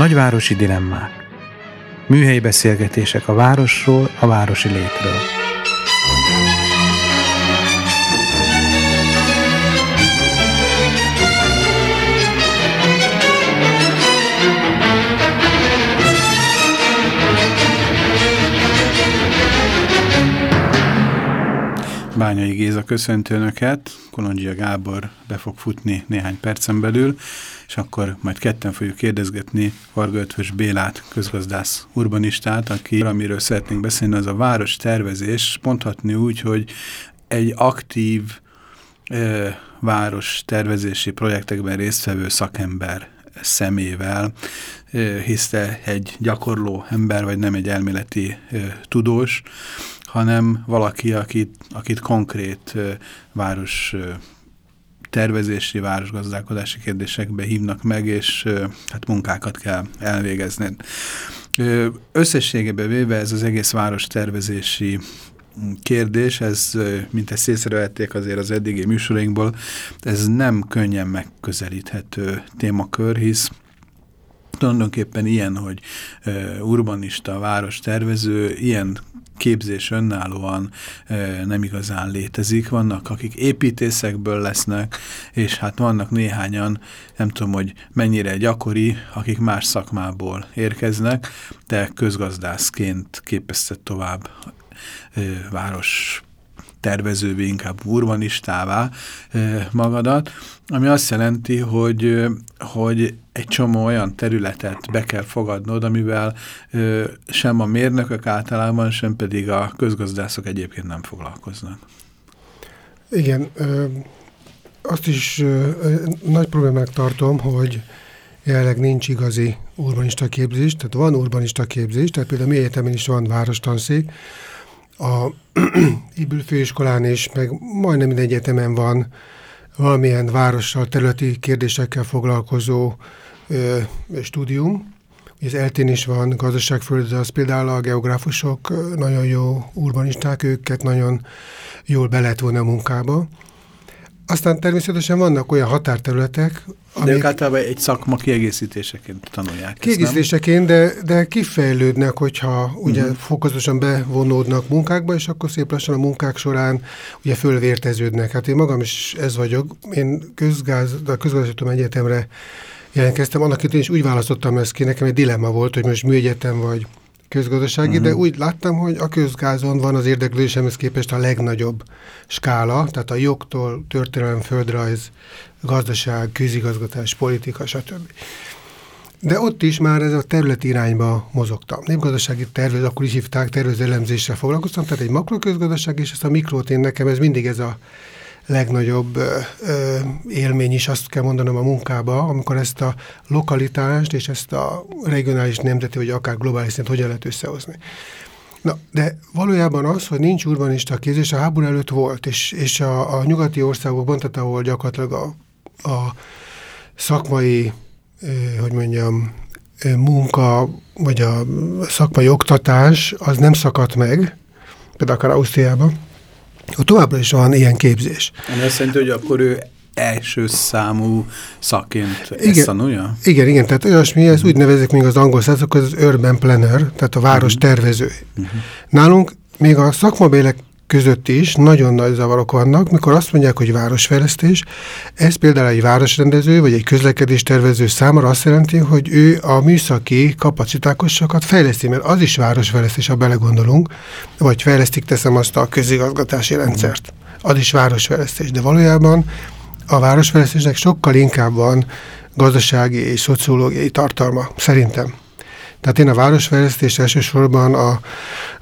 Nagyvárosi dilemmák. Műhelyi beszélgetések a városról, a városi létről. Bányai Géza köszöntő Önöket, Kolondzsia Gábor be fog futni néhány percen belül, és akkor majd ketten fogjuk kérdezgetni Varga Ötvös Bélát, közgazdász urbanistát, aki amiről szeretnénk beszélni, az a város tervezés, mondhatni úgy, hogy egy aktív e, város tervezési projektekben résztvevő szakember szemével, hiszte egy gyakorló ember, vagy nem egy elméleti tudós, hanem valaki, akit, akit konkrét város tervezési, városgazdálkodási kérdésekbe hívnak meg, és hát munkákat kell elvégezni. Összességében véve ez az egész város tervezési kérdés, ez, mint ezt észrevették azért az eddigi műsorainkból, ez nem könnyen megközelíthető témakör, hisz tulajdonképpen ilyen, hogy urbanista, város tervező, ilyen képzés önállóan nem igazán létezik. Vannak, akik építészekből lesznek, és hát vannak néhányan, nem tudom, hogy mennyire gyakori, akik más szakmából érkeznek, de közgazdászként képezte tovább város tervezővé, inkább urbanistává magadat, ami azt jelenti, hogy, hogy egy csomó olyan területet be kell fogadnod, amivel sem a mérnökök általában, sem pedig a közgazdászok egyébként nem foglalkoznak. Igen, azt is nagy problémák tartom, hogy jelenleg nincs igazi urbanista képzés, tehát van urbanista képzés, tehát például mi egyetemen is van várostanszék, a Ibül főiskolán is, meg majdnem minden egyetemen van valamilyen várossal, területi kérdésekkel foglalkozó ö, stúdium. Az eltén is van gazdaságföld, az például a geográfusok nagyon jó urbanisták, őket nagyon jól be lehet vonni a munkába. Aztán természetesen vannak olyan határterületek, amik... De ők általában egy szakma kiegészítéseként tanulják. Kiegészítéseként, de, de kifejlődnek, hogyha uh -huh. ugye mhm. fokozatosan bevonódnak munkákba, és akkor szép lassan a munkák során ugye fölvérteződnek. Hát én magam is ez vagyok. Én közgáz, a közgazdasátom egyetemre jelentkeztem, annak én is úgy választottam ezt ki, nekem egy dilemma volt, hogy most műegyetem vagy közgazdasági, uh -huh. de mhm. úgy láttam, hogy a közgázon van az érdeklődésemhez képest a legnagyobb skála, tehát a jogtól történelem, földrajz, gazdaság, közigazgatás, politika, stb. De ott is már ez a területi irányba mozogtam. Népgazdasági tervez, akkor is hívták, tervezelemzéssel foglalkoztam, tehát egy makroközgazdaság, és ezt a mikrot én nekem ez mindig ez a legnagyobb ö, élmény is, azt kell mondanom a munkába, amikor ezt a lokalitást és ezt a regionális, nemzeti vagy akár globális szint hogyan lehet összehozni. Na, de valójában az, hogy nincs urbanista képzés, a háború előtt volt, és, és a, a nyugati országokban, tehát ahol gyakorlatilag a, a szakmai, hogy mondjam, munka, vagy a szakmai oktatás, az nem szakadt meg, például akár Ausztriában, ott továbbra is van ilyen képzés. Ami azt jelenti, hogy akkor ő első számú szakként igen, ezt tanulja? Igen, igen, tehát olyasmi, ez úgy nevezik még az angol szászok, az urban planner, tehát a város mhm. tervező. Uh mhm. -huh. Nálunk még a szakmabélek között is nagyon nagy zavarok vannak, mikor azt mondják, hogy városfejlesztés, ez például egy városrendező vagy egy közlekedéstervező számára azt jelenti, hogy ő a műszaki kapacitákosokat fejleszti, mert az is városfejlesztés, ha belegondolunk, vagy fejlesztik, teszem azt a közigazgatási rendszert. Az is városfejlesztés, de valójában a városfejlesztésnek sokkal inkább van gazdasági és szociológiai tartalma, szerintem. Tehát én a városfejlesztés elsősorban a,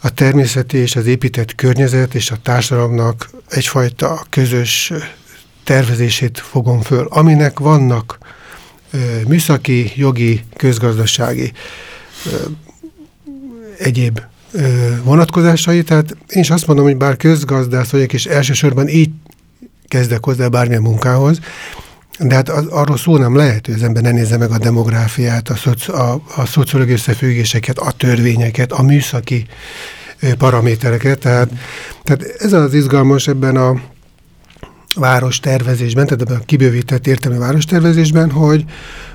a természeti és az épített környezet és a társadalomnak egyfajta közös tervezését fogom föl, aminek vannak ö, műszaki, jogi, közgazdasági ö, egyéb vonatkozásai, tehát én is azt mondom, hogy bár közgazdász vagyok, és elsősorban így kezdek hozzá bármilyen munkához, de hát az, arról szó nem lehet, hogy az ember ne nézze meg a demográfiát, a, szoci, a, a szociológiai összefüggéseket, a törvényeket, a műszaki paramétereket. Tehát, tehát ez az izgalmas ebben a város tervezésben, tehát ebben a kibővített értelmi város tervezésben, hogy,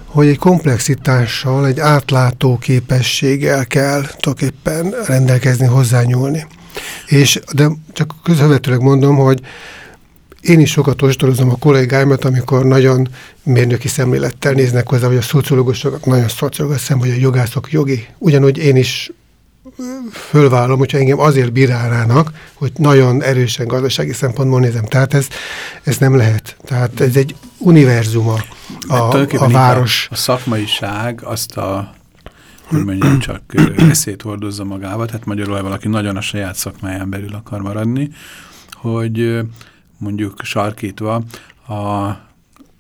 hogy egy komplexitással, egy átlátó képességgel kell tulajdonképpen rendelkezni, hozzányúlni. És, de csak közvetőleg mondom, hogy én is sokat ostorozom a kollégáimat, amikor nagyon mérnöki szemlélettel néznek hozzá, vagy a szociológusok nagyon szociológus szem, vagy a jogászok jogi. Ugyanúgy én is fölvállalom, hogyha engem azért bírálnának, hogy nagyon erősen gazdasági szempontból nézem. Tehát ez, ez nem lehet. Tehát ez egy univerzuma a, a város. A, a szakmaiság azt a hogy mondjam, csak eszét hordozza magába, tehát magyarul, valaki nagyon a saját szakmáján belül akar maradni, hogy mondjuk sarkítva a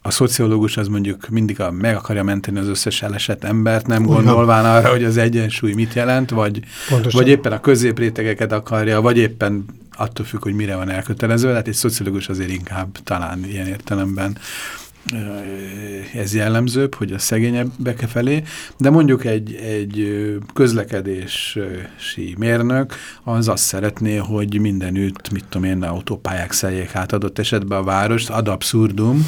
a szociológus az mondjuk mindig a, meg akarja menteni az összes elesett embert, nem Ugyan. gondolván arra, hogy az egyensúly mit jelent, vagy, vagy éppen a középrétegeket akarja, vagy éppen attól függ, hogy mire van elkötelező, tehát egy szociológus azért inkább talán ilyen értelemben ez jellemzőbb, hogy a szegényebbek felé, de mondjuk egy, egy közlekedési mérnök az azt szeretné, hogy mindenütt, mit tudom én, autópályák szeljék át adott esetben a várost, ad abszurdum,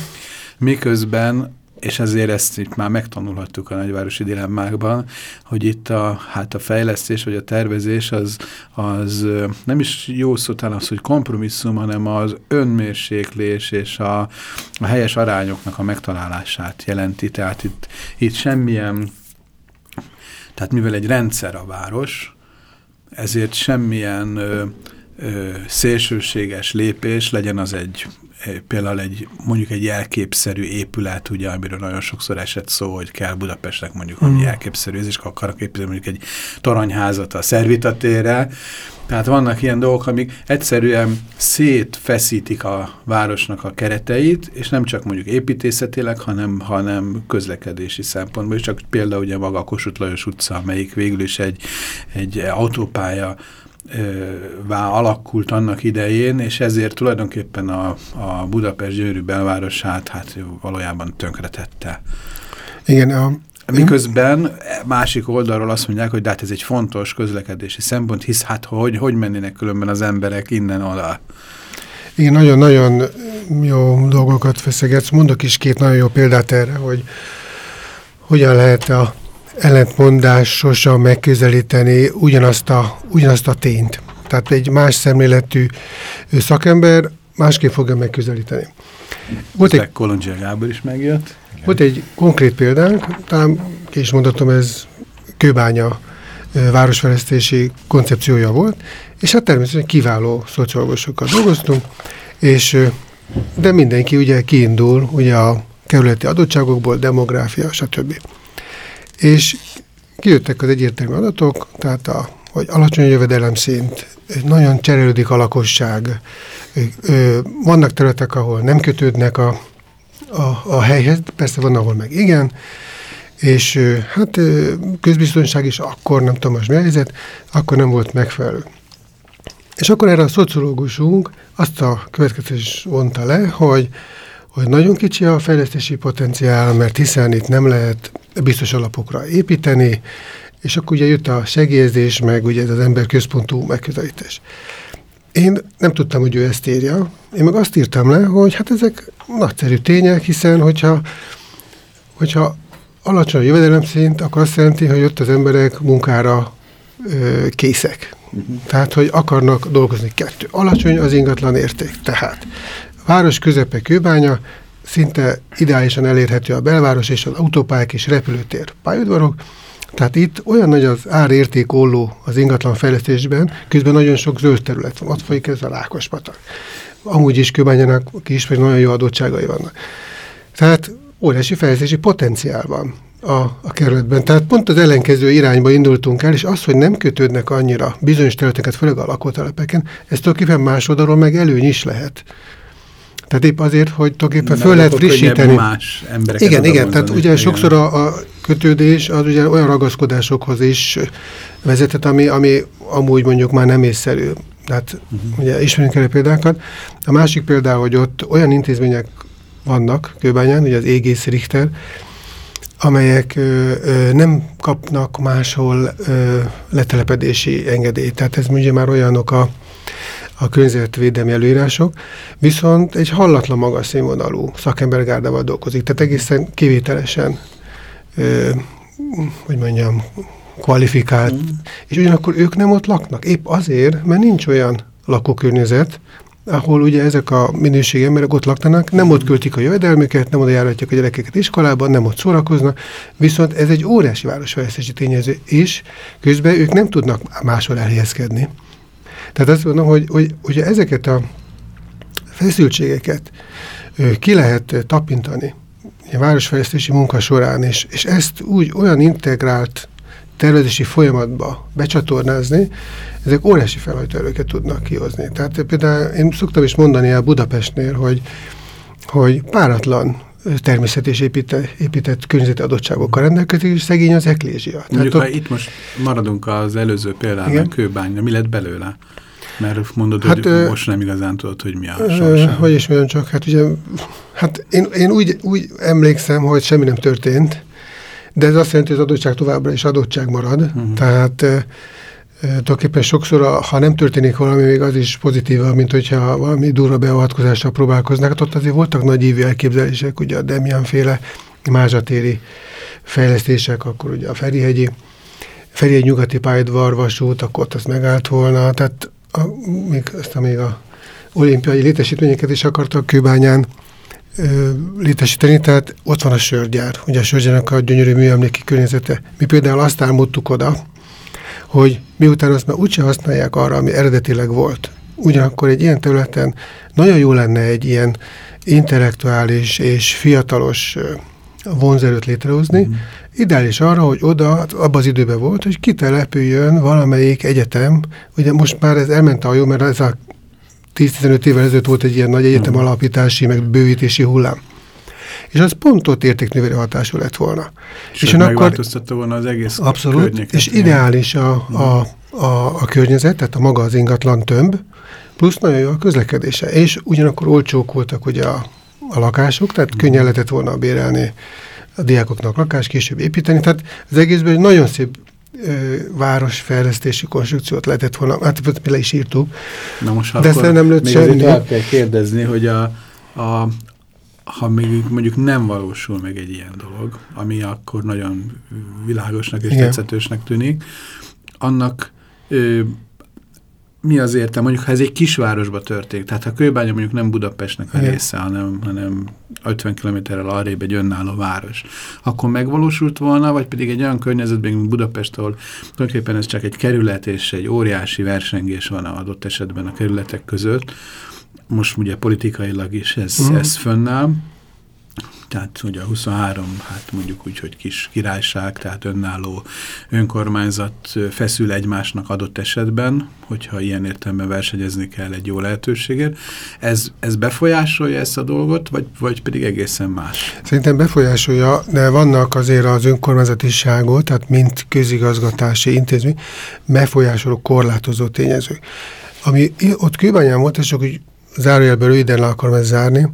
miközben és ezért ezt itt már megtanulhattuk a nagyvárosi dilemmákban, hogy itt a, hát a fejlesztés vagy a tervezés az, az nem is jó szó talán az, hogy kompromisszum, hanem az önmérséklés és a, a helyes arányoknak a megtalálását jelenti. Tehát itt, itt semmilyen, tehát mivel egy rendszer a város, ezért semmilyen szélsőséges lépés, legyen az egy például egy, mondjuk egy jelképszerű épület, ugye, amiről nagyon sokszor esett szó, hogy kell Budapestnek mondjuk mm. jelképszerű, és akarok építeni mondjuk egy toronyházat a szervitatérre, tehát vannak ilyen dolgok, amik egyszerűen szétfeszítik a városnak a kereteit, és nem csak mondjuk építészetileg, hanem, hanem közlekedési szempontból. És csak például ugye maga a Kossuth Lajos utca, amelyik végül is egy, egy autópálya vá alakult annak idején, és ezért tulajdonképpen a, a Budapest győrű belvárosát hát valójában tönkretette. Igen, a, Miközben másik oldalról azt mondják, hogy de hát ez egy fontos közlekedési szempont, hisz hát hogy, hogy mennének különben az emberek innen oda? Igen, nagyon-nagyon jó dolgokat feszegetsz. Mondok is két nagyon jó példát erre, hogy hogyan lehet a ellentmondásosan megközelíteni ugyanazt a, ugyanazt a tényt. Tehát egy más szemléletű szakember másképp fogja megközelíteni. Volt egy Kolondzsia Gábor is megjött. Volt egy konkrét példánk, talán ki is mondhatom, ez Kőbánya városfejlesztési koncepciója volt, és hát természetesen kiváló szociológusokkal dolgoztunk, és de mindenki ugye kiindul ugye a kerületi adottságokból, demográfia, stb. És kijöttek az egyértelmű adatok, tehát a, hogy alacsony jövedelem szint, nagyon cserélődik a lakosság, vannak területek, ahol nem kötődnek a, a, a helyhez, persze van, ahol meg igen, és hát közbiztonság is akkor, nem tudom most mi helyzet, akkor nem volt megfelelő. És akkor erre a szociológusunk azt a következés vonta le, hogy hogy nagyon kicsi a fejlesztési potenciál, mert hiszen itt nem lehet biztos alapokra építeni, és akkor ugye jött a segélyezés, meg ugye ez az ember központú megközelítés. Én nem tudtam, hogy ő ezt írja. Én meg azt írtam le, hogy hát ezek nagyszerű tények, hiszen hogyha, hogyha alacsony a jövedelem szint, akkor azt jelenti, hogy ott az emberek munkára ö, készek. Uh mhm. -huh. Tehát, hogy akarnak dolgozni kettő. Alacsony az ingatlan érték. Tehát Város közepe kőbánya, szinte ideálisan elérhető a belváros és az autópályák és repülőtér pályaudvarok, tehát itt olyan nagy az árérték olló az ingatlan fejlesztésben, közben nagyon sok zöld terület van, ott folyik ez a Lákospatak. Amúgy is kőbányának kiismeri nagyon jó adottságai vannak. Tehát óriási fejlesztési potenciál van a, a kerületben. Tehát pont az ellenkező irányba indultunk el, és az, hogy nem kötődnek annyira bizonyos területeket, főleg a lakótelepeken, ez tulajdonképpen más oldalról meg előny is lehet. Tehát épp azért, hogy tulajdonképpen föl lehet frissíteni. Más igen, igen, tehát ugye igen. sokszor a, a kötődés az ugye olyan ragaszkodásokhoz is vezetett, ami, ami amúgy mondjuk már nem észszerű. Tehát uh-huh. ugye ismerünk erre példákat. A másik például, hogy ott olyan intézmények vannak Kőbányán, ugye az égész Richter, amelyek ö, ö, nem kapnak máshol ö, letelepedési engedélyt. Tehát ez ugye már olyanok a, a környezetvédelmi előírások, viszont egy hallatlan magas színvonalú szakembergárdával dolgozik, tehát egészen kivételesen, ö, hogy mondjam, kvalifikált, mm. és ugyanakkor ők nem ott laknak, épp azért, mert nincs olyan lakókörnyezet, ahol ugye ezek a minőségi emberek ott laktanak, nem ott költik a jövedelmüket, nem oda járatják a gyerekeket iskolában, nem ott szórakoznak, viszont ez egy óriási városfejlesztési tényező is, közben ők nem tudnak máshol elhelyezkedni. Tehát azt mondom, hogy, hogy, hogy ezeket a feszültségeket ki lehet tapintani a városfejlesztési munka során, és, és ezt úgy olyan integrált tervezési folyamatba becsatornázni, ezek óriási felhajtóerőket tudnak kihozni. Tehát például én szoktam is mondani a Budapestnél, hogy, hogy páratlan természet és épített, épített környezeti adottságokkal rendelkezik, és szegény az eklézia. Mondjuk, Tehát, ha itt most maradunk az előző példában, kőbánya, mi lett belőle? Mert mondod, hát, hogy ö, most nem igazán tudod, hogy mi a sorsa. Hogy is mondjam csak, hát ugye, hát én, én úgy, úgy emlékszem, hogy semmi nem történt, de ez azt jelenti, hogy az adottság továbbra is adottság marad. Uh mhm. -huh. Tehát e, tulajdonképpen sokszor, ha nem történik valami, még az is pozitív, mint hogyha valami durva beavatkozással próbálkoznak. Hát ott azért voltak nagy ívű elképzelések, ugye a Demian féle mázsatéri fejlesztések, akkor ugye a Ferihegyi, Ferihegy nyugati pályadvar vasút, akkor ott az megállt volna, tehát a, még, aztán még a olimpiai létesítményeket is akartak Kőbányán létesíteni, tehát ott van a sörgyár, ugye a sörgyárnak a gyönyörű műemléki környezete. Mi például azt álmodtuk oda, hogy miután azt már úgyse használják arra, ami eredetileg volt. Ugyanakkor egy ilyen területen nagyon jó lenne egy ilyen intellektuális és fiatalos vonzerőt létrehozni, mm. Ideális arra, hogy oda, abban az időben volt, hogy kitelepüljön valamelyik egyetem, ugye most már ez elment a jó, mert ez a 10-15 évvel ezelőtt volt egy ilyen nagy egyetem uh-huh. alapítási, meg bővítési hullám. És az pont ott értéknövelő hatású lett volna. És, és megváltoztatta volna az egész Abszolút, és ideális a, a, a, a környezet, tehát a maga az ingatlan tömb, plusz nagyon jó a közlekedése. És ugyanakkor olcsók voltak ugye a, a lakások, tehát könnyen lehetett volna bérelni a diákoknak lakást, később építeni. Tehát az egészben egy nagyon szép városfejlesztési konstrukciót lehetett volna, hát le is írtuk, Na most de akkor nem lőtt semmi. el kell kérdezni, hogy a, a, ha még mondjuk nem valósul meg egy ilyen dolog, ami akkor nagyon világosnak és Igen. tetszetősnek tűnik, annak ö, mi az értelme, mondjuk ha ez egy kisvárosba történik, tehát ha Kőbánya mondjuk nem Budapestnek a Igen. része, hanem, hanem 50 kilométerrel arrébb egy önálló város, akkor megvalósult volna, vagy pedig egy olyan környezetben, mint Budapest, ahol tulajdonképpen ez csak egy kerület és egy óriási versengés van adott esetben a kerületek között, most ugye politikailag is ez, mm. ez fönnáll, tehát ugye a 23, hát mondjuk úgy, hogy kis királyság, tehát önálló önkormányzat feszül egymásnak adott esetben, hogyha ilyen értelemben versenyezni kell egy jó lehetőséget. Ez, ez befolyásolja ezt a dolgot, vagy, vagy pedig egészen más? Szerintem befolyásolja, de vannak azért az önkormányzatiságot, tehát mint közigazgatási intézmény, befolyásoló korlátozó tényezők. Ami ott kőbányán volt, és csak úgy zárójelben röviden le akarom ezt zárni,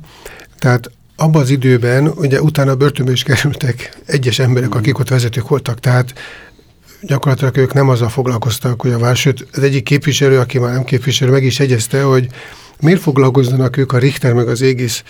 tehát abban az időben, ugye utána börtönbe is kerültek egyes emberek, akik ott vezetők voltak, tehát gyakorlatilag ők nem azzal foglalkoztak, hogy a vár, sőt, az egyik képviselő, aki már nem képviselő, meg is egyezte, hogy miért foglalkoznak ők a Richter meg az égész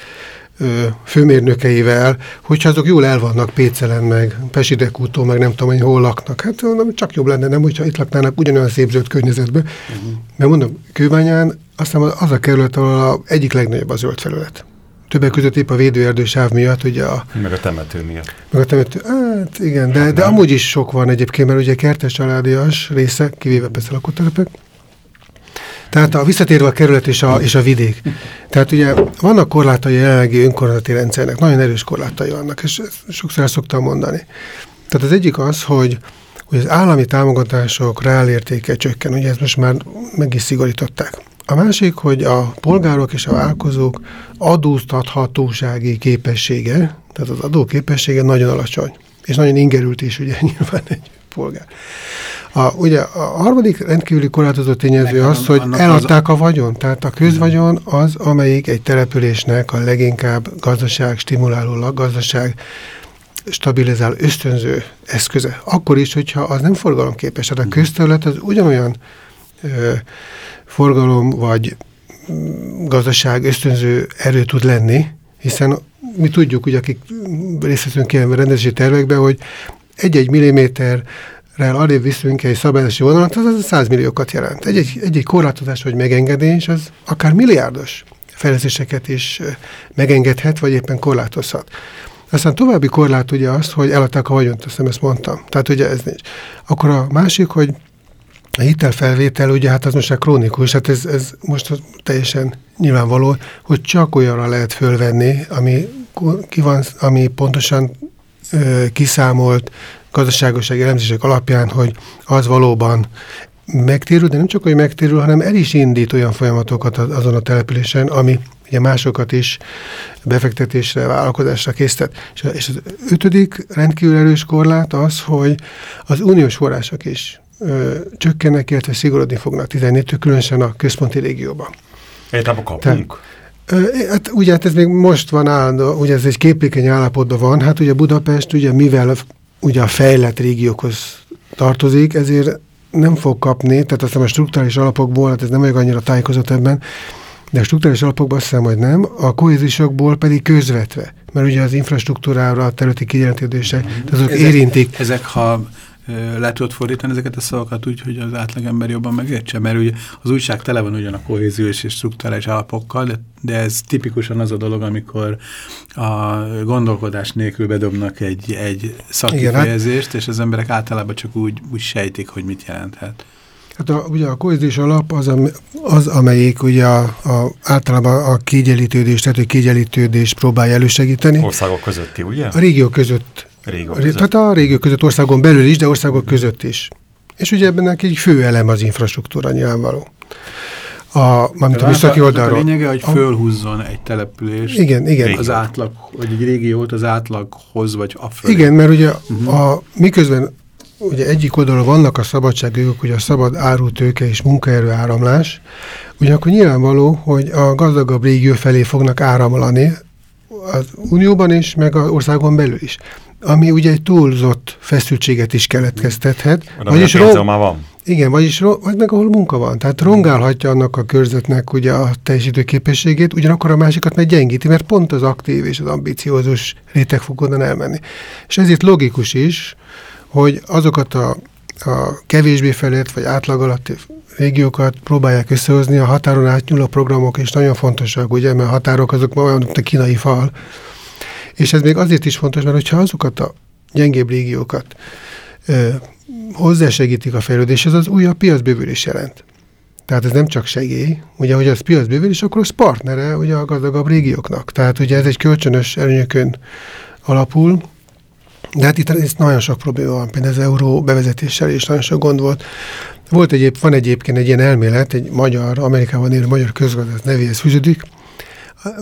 ö, főmérnökeivel, hogyha azok jól el vannak Pécelen, meg Pesidek úton, meg nem tudom, hogy hol laknak. Hát mondom, csak jobb lenne, nem, hogyha itt laknának ugyanolyan szép zöld környezetben. Uh-huh. Mert mondom, Kőbányán aztán az a kerület, ahol a egyik legnagyobb a zöld felület. Többek között épp a védőerdősáv miatt, ugye a... Meg a temető miatt. Meg a temető, hát igen, de, hát de amúgy is sok van egyébként, mert ugye kertes családias része, kivéve persze lakótelepek. Tehát a visszatérve a kerület és a, és a vidék. Tehát ugye vannak korlátai a jelenlegi önkormányzati rendszernek, nagyon erős korlátai vannak, és sokszor el szoktam mondani. Tehát az egyik az, hogy, hogy az állami támogatások reálértéke csökken, ugye ezt most már meg is szigorították. A másik, hogy a polgárok és a vállalkozók adóztathatósági képessége, tehát az adó képessége nagyon alacsony. és nagyon ingerült is ugye nyilván egy polgár. A, ugye a harmadik rendkívüli korlátozó tényező az, hogy eladták a vagyon. Tehát a közvagyon az, amelyik egy településnek a leginkább gazdaság stimuláló, gazdaság stabilizál, ösztönző eszköze. Akkor is, hogyha az nem forgalomképes. Tehát a mhm. közterület az ugyanolyan forgalom vagy gazdaság ösztönző erő tud lenni, hiszen mi tudjuk, hogy akik részt veszünk ilyen rendezési tervekben, hogy egy-egy milliméter arrébb viszünk egy szabályozási vonalat, az, az 100 milliókat jelent. Egy-egy, egy-egy korlátozás vagy megengedés az akár milliárdos fejlesztéseket is megengedhet, vagy éppen korlátozhat. Aztán további korlát ugye az, hogy eladták a vagyont, azt nem ezt mondtam. Tehát ugye ez nincs. Akkor a másik, hogy a hitelfelvétel, ugye hát az most már krónikus, hát ez, ez most teljesen nyilvánvaló, hogy csak olyanra lehet fölvenni, ami, ki van, ami pontosan ö, kiszámolt gazdaságosági elemzések alapján, hogy az valóban megtérül, de nem csak, hogy megtérül, hanem el is indít olyan folyamatokat azon a településen, ami ugye másokat is befektetésre, vállalkozásra késztet. És, és az ötödik rendkívül erős korlát az, hogy az uniós források is ö, csökkennek, illetve szigorodni fognak 14 különösen a központi régióban. Egyáltalán kapunk? Hát ugye hát ez még most van állandó, ugye ez egy képlékeny állapotban van, hát ugye Budapest ugye mivel ugye a fejlett régiókhoz tartozik, ezért nem fog kapni, tehát aztán a strukturális alapokból, hát ez nem vagyok annyira tájékozott ebben, de a struktúrális alapokban azt hiszem, hogy nem, a kohézisokból pedig közvetve, mert ugye az infrastruktúrára, a területi kijelentődések, azok ezek, érintik. Ezek, ha le tudod fordítani ezeket a szavakat úgy, hogy az átlagember jobban megértse, mert ugye az újság tele van ugyan a kohéziós és struktúrális alapokkal, de, de ez tipikusan az a dolog, amikor a gondolkodás nélkül bedobnak egy, egy szakifejezést, hát- és az emberek általában csak úgy, úgy sejtik, hogy mit jelenthet. Hát a, ugye a kohéziós alap az, az amelyik ugye a, a, általában a kiegyenlítődést, tehát a kiegyenlítődést próbálja elősegíteni. Országok közötti, ugye? A régió között. Régió között. Tehát a régió között országon belül is, de országok között is. És ugye ebben egy fő elem az infrastruktúra nyilvánvaló. A, mármint a műszaki oldalról. A lényege, hogy fölhúzzon egy települést. Igen, igen. Az átlag, vagy egy régiót az átlaghoz, vagy afölé. Igen, mert ugye uh mhm. -huh. a, miközben ugye egyik oldalon vannak a szabadságjogok, hogy a szabad árutőke és munkaerő áramlás, ugyanakkor nyilvánvaló, hogy a gazdagabb régió felé fognak áramlani az Unióban is, meg az országon belül is. Ami ugye egy túlzott feszültséget is keletkeztethet. Vagyis ro- már van. Igen, vagyis ro- vagy meg ahol munka van. Tehát rongálhatja annak a körzetnek ugye a teljesítő képességét, ugyanakkor a másikat meg gyengíti, mert pont az aktív és az ambiciózus réteg fog onnan elmenni. És ezért logikus is, hogy azokat a, a kevésbé felért vagy átlag alatti régiókat próbálják összehozni, a határon átnyúló programok is nagyon fontosak, ugye, mert a határok azok olyan, mint a kínai fal. És ez még azért is fontos, mert hogyha azokat a gyengébb régiókat ö, hozzásegítik a fejlődéshez, az újabb piacbővülés jelent. Tehát ez nem csak segély, ugye, hogy az piacbővülés, akkor az partnere ugye a gazdagabb régióknak. Tehát ugye ez egy kölcsönös előnyökön alapul, de hát itt, itt nagyon sok probléma van, például az euró bevezetéssel is nagyon sok gond volt. Volt egyéb, van egyébként egy ilyen elmélet, egy magyar, Amerikában élő magyar közgazdász nevéhez fűződik,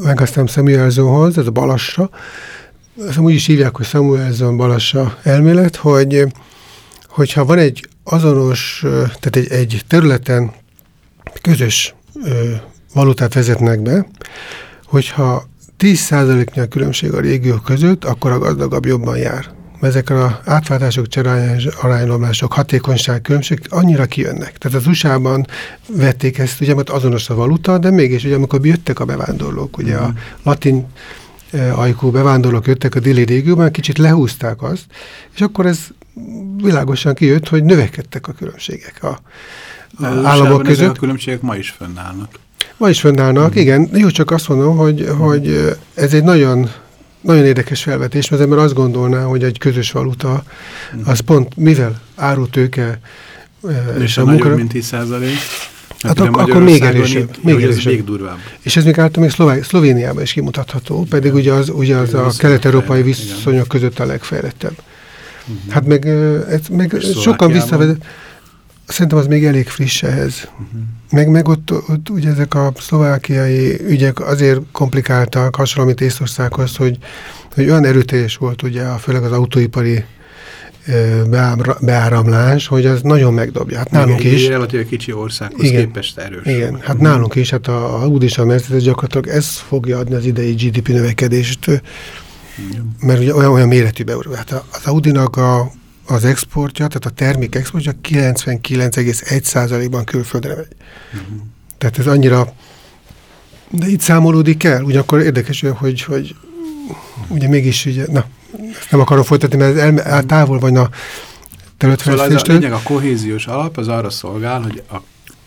meg aztán Samuelsonhoz, ez a Balassa, azt úgy is hívják, hogy Samuelson Balassa elmélet, hogy hogyha van egy azonos, tehát egy, egy területen közös valutát vezetnek be, hogyha 10%-nyi a különbség a régiók között, akkor a gazdagabb jobban jár ezek az átváltások, aránylomlások, hatékonyság, különbség annyira kijönnek. Tehát az USA-ban vették ezt, ugye, mert azonos a valuta, de mégis, ugye, amikor jöttek a bevándorlók, ugye mm. a latin eh, ajkú bevándorlók jöttek a déli régióban, kicsit lehúzták azt, és akkor ez világosan kijött, hogy növekedtek a különbségek a, a államok között. a különbségek ma is fönnállnak. Ma is fönnállnak, mm. igen. Jó, csak azt mondom, hogy, mm. hogy ez egy nagyon nagyon érdekes felvetés, mert ember azt gondolná, hogy egy közös valuta, az pont mivel árutőke és a, a munkara... mint 10 százalék. Hát ak akkor még erősebb. Még, erősebb. még durvább. És ez még által még Szlová Szlovéniában is kimutatható, pedig ugye az, ugye az a kelet-európai viszonyok között a legfejlettebb. Uh mhm. -huh. Hát meg, ez, meg sokan visszavezet. Szerintem az még elég friss ehhez. Mhm. Meg, meg ott, ott ugye ezek a szlovákiai ügyek azért komplikáltak, hasonló, mint Észországhoz, hogy, hogy olyan erőteljes volt ugye, főleg az autóipari beáramlás, hogy az nagyon megdobja. Hát nálunk egy is. relatíve kicsi országhoz igen, képest erős. Igen, hát uh-huh. nálunk is, hát a, a Audi és a Mercedes gyakorlatilag ez fogja adni az idei GDP növekedést, igen. mert ugye olyan, olyan méretű beuró. Hát az Audi-nak a, az exportja, tehát a termék exportja 99,1%-ban külföldre megy. Uh-huh. Tehát ez annyira, de itt számolódik el, ugyanakkor érdekes, hogy, hogy ugye mégis, ugye, na, ezt nem akarom folytatni, mert el, el távol vagy a területfejlesztéstől. Szóval lényeg a kohéziós alap az arra szolgál, hogy a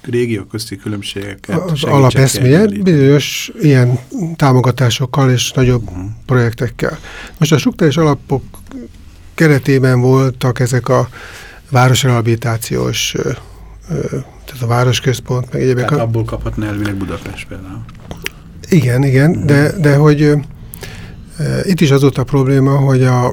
régió közti különbségeket Az alapeszméje bizonyos ilyen támogatásokkal és nagyobb uh mhm. -huh. projektekkel. Most a struktúrális alapok keretében voltak ezek a városrehabilitációs, tehát a városközpont, meg egyébként. Tehát abból kaphatna elvileg Budapest például. Igen, igen, -huh. de, de hogy itt is az volt a probléma, hogy a,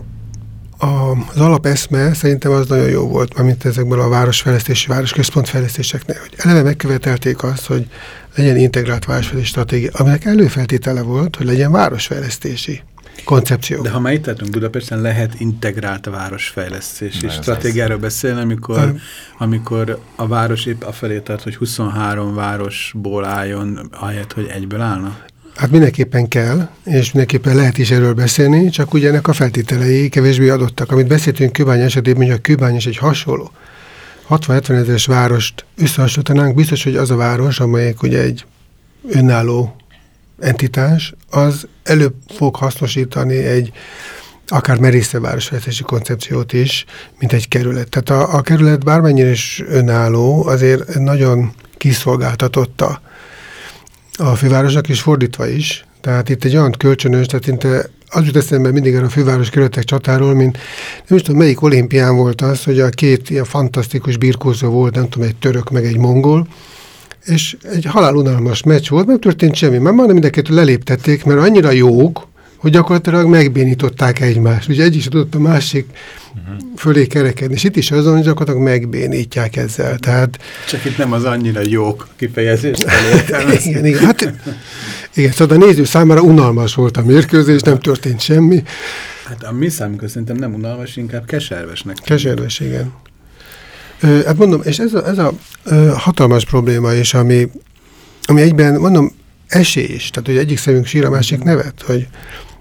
a, az alapeszme szerintem az nagyon jó volt, mint ezekből a városfejlesztési, városközpontfejlesztéseknél, hogy eleve megkövetelték azt, hogy legyen integrált városfejlesztési stratégia, aminek előfeltétele volt, hogy legyen városfejlesztési koncepció. De ha már itt tartunk Budapesten, lehet integrált városfejlesztési Na, stratégiáról beszélni, amikor, um, amikor a város épp afelé tart, hogy 23 városból álljon, ahelyett, hogy egyből állna? Hát mindenképpen kell, és mindenképpen lehet is erről beszélni, csak ugye ennek a feltételei kevésbé adottak. Amit beszéltünk Kőbány esetében, hogy a Kőbány is egy hasonló 60-70 ezeres várost összehasonlítanánk, biztos, hogy az a város, amelyik ugye egy önálló entitás, az előbb fog hasznosítani egy akár merészebb városfejlesztési koncepciót is, mint egy kerület. Tehát a, a kerület bármennyire is önálló, azért nagyon kiszolgáltatotta a fővárosnak, és fordítva is. Tehát itt egy olyan kölcsönös, tehát itt az jut eszembe mindig erre a főváros kerületek csatáról, mint nem is tudom, melyik olimpián volt az, hogy a két ilyen fantasztikus birkózó volt, nem tudom, egy török meg egy mongol, és egy halálunalmas meccs volt, nem történt semmi. Már majdnem mindenkit leléptették, mert annyira jók, hogy gyakorlatilag megbénították egymást. Ugye egy is tudott a másik uh-huh. fölé kerekedni, és itt is azon, hogy gyakorlatilag megbénítják ezzel. Tehát, Csak itt nem az annyira jók kifejezést igen, igen, hát, igen, szóval a néző számára unalmas volt a mérkőzés, nem történt semmi. Hát a mi számunkra szerintem nem unalmas, inkább keservesnek. Keserves, igen. Hát mondom, és ez a, ez a hatalmas probléma is, ami, ami egyben, mondom, esés, tehát hogy egyik szemünk sír, a másik nevet, hogy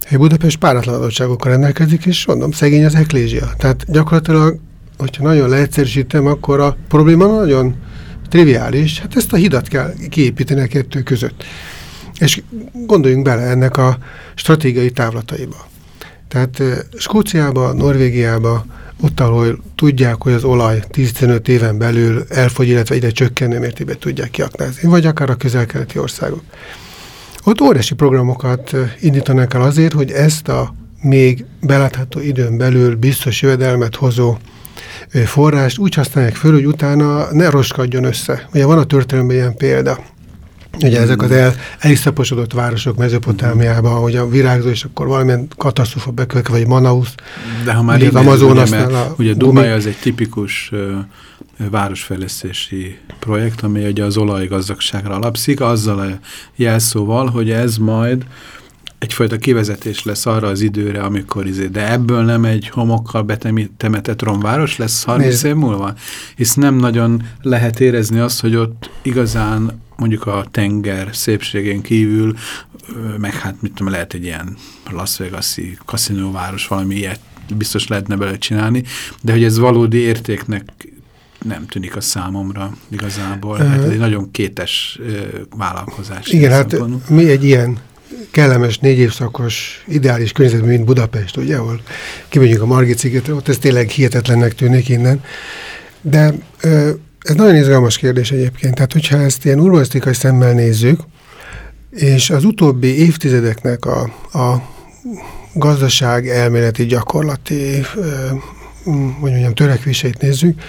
hogy Budapest páratlan adottságokkal rendelkezik, és mondom, szegény az eklézia. Tehát gyakorlatilag, hogyha nagyon leegyszerűsítem, akkor a probléma nagyon triviális, hát ezt a hidat kell kiépíteni a kettő között. És gondoljunk bele ennek a stratégiai távlataiba. Tehát Skóciába, Norvégiába, ott, ahol tudják, hogy az olaj 10-15 éven belül elfogy, illetve egyre csökkenő mértékben tudják kiaknázni, vagy akár a közel-keleti országok. Ott óriási programokat indítanak el azért, hogy ezt a még belátható időn belül biztos jövedelmet hozó forrást úgy használják föl, hogy utána ne roskadjon össze. Ugye van a történelemben ilyen példa. Ugye ezek az el, eliszaposodott városok Mezopotámiában, hogy a virágzó, és akkor valamilyen katasztrofa bekövetkezik, vagy Manausz. De ha már ugye az Amazonasnál a ugye Dubaj az egy tipikus uh, városfejlesztési projekt, ami ugye az olajgazdagságra alapszik, azzal a jelszóval, hogy ez majd egyfajta kivezetés lesz arra az időre, amikor izé, de ebből nem egy homokkal betemetett romváros lesz 30 év múlva? Hisz nem nagyon lehet érezni azt, hogy ott igazán mondjuk a tenger szépségén kívül, meg hát mit tudom, lehet egy ilyen Las Vegas-i kaszinóváros, valami ilyet biztos lehetne bele csinálni, de hogy ez valódi értéknek nem tűnik a számomra igazából. Hát ez egy nagyon kétes vállalkozás. Igen, hát mi egy ilyen kellemes négy évszakos ideális környezetben, mint Budapest, ugye, ahol kimegyünk a Margit szigetre, ott ez tényleg hihetetlennek tűnik innen. De ez nagyon izgalmas kérdés egyébként. Tehát, hogyha ezt ilyen urbanisztikai szemmel nézzük, és az utóbbi évtizedeknek a, a gazdaság elméleti, gyakorlati hogy mondjam, törekvéseit nézzük,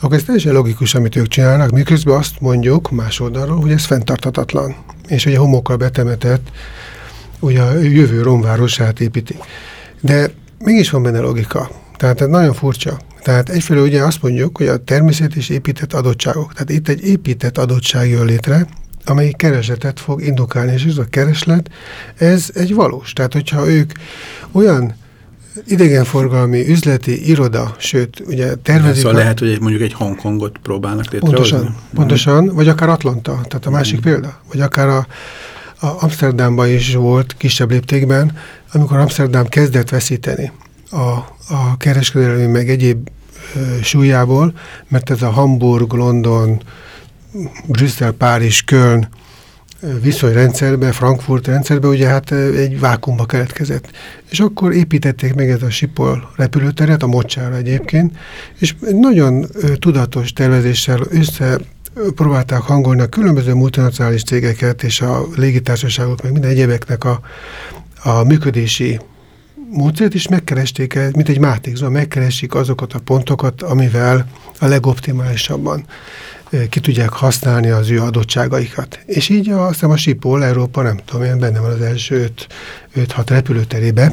akkor ez teljesen logikus, amit ők csinálnak, miközben azt mondjuk más oldalról, hogy ez fenntartatatlan, és hogy a homokkal betemetett, ugye a jövő romvárosát építi. De mégis van benne logika. Tehát ez nagyon furcsa. Tehát egyfelől ugye azt mondjuk, hogy a természet is épített adottságok. Tehát itt egy épített adottság jön létre, amelyik keresletet fog indukálni, és ez a kereslet, ez egy valós. Tehát, hogyha ők olyan idegenforgalmi, üzleti iroda, sőt, ugye tervezik... Szóval a... lehet, hogy mondjuk egy Hongkongot próbálnak létrehozni? Pontosan, pontosan, vagy akár Atlanta, tehát a másik mm. példa, vagy akár a, a Amsterdamban is volt kisebb léptékben, amikor Amsterdam kezdett veszíteni a, a kereskedelmi meg egyéb e, súlyából, mert ez a Hamburg, London, Brüsszel, Párizs, Köln viszonyrendszerbe, Frankfurt rendszerbe, ugye hát egy vákumba keletkezett. És akkor építették meg ez a Sipol repülőteret, a Mocsára egyébként, és nagyon tudatos tervezéssel össze próbálták hangolni a különböző multinacionális cégeket és a légitársaságok, meg minden egyébeknek a, a működési módszert is megkeresték, mint egy mátékzó, megkeresik azokat a pontokat, amivel a legoptimálisabban ki tudják használni az ő adottságaikat. És így a, azt hiszem a Sipol, Európa, nem tudom én, benne van az első 5-6 repülőterébe.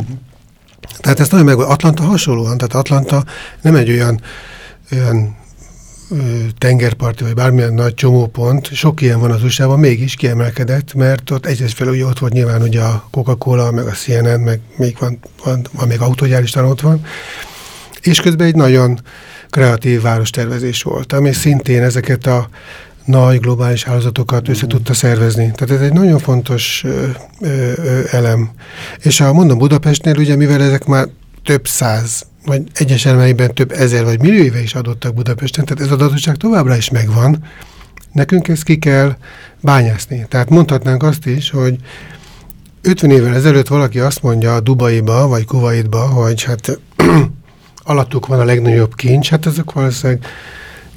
Tehát ezt nagyon meg, Atlanta hasonlóan, tehát Atlanta nem egy olyan, olyan tengerparti, vagy bármilyen nagy csomópont, sok ilyen van az usa mégis kiemelkedett, mert ott egyesfelől ugye ott volt nyilván ugye a Coca-Cola, meg a CNN, meg még van, van, van még autógyár is ott van, és közben egy nagyon kreatív várostervezés volt, ami szintén ezeket a nagy globális hálózatokat össze tudta szervezni. Tehát ez egy nagyon fontos ö, ö, ö, elem. És ha mondom Budapestnél, ugye mivel ezek már több száz, vagy egyes elemeiben több ezer vagy millió éve is adottak Budapesten, tehát ez az adottság továbbra is megvan, nekünk ezt ki kell bányászni. Tehát mondhatnánk azt is, hogy 50 évvel ezelőtt valaki azt mondja Dubaiba, vagy Kuwaitba, hogy hát alattuk van a legnagyobb kincs, hát ezek valószínűleg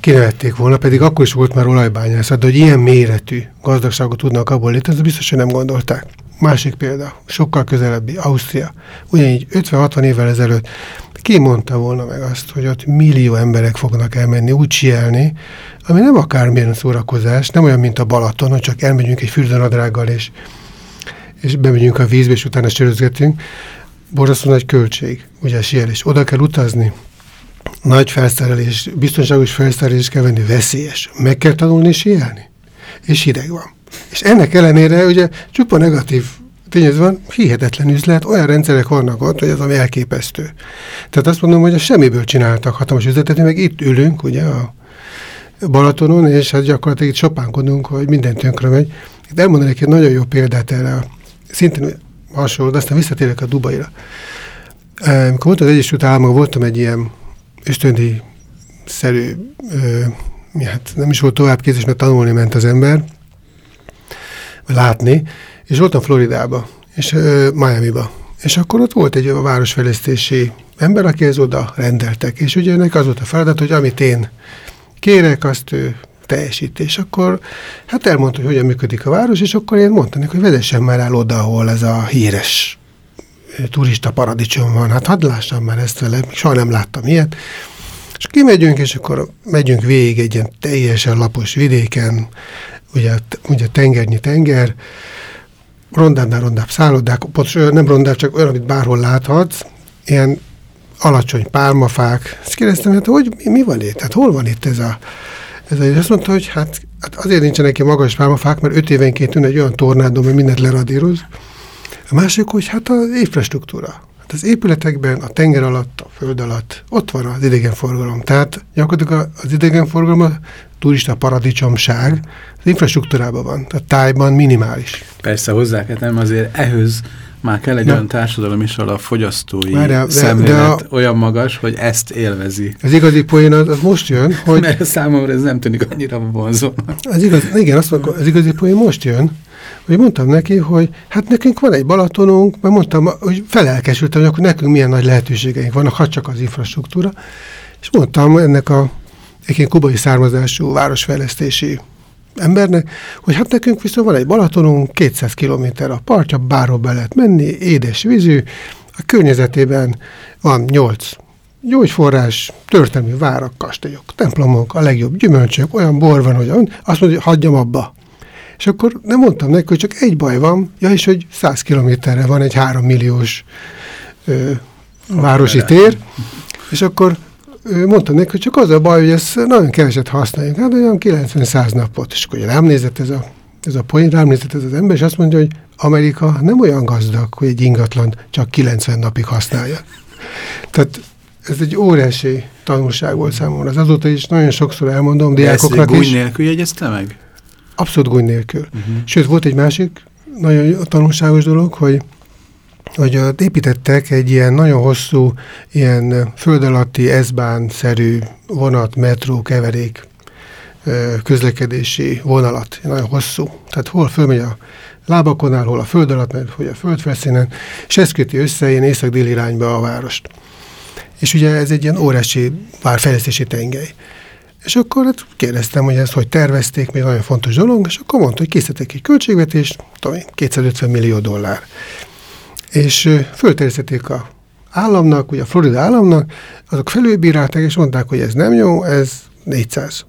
kinevették volna, pedig akkor is volt már olajbányászat, de hogy ilyen méretű gazdagságot tudnak abból létezni, biztos, hogy nem gondolták. Másik példa, sokkal közelebbi, Ausztria. Ugyanígy 50-60 évvel ezelőtt ki mondta volna meg azt, hogy ott millió emberek fognak elmenni úgy sielni, ami nem akármilyen szórakozás, nem olyan, mint a Balaton, hogy csak elmegyünk egy fürdőnadrággal, és, és bemegyünk a vízbe, és utána sörözgetünk, borzasztó nagy költség, ugye a síelés. Oda kell utazni, nagy felszerelés, biztonságos felszerelés kell venni, veszélyes. Meg kell tanulni síelni. És hideg van. És ennek ellenére ugye csupa negatív tényező van, hihetetlen üzlet, olyan rendszerek vannak ott, hogy az ami elképesztő. Tehát azt mondom, hogy a semmiből csináltak hatalmas üzletet, mi meg itt ülünk, ugye a Balatonon, és hát gyakorlatilag itt sopánkodunk, hogy minden tönkre megy. Itt elmondanék egy nagyon jó példát erre, szintén hasonló, de aztán visszatérek a Dubaira. Amikor volt az Egyesült Államok, voltam egy ilyen ösztöndi szerű, ö, hát nem is volt továbbképzés, mert tanulni ment az ember, látni, és voltam Floridába, és Miami-ba. És akkor ott volt egy a városfejlesztési ember, aki ez oda rendeltek, és ugye ennek az volt a feladat, hogy amit én kérek, azt ő teljesít. És akkor hát elmondta, hogy hogyan működik a város, és akkor én mondtam neki, hogy vezessen már el oda, ahol ez a híres turista paradicsom van. Hát hadd lássam már ezt vele, soha nem láttam ilyet. És kimegyünk, és akkor megyünk végig egy ilyen teljesen lapos vidéken, ugye, ugye tengernyi tenger, rondábbnál rondább szállodák, nem rondább, csak olyan, amit bárhol láthatsz, ilyen alacsony pálmafák. És kérdeztem, hát hogy mi, mi van itt? Hát hol van itt ez a ez egy, azt mondta, hogy hát, hát azért nincsenek ki magas pálmafák, mert öt évenként jön egy olyan tornádom, hogy mindent leradíroz. A másik, hogy hát az infrastruktúra. Hát az épületekben, a tenger alatt, a föld alatt, ott van az idegenforgalom. Tehát gyakorlatilag az idegenforgalom a turista paradicsomság az infrastruktúrában van, a tájban minimális. Persze hozzá kell tenni, azért ehhez már kell egy ja. olyan társadalom is, ahol a fogyasztói Várjál, de, szemlélet de a, olyan magas, hogy ezt élvezi. Az igazi poén az, az most jön, hogy... Mert számomra ez nem tűnik annyira vonzónak. Az igaz, igen, azt mondom, az igazi poén most jön, hogy mondtam neki, hogy hát nekünk van egy Balatonunk, mert mondtam, hogy felelkesültem, hogy akkor nekünk milyen nagy lehetőségeink vannak, ha csak az infrastruktúra, és mondtam ennek a egyébként kubai származású városfejlesztési embernek, hogy hát nekünk viszont van egy Balatonunk, 200 kilométer a partja, bárhol be lehet menni, édes vízű, a környezetében van 8 gyógyforrás, történelmi várak, kastélyok, templomok, a legjobb gyümölcsök, olyan bor van, hogy azt mondja, hogy hagyjam abba. És akkor nem mondtam neki, hogy csak egy baj van, ja, és hogy 100 kilométerre van egy 3 milliós ö, városi tér, és akkor mondtam neki, hogy csak az a baj, hogy ezt nagyon keveset használjuk, hát olyan 90-100 napot. És akkor rám nézett ez a, ez a poén, rám nézett ez az ember, és azt mondja, hogy Amerika nem olyan gazdag, hogy egy ingatlan csak 90 napig használja. Tehát ez egy óriási tanulság volt számomra. Az azóta is nagyon sokszor elmondom diákoknak is. Ez nélkül jegyezte meg? Abszolút gúny nélkül. Uh -huh. Sőt, volt egy másik nagyon tanulságos dolog, hogy hogy építettek egy ilyen nagyon hosszú, ilyen föld alatti S-bán-szerű vonat, metró, keverék közlekedési vonalat, nagyon hosszú. Tehát hol fölmegy a lábakon áll, hol a föld alatt, mert hogy a földfelszínen, és ez köti össze ilyen észak-déli irányba a várost. És ugye ez egy ilyen órási várfejlesztési tengely. És akkor hát kérdeztem, hogy ezt hogy tervezték, még nagyon fontos dolog, és akkor mondta, hogy készítettek egy költségvetést, tudom 250 millió dollár. És fölterjesztették a államnak, ugye a Florida államnak, azok felülbírálták, és mondták, hogy ez nem jó, ez 400.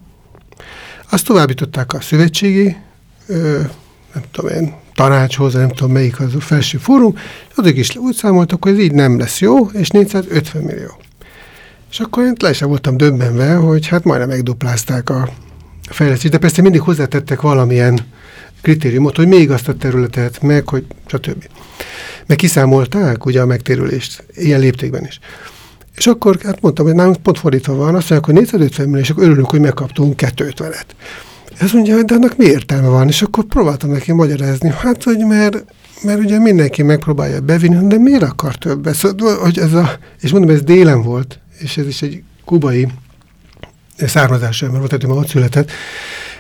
Azt továbbították a szövetségi, ö, nem tudom én, tanácshoz, nem tudom melyik az a felső fórum, azok is úgy számoltak, hogy ez így nem lesz jó, és 450 millió. És akkor én le sem voltam döbbenve, hogy hát majdnem megduplázták a fejlesztést, de persze mindig hozzátettek valamilyen kritériumot, hogy még azt a területet, meg, hogy stb. Meg kiszámolták ugye a megtérülést, ilyen léptékben is. És akkor hát mondtam, hogy nálunk pont fordítva van, azt mondják, hogy 450 millió, és akkor örülünk, hogy megkaptunk 250-et. Ez mondja, hogy de annak mi értelme van? És akkor próbáltam neki magyarázni, hát, hogy mert, mert ugye mindenki megpróbálja bevinni, de miért akar többet? Szóval, hogy ez a, és mondom, ez délen volt, és ez is egy kubai származású ember volt, tehát ma ott született.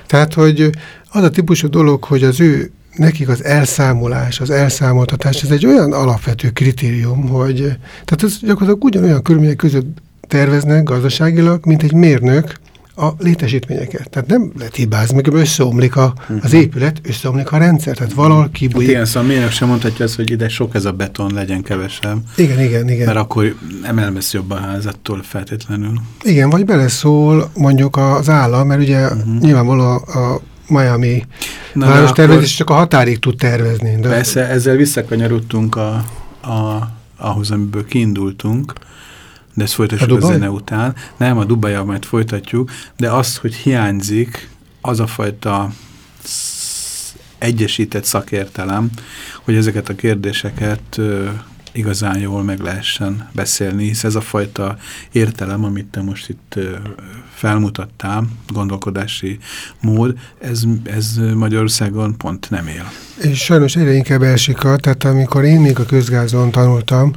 Tehát, hogy az a típusú dolog, hogy az ő nekik az elszámolás, az elszámoltatás, ez egy olyan alapvető kritérium, hogy tehát ez gyakorlatilag ugyanolyan körülmények között terveznek gazdaságilag, mint egy mérnök a létesítményeket. Tehát nem lehet hibázni, meg összeomlik a, az mhm. épület, összeomlik a rendszer, tehát valahol kibújik. Hát igen, szóval mérnök sem mondhatja azt, hogy ide sok ez a beton, legyen kevesebb. Igen, igen, igen. Mert akkor nem elvesz jobb a házattól feltétlenül. Igen, vagy beleszól mondjuk az állam, mert ugye uh mhm. -huh. nyilvánvalóan a, a Miami Na, város tervezés csak a határig tud tervezni. De... Persze, ezzel visszakanyarodtunk a, a, ahhoz, amiből kiindultunk, de ezt folytassuk a, a zene után. Nem, a Dubajjal majd folytatjuk, de az, hogy hiányzik az a fajta egyesített szakértelem, hogy ezeket a kérdéseket igazán jól meg lehessen beszélni, hisz ez a fajta értelem, amit te most itt felmutattál, gondolkodási mód, ez, ez Magyarországon pont nem él. És sajnos egyre inkább elsik a, tehát amikor én még a közgázon tanultam,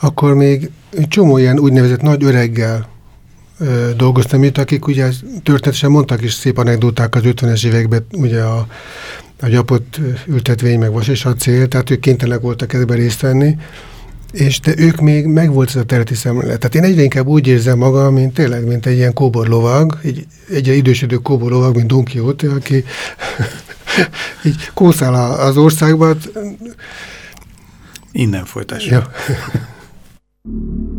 akkor még csomó ilyen úgynevezett nagy öreggel ö, dolgoztam itt, akik ugye történetesen mondtak is szép anekdoták az 50-es években, ugye a, a gyapott ültetvény meg vas és a cél, tehát ők kénytelenek voltak ebben részt venni, és de ők még megvolt ez a területi szemlélet. Tehát én egyre inkább úgy érzem magam, mint tényleg, mint egy ilyen kóborlovag, egy egyre idősödő kóborlovag, mint Don Quixote, aki így kószál az országban. Innen folytassuk. Ja. you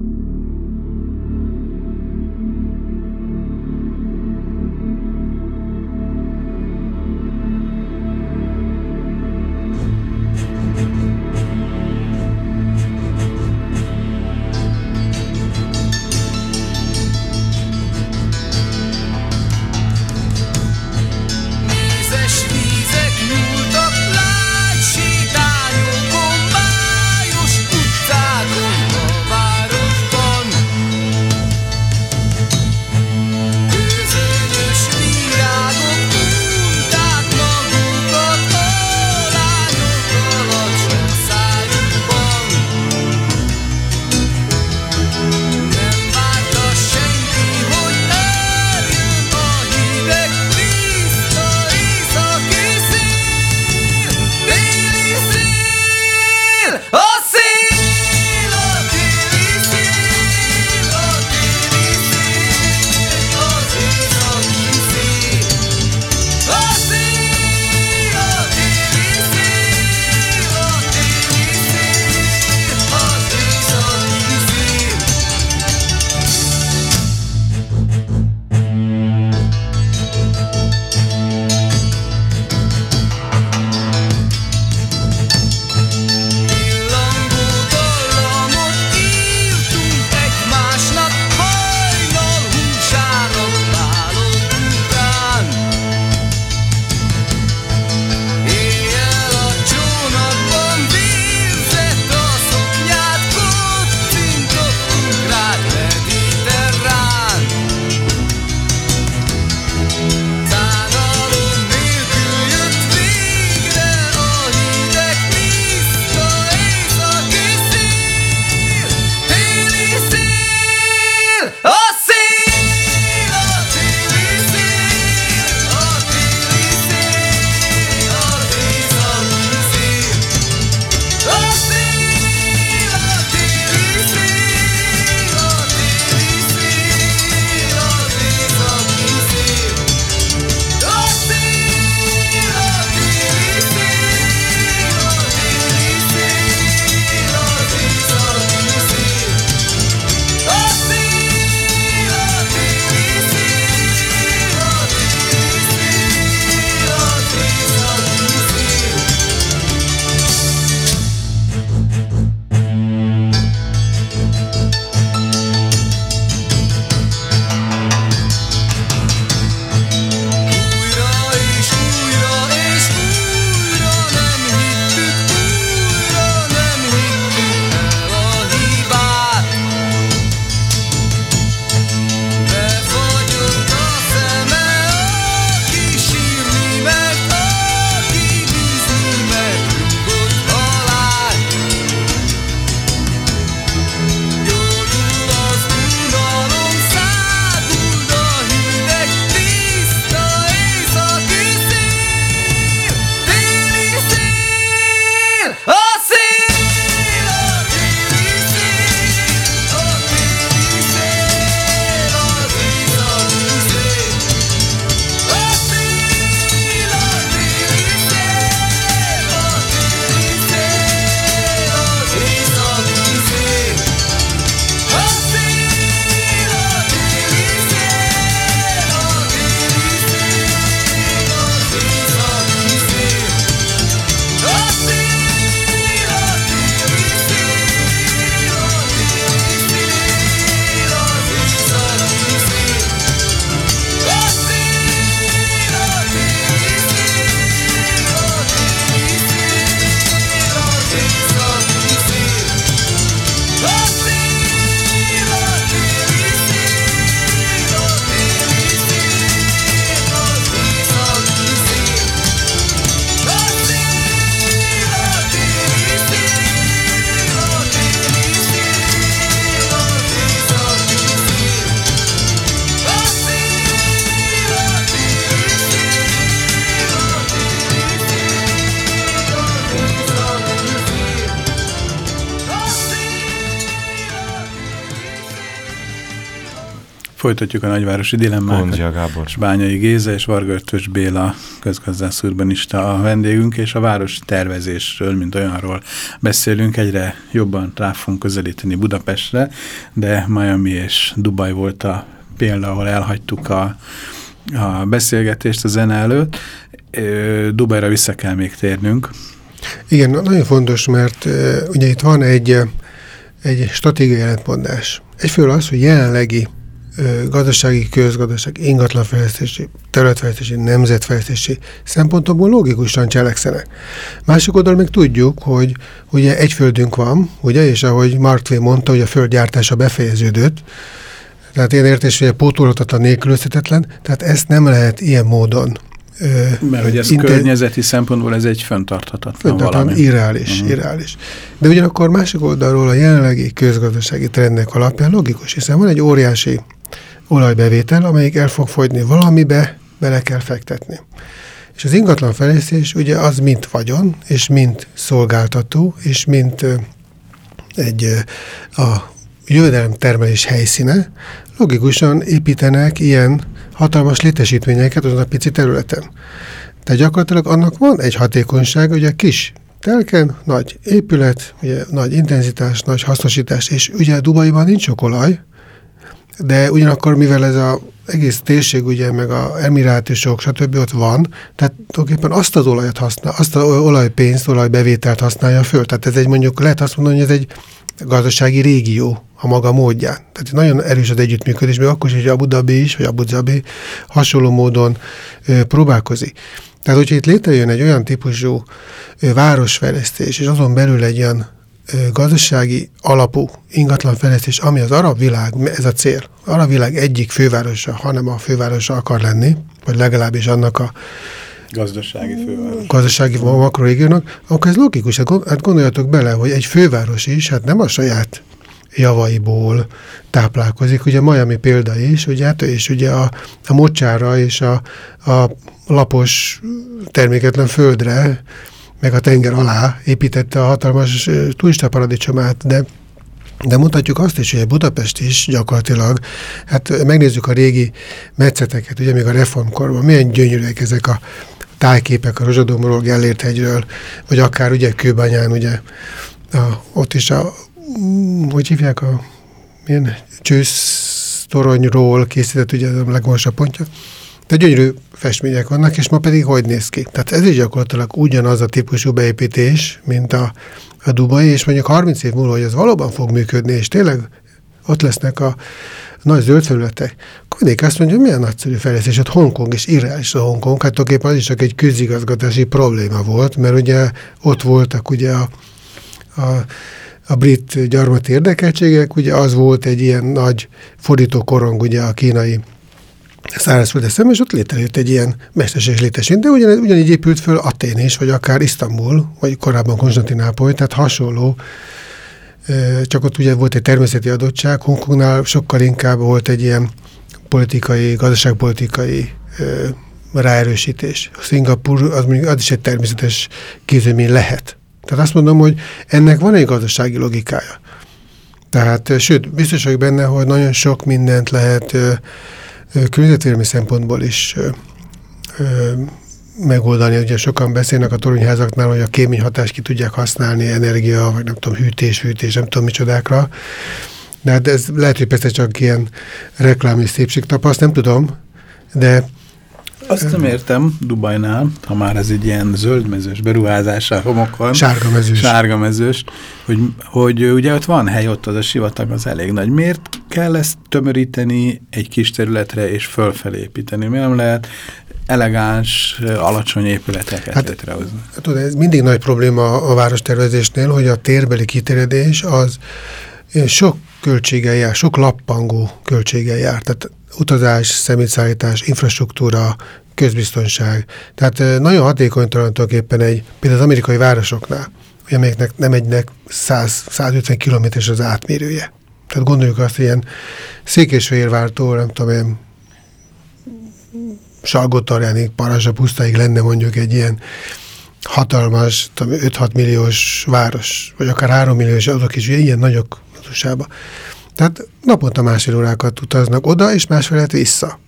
Folytatjuk a nagyvárosi dilemmákat. Kondzsia Gábor. Bányai Géza és Vargörtös Béla közgazdász urbanista a vendégünk, és a város tervezésről, mint olyanról beszélünk, egyre jobban rá fogunk közelíteni Budapestre, de Miami és Dubaj volt a példa, ahol elhagytuk a, a beszélgetést a zene előtt. Dubajra vissza kell még térnünk. Igen, nagyon fontos, mert ugye itt van egy, egy stratégiai jelentmondás. Egyfőle az, hogy jelenlegi gazdasági, közgazdasági, ingatlanfejlesztési, területfejlesztési, nemzetfejlesztési szempontokból logikusan cselekszenek. Másik oldalon még tudjuk, hogy ugye egy földünk van, ugye, és ahogy Mark Twain mondta, hogy a földgyártása befejeződött, tehát ilyen értés, hogy a pótolhatatlan nélkülözhetetlen, tehát ezt nem lehet ilyen módon mert hogy ez inter... környezeti szempontból ez egy föntarthatatlan valami. irreális, uh. -huh. irreális. De ugyanakkor másik oldalról a jelenlegi közgazdasági trendnek alapján logikus, hiszen van egy óriási olajbevétel, amelyik el fog fogyni valamibe, bele kell fektetni. És az ingatlan fejlesztés ugye az mint vagyon, és mint szolgáltató, és mint egy a jövedelem termelés helyszíne, logikusan építenek ilyen hatalmas létesítményeket azon a pici területen. Tehát gyakorlatilag annak van egy hatékonyság, ugye kis telken, nagy épület, ugye nagy intenzitás, nagy hasznosítás, és ugye Dubaiban nincs sok olaj, de ugyanakkor, mivel ez az egész térség, ugye, meg a emirátusok, stb. ott van, tehát tulajdonképpen azt az olajat használ, azt az olajpénzt, olajbevételt használja föl. Tehát ez egy mondjuk, lehet azt mondani, hogy ez egy gazdasági régió a maga módján. Tehát nagyon erős az együttműködés, még akkor is, hogy Abu Dhabi is, vagy Abu Dhabi hasonló módon ö, próbálkozik. Tehát, hogyha itt létrejön egy olyan típusú városfejlesztés, és azon belül egy olyan gazdasági alapú ingatlanfejlesztés, ami az arab világ, ez a cél, az arab világ egyik fővárosa, hanem a fővárosa akar lenni, vagy legalábbis annak a gazdasági főváros. Gazdasági makrorégiónak, akkor ez logikus. Hát, hát gondoljatok bele, hogy egy főváros is, hát nem a saját javaiból táplálkozik. Ugye Miami példa is, ugye, hát, és ugye a, a mocsára és a, a lapos terméketlen földre meg a tenger alá építette a hatalmas turista paradicsomát, de de mutatjuk azt is, hogy Budapest is gyakorlatilag, hát megnézzük a régi metszeteket, ugye még a reformkorban, milyen gyönyörűek ezek a tájképek a Rozsadomról, Gellért hegyről, vagy akár ugye Kőbányán, ugye a, ott is a, mm, hogy hívják a milyen csősztoronyról készített ugye a legmagasabb pontja, de gyönyörű festmények vannak, és ma pedig hogy néz ki? Tehát ez is gyakorlatilag ugyanaz a típusú beépítés, mint a, a Dubai, és mondjuk 30 év múlva, hogy ez valóban fog működni, és tényleg ott lesznek a nagy zöld felületek, akkor mindig azt mondja, hogy milyen nagyszerű fejlesztés, ott Hongkong és irreális a Hongkong, hát tulajdonképpen az is csak egy közigazgatási probléma volt, mert ugye ott voltak ugye a, a a brit gyarmati érdekeltségek, ugye az volt egy ilyen nagy fordító korong ugye a kínai szárazföldet szemben, és ott létrejött egy ilyen mesterséges létesítmény, de ugyan, ugyanígy épült föl Atén is, vagy akár Isztambul, vagy korábban Konstantinápoly, tehát hasonló, csak ott ugye volt egy természeti adottság, Hongkongnál sokkal inkább volt egy ilyen politikai, gazdaságpolitikai ráerősítés. A Szingapur az, mondjuk, az is egy természetes kézőmény lehet. Tehát azt mondom, hogy ennek van egy gazdasági logikája. Tehát, sőt, biztos vagyok benne, hogy nagyon sok mindent lehet környezetvédelmi szempontból is megoldani. Ugye sokan beszélnek a toronyházaknál, hogy a kéményhatást ki tudják használni, energia, vagy nem tudom, hűtés, hűtés, nem tudom micsodákra. De hát ez lehet, hogy persze csak ilyen reklám és szépségtapaszt, nem tudom, de azt nem értem Dubajnál, ha már ez egy ilyen zöldmezős beruházás a homokon. Sárgamezős. Sárgamezős, hogy, hogy ugye ott van hely, ott az a sivatag az elég nagy. Miért kell ezt tömöríteni egy kis területre és fölfelé építeni? Miért nem lehet elegáns, alacsony épületeket hát, létrehozni? Tudod, ez mindig nagy probléma a várostervezésnél, hogy a térbeli kiterjedés az sok költséggel jár, sok lappangó költséggel jár. Tehát utazás, szemétszállítás, infrastruktúra, közbiztonság. Tehát nagyon hatékony tulajdonképpen egy, például az amerikai városoknál, amelyeknek nem egynek 100-150 kilométeres az átmérője. Tehát gondoljuk azt, hogy ilyen Székésfehérvártól, nem tudom én, Salgótarjánig, Parazsa pusztáig lenne mondjuk egy ilyen hatalmas, 5-6 milliós város, vagy akár 3 milliós, azok is ilyen nagyok, Tehát naponta másfél órákat utaznak oda, és másfél vissza.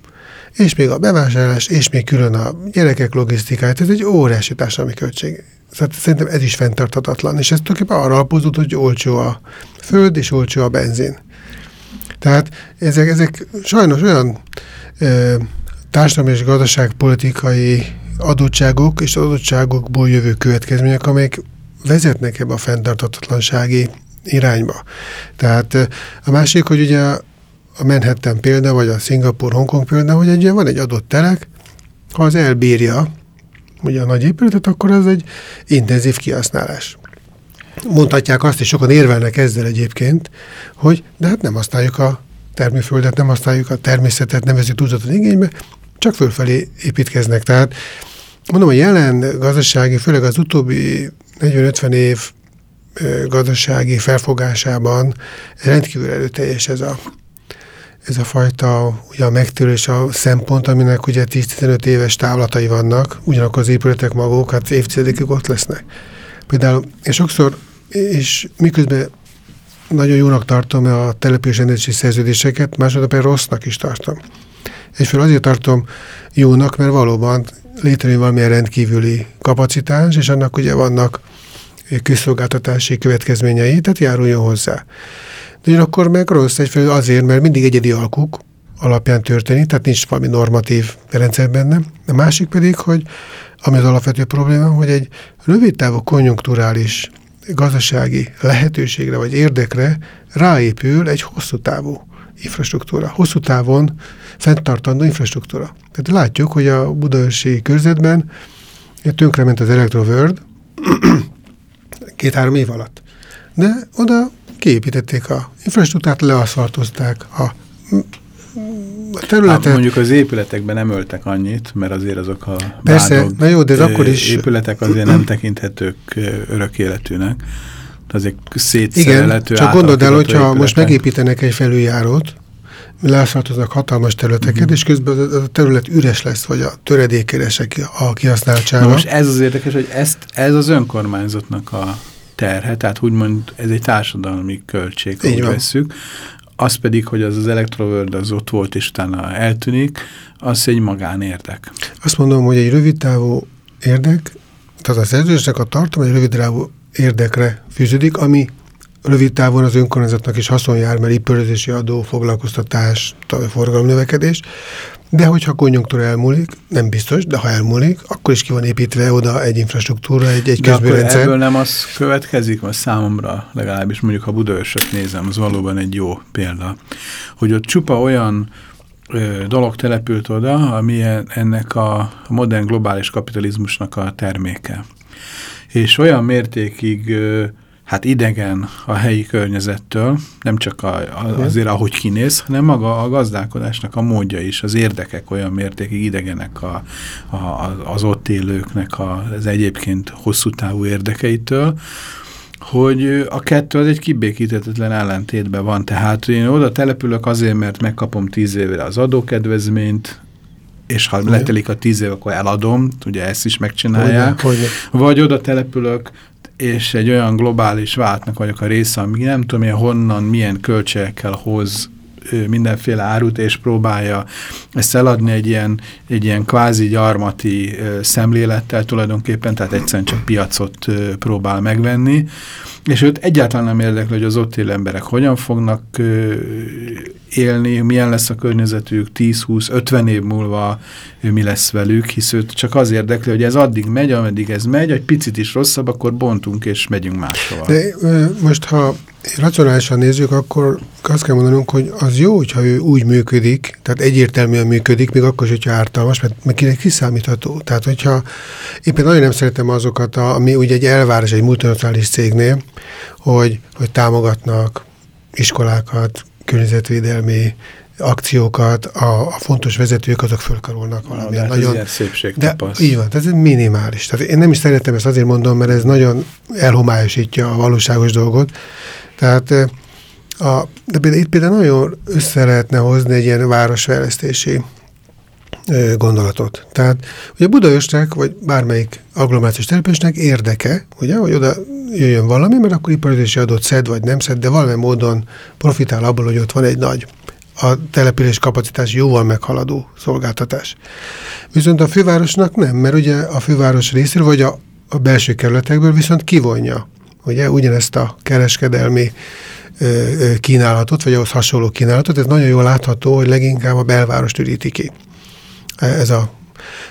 És még a bevásárlás, és még külön a gyerekek logisztikája. Ez egy óriási társadalmi költség. Tehát szerintem ez is fenntarthatatlan. És ez tulajdonképpen arra alapozódott, hogy olcsó a föld, és olcsó a benzin. Tehát ezek, ezek sajnos olyan ö, társadalmi és gazdaságpolitikai adottságok és adottságokból jövő következmények, amelyek vezetnek ebbe a fenntartatatlansági irányba. Tehát a másik, hogy ugye a Manhattan példa, vagy a Szingapur, Hongkong példa, hogy egy, van egy adott telek, ha az elbírja ugye a nagy épületet, akkor az egy intenzív kihasználás. Mondhatják azt, és sokan érvelnek ezzel egyébként, hogy de hát nem használjuk a termőföldet, nem használjuk a természetet, nem veszik tudaton igénybe, csak fölfelé építkeznek. Tehát mondom, a jelen gazdasági, főleg az utóbbi 40-50 év gazdasági felfogásában rendkívül erőteljes ez a, ez a fajta ugye a megtörés a szempont, aminek ugye 10-15 éves távlatai vannak, ugyanakkor az épületek maguk, hát évtizedekig ott lesznek. Például, és sokszor, és miközben nagyon jónak tartom a település szerződéseket, másodszor rossznak is tartom. Egyfelől azért tartom jónak, mert valóban létrejön valamilyen rendkívüli kapacitás, és annak ugye vannak közszolgáltatási következményei, tehát járuljon hozzá. De ugyanakkor meg rossz egyfelől azért, mert mindig egyedi alkuk alapján történik, tehát nincs valami normatív rendszer benne. A másik pedig, hogy ami az alapvető probléma, hogy egy rövid távú konjunkturális gazdasági lehetőségre vagy érdekre ráépül egy hosszú távú infrastruktúra. Hosszú távon fenntartandó infrastruktúra. Tehát látjuk, hogy a budaörsi körzetben tönkrement az Electroworld két-három év alatt. De oda kiépítették a infrastruktúrát, leaszfaltozták a a területet. Hát mondjuk az épületekben nem öltek annyit, mert azért azok a Persze, na jó, de ez akkor is... épületek azért nem tekinthetők örök életűnek. Azért szétszerelető Igen, csak gondold el, hogyha épületek. most megépítenek egy felüljárót, leaszfaltoznak hatalmas területeket, mm. és közben a terület üres lesz, vagy a töredékeresek a kihasználtsága. Na most ez az érdekes, hogy ezt, ez az önkormányzatnak a terhe, tehát úgymond ez egy társadalmi költség, hogy vesszük. Az pedig, hogy az az elektrovörd az ott volt, és utána eltűnik, az egy magánérdek. Azt mondom, hogy egy rövid távú érdek, tehát a szerződésnek a tartom egy rövid távú érdekre fűződik, ami rövid távon az önkormányzatnak is haszon jár, mert ipörözési adó, foglalkoztatás, forgalomnövekedés, de hogyha konjunktúra elmúlik, nem biztos, de ha elmúlik, akkor is ki van építve oda egy infrastruktúra, egy, egy közbőrendszer. ebből nem az következik, vagy számomra legalábbis mondjuk, ha Budaörsöt nézem, az valóban egy jó példa, hogy ott csupa olyan ö, dolog települt oda, ami ennek a modern globális kapitalizmusnak a terméke. És olyan mértékig ö, hát idegen a helyi környezettől, nem csak a, a, azért, ahogy kinéz, hanem maga a gazdálkodásnak a módja is, az érdekek olyan mértékig idegenek a, a, az ott élőknek az egyébként hosszú távú érdekeitől, hogy a kettő az egy kibékítetetlen ellentétben van. Tehát én oda települök azért, mert megkapom tíz évre az adókedvezményt, és ha letelik a tíz év, akkor eladom, ugye ezt is megcsinálják. Hogyne, hogyne. Vagy oda települök, és egy olyan globális váltnak vagyok a része, ami nem tudom én honnan, milyen költségekkel hoz mindenféle árut, és próbálja ezt eladni egy ilyen, egy ilyen kvázi gyarmati szemlélettel tulajdonképpen, tehát egyszerűen csak piacot próbál megvenni, és őt egyáltalán nem érdekli, hogy az ott élő emberek hogyan fognak élni, milyen lesz a környezetük 10-20-50 év múlva, mi lesz velük, hisz őt csak az érdekli, hogy ez addig megy, ameddig ez megy, egy picit is rosszabb, akkor bontunk és megyünk máshova. De most, ha racionálisan nézzük, akkor azt kell mondanunk, hogy az jó, hogyha ő úgy működik, tehát egyértelműen működik, még akkor is, hogyha ártalmas, mert, mert kinek kiszámítható. Tehát, hogyha éppen nagyon nem szeretem azokat, a, ami ugye egy elvárás egy multinacionális cégnél, hogy, hogy támogatnak iskolákat, környezetvédelmi akciókat, a, a fontos vezetők azok fölkarolnak valamilyen. Na, nagyon, ez de így van, tehát ez minimális. Tehát én nem is szeretem ezt azért mondom, mert ez nagyon elhomályosítja a valóságos dolgot. Tehát a, de például, itt például nagyon össze lehetne hozni egy ilyen városfejlesztési gondolatot. Tehát ugye Budaörsnek, vagy bármelyik agglomerációs településnek érdeke, ugye, hogy oda jöjjön valami, mert akkor iparüzési adót szed, vagy nem szed, de valamilyen módon profitál abból, hogy ott van egy nagy a település kapacitás jóval meghaladó szolgáltatás. Viszont a fővárosnak nem, mert ugye a főváros részéről, vagy a, a belső kerületekből viszont kivonja ugye ugyanezt a kereskedelmi kínálatot, vagy ahhoz hasonló kínálatot, ez nagyon jól látható, hogy leginkább a belvárost üríti ki. Ez a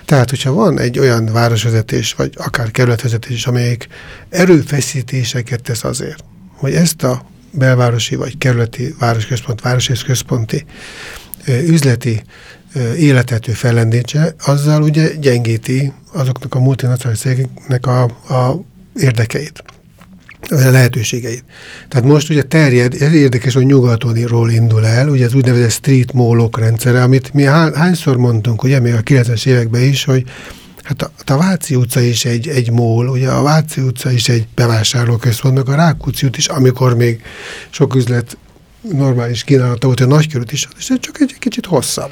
tehát, hogyha van egy olyan városvezetés, vagy akár kerületvezetés, amelyik erőfeszítéseket tesz azért, hogy ezt a belvárosi vagy kerületi városközpont, városész központi üzleti életet ő fellendítse, azzal ugye gyengíti azoknak a multinacionális cégeknek a, a érdekeit lehetőségeit. Tehát most ugye terjed, ez érdekes, hogy nyugatoniról indul el, ugye az úgynevezett street mólok rendszere, amit mi hányszor mondtunk, ugye még a 90-es években is, hogy hát a, a Váci utca is egy, egy mól, ugye a Váci utca is egy bevásárlóközpont, a Rákóczi út is, amikor még sok üzlet normális kínálata volt, a nagykörút is, és ez csak egy kicsit hosszabb.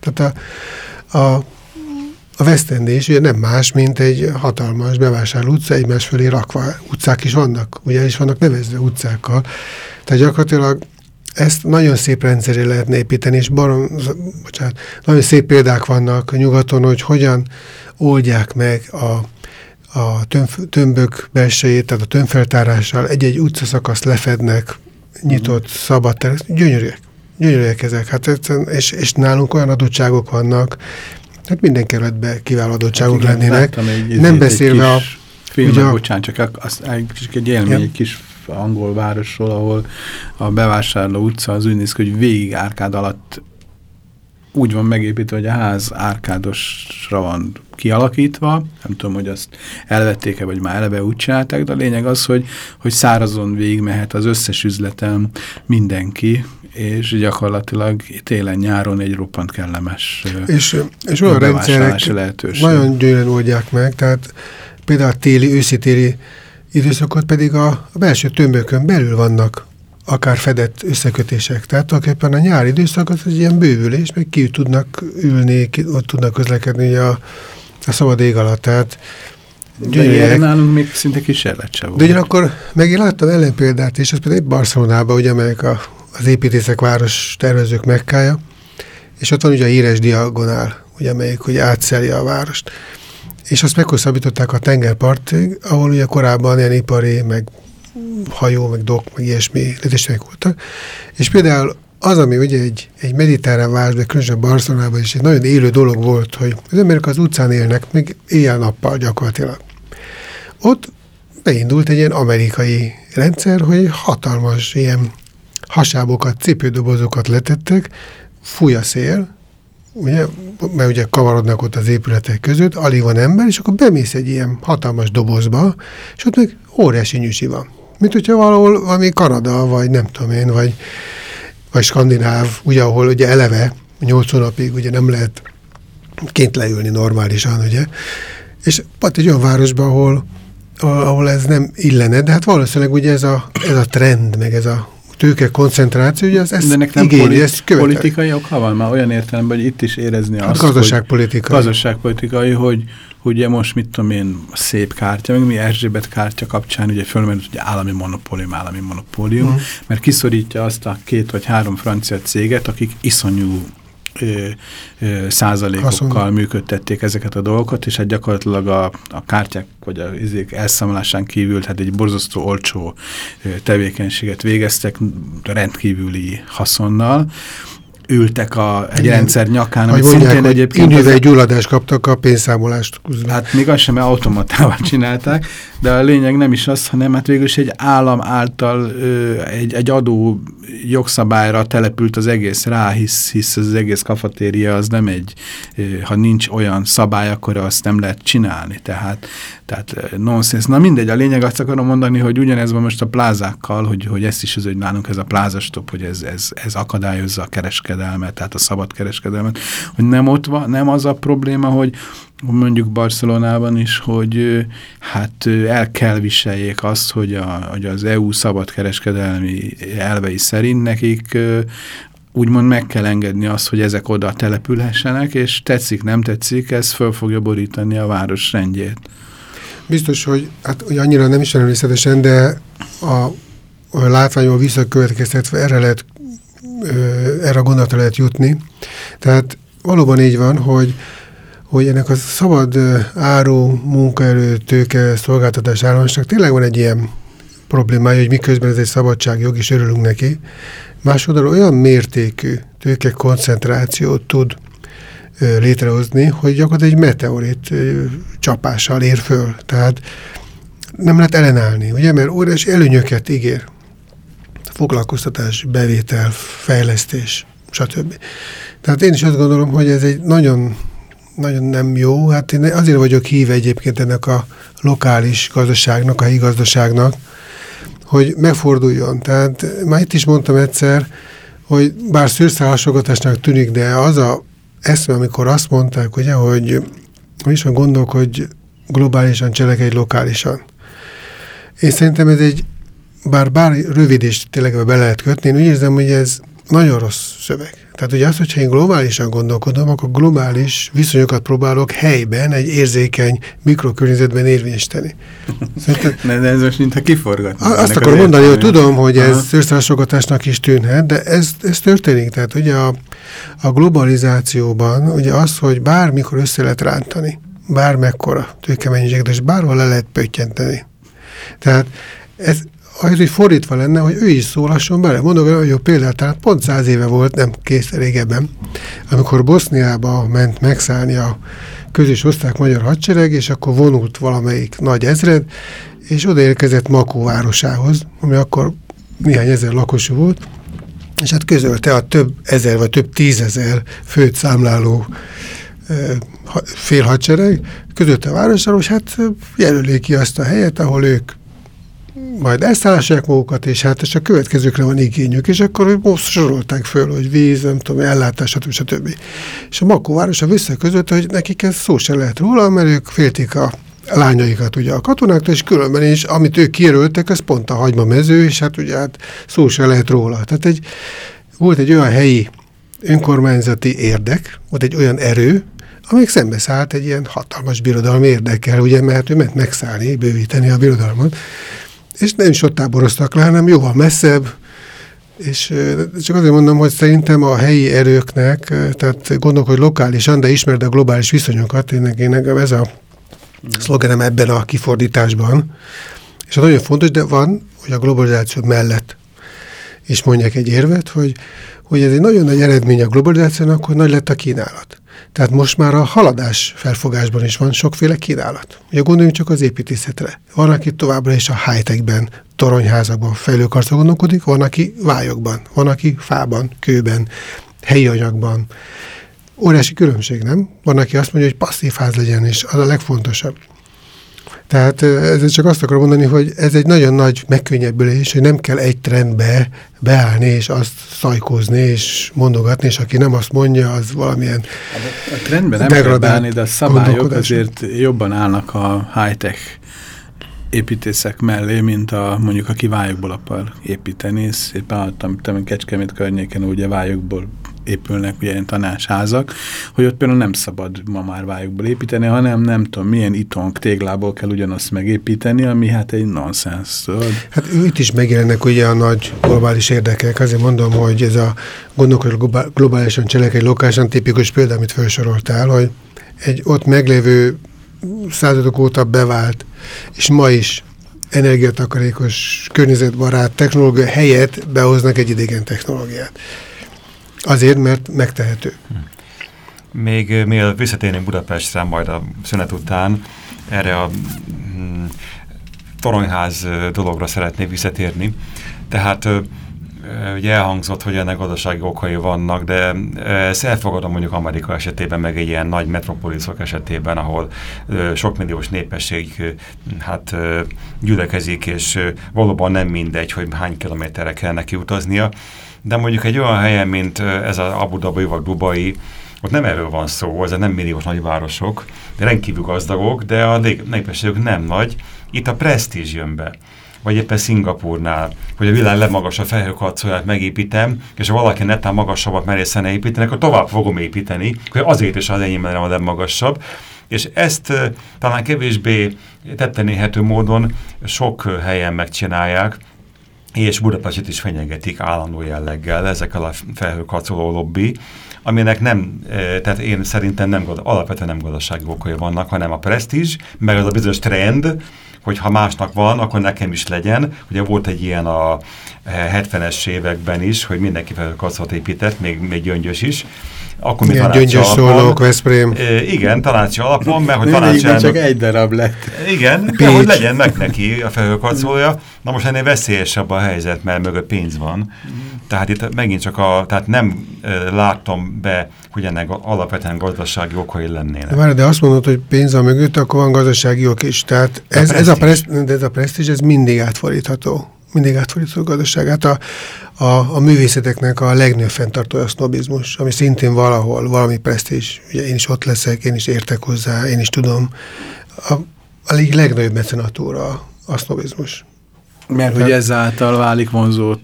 Tehát a, a a West End is ugye nem más, mint egy hatalmas bevásárló utca, egymás fölé rakva. Utcák is vannak, ugye is vannak nevezve utcákkal. Tehát gyakorlatilag ezt nagyon szép rendszeré lehetne építeni, és barom, bocsánat, nagyon szép példák vannak nyugaton, hogy hogyan oldják meg a, a tömbök belsejét, tehát a tömbfeltárással egy-egy utcaszakaszt lefednek, nyitott, szabad ter, gyönyörűek. Gyönyörűek ezek. Hát, és, és nálunk olyan adottságok vannak, Hát minden kerületben kiváló adottságok hát lennének. Egy, nem beszélve a... Film, ugye, bocsánat, csak, az, csak egy élmény, egy kis angol városról, ahol a bevásárló utca az úgy néz ki, hogy végig árkád alatt úgy van megépítve, hogy a ház árkádosra van kialakítva, nem tudom, hogy azt elvették-e, vagy már eleve úgy csinálták, de a lényeg az, hogy, hogy szárazon végig mehet az összes üzletem mindenki, és gyakorlatilag télen-nyáron egy roppant kellemes és, és olyan rendszerek lehetőség. nagyon gyönyörűen oldják meg, tehát például a téli, őszi-téli időszakot pedig a, a belső tömbökön belül vannak akár fedett összekötések. Tehát tulajdonképpen a nyári időszak az egy ilyen bővülés, meg ki tudnak ülni, ki, ott tudnak közlekedni a, a szabad ég alatt. Tehát gyönyörűek. nálunk még szinte kísérlet sem volt. De ugyanakkor meg én láttam ellenpéldát is, az például egy Barcelonában, ugye, amelyek a az építészek város tervezők mekkája, és ott van ugye a híres diagonál, ugye, amelyik ugye átszelje a várost. És azt meghosszabbították a tengerpartig, ahol ugye korábban ilyen ipari, meg hajó, meg dok, meg ilyesmi létesítmények voltak. És például az, ami ugye egy, egy mediterrán város, de különösen Barcelonában is egy nagyon élő dolog volt, hogy az emberek az utcán élnek, még éjjel-nappal gyakorlatilag. Ott beindult egy ilyen amerikai rendszer, hogy hatalmas ilyen hasábokat, cipődobozokat letettek, fúj a szél, ugye, mert ugye kavarodnak ott az épületek között, alig van ember, és akkor bemész egy ilyen hatalmas dobozba, és ott meg óriási nyüsi van. Mint hogyha valahol valami Kanada, vagy nem tudom én, vagy, vagy Skandináv, ugye, ahol ugye eleve nyolc hónapig ugye nem lehet kint leülni normálisan, ugye. És pont egy olyan városban, ahol, ahol ez nem illene, de hát valószínűleg ugye ez a, ez a trend, meg ez a tőke koncentráció, ugye az ezt De ennek nem igényi, politi ezt politikai oka van már olyan értelemben, hogy itt is érezni hát azt, gazdaságpolitikai. Hogy, gazdaságpolitikai, hogy ugye most mit tudom én, szép kártya, meg mi Erzsébet kártya kapcsán ugye fölmerült, hogy állami monopólium, állami monopólium. -huh. mert kiszorítja azt a két vagy három francia céget, akik iszonyú ö, ö, százalékokkal Haszon. működtették ezeket a dolgokat, és hát gyakorlatilag a, a kártyák vagy a izék elszámolásán kívül, hát egy borzasztó olcsó ö, tevékenységet végeztek rendkívüli haszonnal, ültek a, egy Igen. rendszer nyakán, amit mondják, szintén egyébként... Indulva egy gyulladást kaptak a pénzszámolást. Hát még azt sem, mert automatával csinálták, de a lényeg nem is az, hanem hát végül is egy állam által ö, egy, egy adó jogszabályra települt az egész rá, hisz, hisz az egész kafatéria az nem egy, ö, ha nincs olyan szabály, akkor azt nem lehet csinálni, tehát, tehát nonsense. Na mindegy, a lényeg azt akarom mondani, hogy ugyanez van most a plázákkal, hogy, hogy ezt is az, hogy nálunk ez a plázastop, hogy ez, ez, ez akadályozza a kereskedelmet, tehát a szabad kereskedelmet, hogy nem ott van, nem az a probléma, hogy mondjuk Barcelonában is, hogy hát el kell viseljék azt, hogy, a, hogy az EU szabadkereskedelmi elvei szerint nekik úgymond meg kell engedni azt, hogy ezek oda települhessenek, és tetszik, nem tetszik, ez föl fogja borítani a város rendjét. Biztos, hogy hát hogy annyira nem is részletesen, de a, a látványból visszakövetkeztetve erre lehet, erre a gondolatra lehet jutni. Tehát valóban így van, hogy hogy ennek a szabad áru munkaerő tőke szolgáltatás állomásnak tényleg van egy ilyen problémája, hogy miközben ez egy szabadságjog, és örülünk neki. Másodról olyan mértékű tőke koncentrációt tud létrehozni, hogy gyakorlatilag egy meteorit csapással ér föl. Tehát nem lehet ellenállni, ugye, mert óriási előnyöket ígér. Foglalkoztatás, bevétel, fejlesztés, stb. Tehát én is azt gondolom, hogy ez egy nagyon nagyon nem jó. Hát én azért vagyok híve egyébként ennek a lokális gazdaságnak, a helyi gazdaságnak, hogy megforduljon. Tehát már itt is mondtam egyszer, hogy bár szőrszálhasogatásnak tűnik, de az a eszme, amikor azt mondták, ugye, hogy is van hogy globálisan cselekedj lokálisan. Én szerintem ez egy, bár bár rövid és tényleg be lehet kötni, én úgy érzem, hogy ez nagyon rossz szöveg. Tehát ugye az, hogyha én globálisan gondolkodom, akkor globális viszonyokat próbálok helyben, egy érzékeny mikrokörnyezetben érvényesíteni. Szerintem, ne, de ez most mintha kiforgatni. Azt akarom mondani, hogy tudom, hogy Aha. ez szőrszásogatásnak is tűnhet, de ez, ez történik. Tehát ugye a, a globalizációban ugye az, hogy bármikor össze lehet rántani, bármekkora tőkemennyiség, és bárhol le lehet pöttyenteni. Tehát ez, ahhoz, hogy fordítva lenne, hogy ő is szólhasson bele. Mondok hogy jó példát, tehát pont száz éve volt, nem kész régebben, amikor Boszniába ment megszállni a közös osztrák-magyar hadsereg, és akkor vonult valamelyik nagy ezred, és odaérkezett Makó városához, ami akkor néhány ezer lakosú volt, és hát közölte a több ezer vagy több tízezer főt számláló fél hadsereg, közölte a városáról, és hát jelölik ki azt a helyet, ahol ők majd elszállásolják magukat, és hát és a következőkre van igényük, és akkor most sorolták föl, hogy víz, nem tudom, ellátás, stb. stb. És a Makó városa visszaközött, hogy nekik ez szó se lehet róla, mert ők félték a lányaikat ugye a katonáktól, és különben is, amit ők kijelöltek, ez pont a hagyma mező, és hát ugye hát szó se lehet róla. Tehát egy, volt egy olyan helyi önkormányzati érdek, volt egy olyan erő, amelyik szembeszállt egy ilyen hatalmas birodalmi érdekkel, ugye, mert ő ment megszállni, bővíteni a birodalmat, és nem is ott táboroztak le, hanem jóval messzebb, és csak azért mondom, hogy szerintem a helyi erőknek, tehát gondolok, hogy lokálisan, de ismerd a globális viszonyokat, én nekem ez a szlogenem ebben a kifordításban, és az nagyon fontos, de van, hogy a globalizáció mellett is mondják egy érvet, hogy, hogy ez egy nagyon nagy eredmény a globalizációnak, hogy nagy lett a kínálat. Tehát most már a haladás felfogásban is van sokféle kínálat. Ugye gondoljunk csak az építészetre. Van, aki továbbra is a high-techben, toronyházakban, fejlőkarcban gondolkodik, van, aki vályokban, van, aki fában, kőben, helyi anyagban. Óriási különbség, nem? Van, aki azt mondja, hogy passzív ház legyen, és az a legfontosabb. Tehát ez csak azt akarom mondani, hogy ez egy nagyon nagy megkönnyebbülés, hogy nem kell egy trendbe beállni, és azt szajkózni, és mondogatni, és aki nem azt mondja, az valamilyen hát A trendben nem kell beállni, de a szabályok azért jobban állnak a high-tech építészek mellé, mint a mondjuk aki vályokból akar építeni. Szépen hallottam, hogy Kecskemét környéken ugye vályokból épülnek ugye ilyen tanásházak, hogy ott például nem szabad ma már vályokból építeni, hanem nem tudom, milyen itonk téglából kell ugyanazt megépíteni, ami hát egy nonsens. Hát itt is megjelennek ugye a nagy globális érdekek, azért mondom, hogy ez a gondolkodó globálisan cselekedj lokálisan tipikus példa, amit felsoroltál, hogy egy ott meglévő századok óta bevált, és ma is energiatakarékos, környezetbarát technológia helyett behoznak egy idegen technológiát. Azért, mert megtehető. Még mielőtt visszatérnénk Budapestre majd a szünet után, erre a mm, toronyház dologra szeretnék visszatérni. Tehát ugye elhangzott, hogy ennek gazdasági okai vannak, de ezt elfogadom mondjuk Amerika esetében, meg egy ilyen nagy metropoliszok esetében, ahol sok milliós népesség hát gyülekezik, és valóban nem mindegy, hogy hány kilométerre kell neki utaznia de mondjuk egy olyan helyen, mint ez az Abu Dhabi vagy Dubai, ott nem erről van szó, ezek nem milliós nagyvárosok, de rendkívül gazdagok, de a népességük nem nagy. Itt a presztízs jön be. vagy éppen Szingapurnál, hogy a világ legmagasabb felhőkarcolóját megépítem, és ha valaki netán magasabbat merészene építeni, akkor tovább fogom építeni, hogy azért is az enyém a legmagasabb. És ezt talán kevésbé tettenéhető módon sok helyen megcsinálják, és Budapestet is fenyegetik állandó jelleggel ezekkel a felhőkarcoló lobby, aminek nem, tehát én szerintem nem, alapvetően nem gazdasági okai vannak, hanem a presztízs, meg az a bizonyos trend, hogy ha másnak van, akkor nekem is legyen. Ugye volt egy ilyen a 70-es években is, hogy mindenki felhőkarcolót épített, még, még gyöngyös is, akkor mi tanácsi alapon. Veszprém. E, igen, tanácsi alapon, mert hogy tanácsi csak egy darab lett. Igen, de hogy legyen meg neki a felhőkarcolója. Na most ennél veszélyesebb a helyzet, mert mögött pénz van. Tehát itt megint csak a, tehát nem e, látom be, hogy ennek alapvetően gazdasági okai lennének. Várj, de azt mondod, hogy pénz van mögött, akkor van gazdasági ok is. Tehát ez, ez, a, presztízs, ez a presztízs, ez mindig átfordítható mindig átfordító gazdaságát. A, a, a művészeteknek a legnőbb fenntartója a sznobizmus, ami szintén valahol, valami presztízs, ugye én is ott leszek, én is értek hozzá, én is tudom. A, a legnagyobb mecenatúra a sznobizmus. Mert hogy ezáltal válik vonzó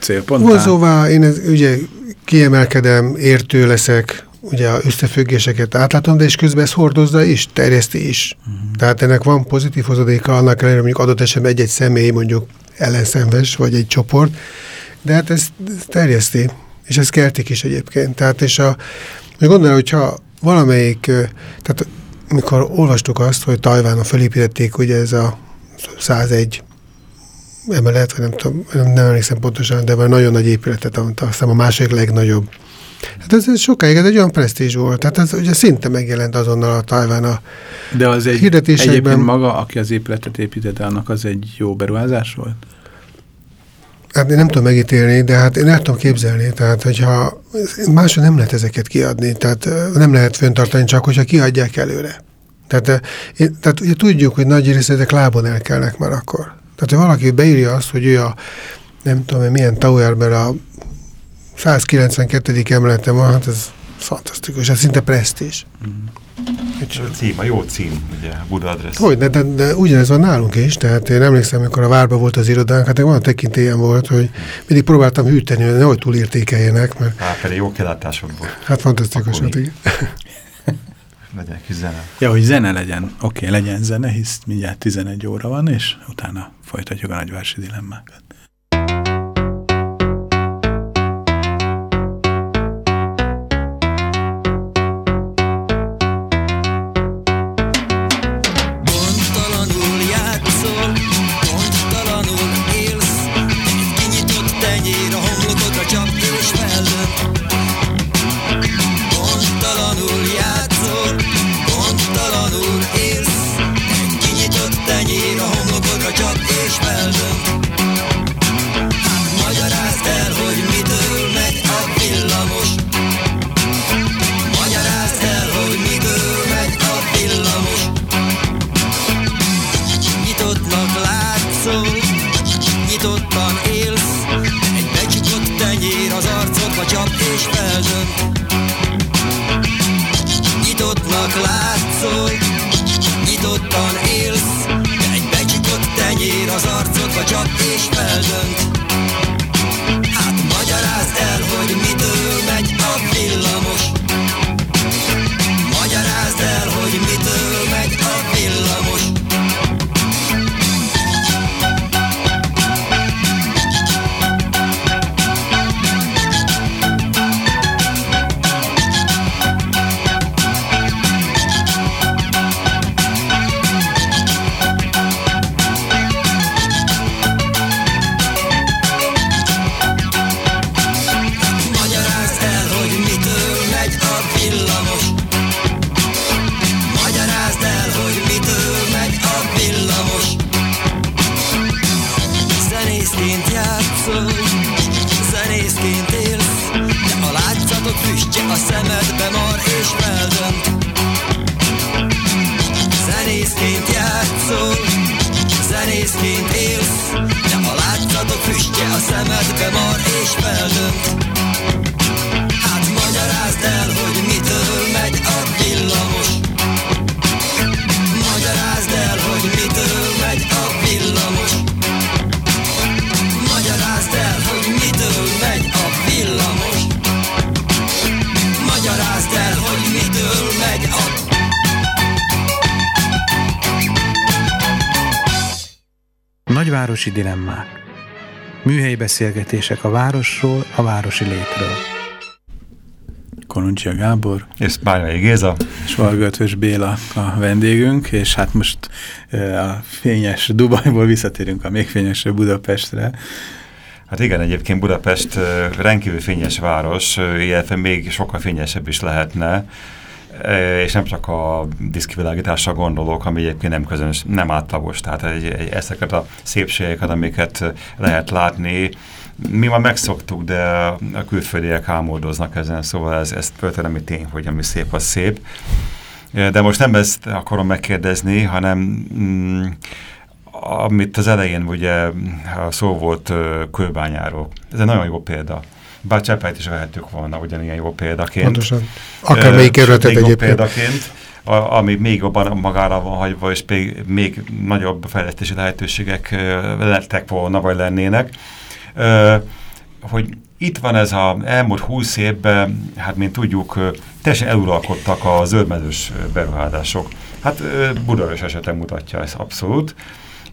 célponttá? Vonzóvá, én ez, ugye kiemelkedem, értő leszek, ugye összefüggéseket átlátom, de és közben ezt hordozza is, terjeszti is. Uh mhm. -huh. Tehát ennek van pozitív hozadéka, annak ellenére mondjuk adott esetben egy-egy személy mondjuk ellenszenves, vagy egy csoport, de hát ez, terjeszti, és ez keltik is egyébként. Tehát, és a, gondolom, hogyha valamelyik, tehát mikor olvastuk azt, hogy Tajvánon felépítették, ugye ez a 101 emelet, vagy nem tudom, nem, emlékszem pontosan, de van nagyon nagy épületet, amit aztán a második legnagyobb. Hát ez, ez sokáig ez egy olyan presztízs volt, tehát ez ugye szinte megjelent azonnal a Tajván a De az egy, egyébként maga, aki az épületet építette, annak az egy jó beruházás volt? Hát én nem tudom megítélni, de hát én el tudom képzelni, tehát hogyha máshogy nem lehet ezeket kiadni, tehát nem lehet föntartani, csak hogyha kiadják előre. Tehát, én, tehát ugye tudjuk, hogy nagy részletek lábon elkelnek már akkor. Tehát, ha valaki beírja azt, hogy ő a nem tudom, milyen Towerben a 192. emeleten van, hát ez fantasztikus, ez szinte presztés. Mm. A cím, a jó cím, ugye, Buda adress. Hogy, de, de, de ugyanez van nálunk is, tehát én emlékszem, amikor a várba volt az irodánk, hát olyan tekintélyem volt, hogy mindig próbáltam hűteni, hogy nehogy túlértékeljenek. Mert... Hát pedig jó kilátásod volt. Hát fantasztikus igen. Legyen kis zene. Ja, hogy zene legyen. Oké, okay, legyen zene, hisz mindjárt 11 óra van, és utána folytatjuk a nagyvárosi dilemmákat. is feldönt Hát magyarázd el, hogy mitől megy a villamos. Magyarázd el, hogy mitől megy a villamos. Magyarázd el, hogy mitől megy a villamos. Magyarázd el, hogy mitől megy a Nagyvárosi dilemmák. Műhelyi beszélgetések a városról, a városi létről. Koloncsia Gábor. És Bányai Géza. És Vargatös Béla a vendégünk, és hát most a fényes Dubajból visszatérünk a még fényesebb Budapestre. Hát igen, egyébként Budapest rendkívül fényes város, illetve még sokkal fényesebb is lehetne, és nem csak a diszkivilágításra gondolok, ami egyébként nem közöns, nem átlagos, tehát egy, egy, ezeket a szépségeket, amiket lehet látni, mi már megszoktuk, de a külföldiek álmodoznak ezen, szóval ez, ez történelmi tény, hogy ami szép, az szép. De most nem ezt akarom megkérdezni, hanem mm, amit az elején ugye szó volt kőbányáról. Ez egy nagyon jó példa. Bár Csepelt is vehettük volna ugyanilyen jó példaként. Pontosan. Akár még kerületet egyébként. példaként, a, ami még jobban magára van hagyva, és még, még nagyobb fejlesztési lehetőségek lettek volna, vagy lennének. Hogy itt van ez az elmúlt húsz évben, hát mint tudjuk, teljesen eluralkodtak a zöldmezős beruházások. Hát Budapest esete mutatja ezt abszolút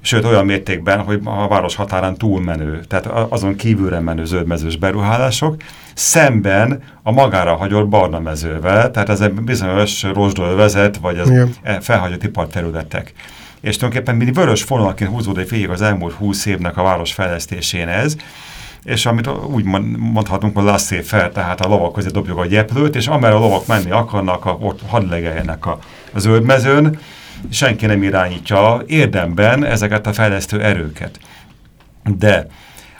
sőt olyan mértékben, hogy a város határán túlmenő, tehát azon kívülre menő zöldmezős beruházások, szemben a magára hagyott barna mezővel, tehát ez egy bizonyos rozsdól vezet, vagy az e, felhagyott iparterületek. És tulajdonképpen mindig vörös fonalként húzódik végig az elmúlt húsz évnek a város fejlesztésén ez, és amit úgy mondhatunk, hogy lasszé fel, tehát a lovak közé dobjuk a gyeplőt, és amerre a lovak menni akarnak, a, ott hadlegeljenek a, a zöldmezőn, senki nem irányítja érdemben ezeket a fejlesztő erőket. De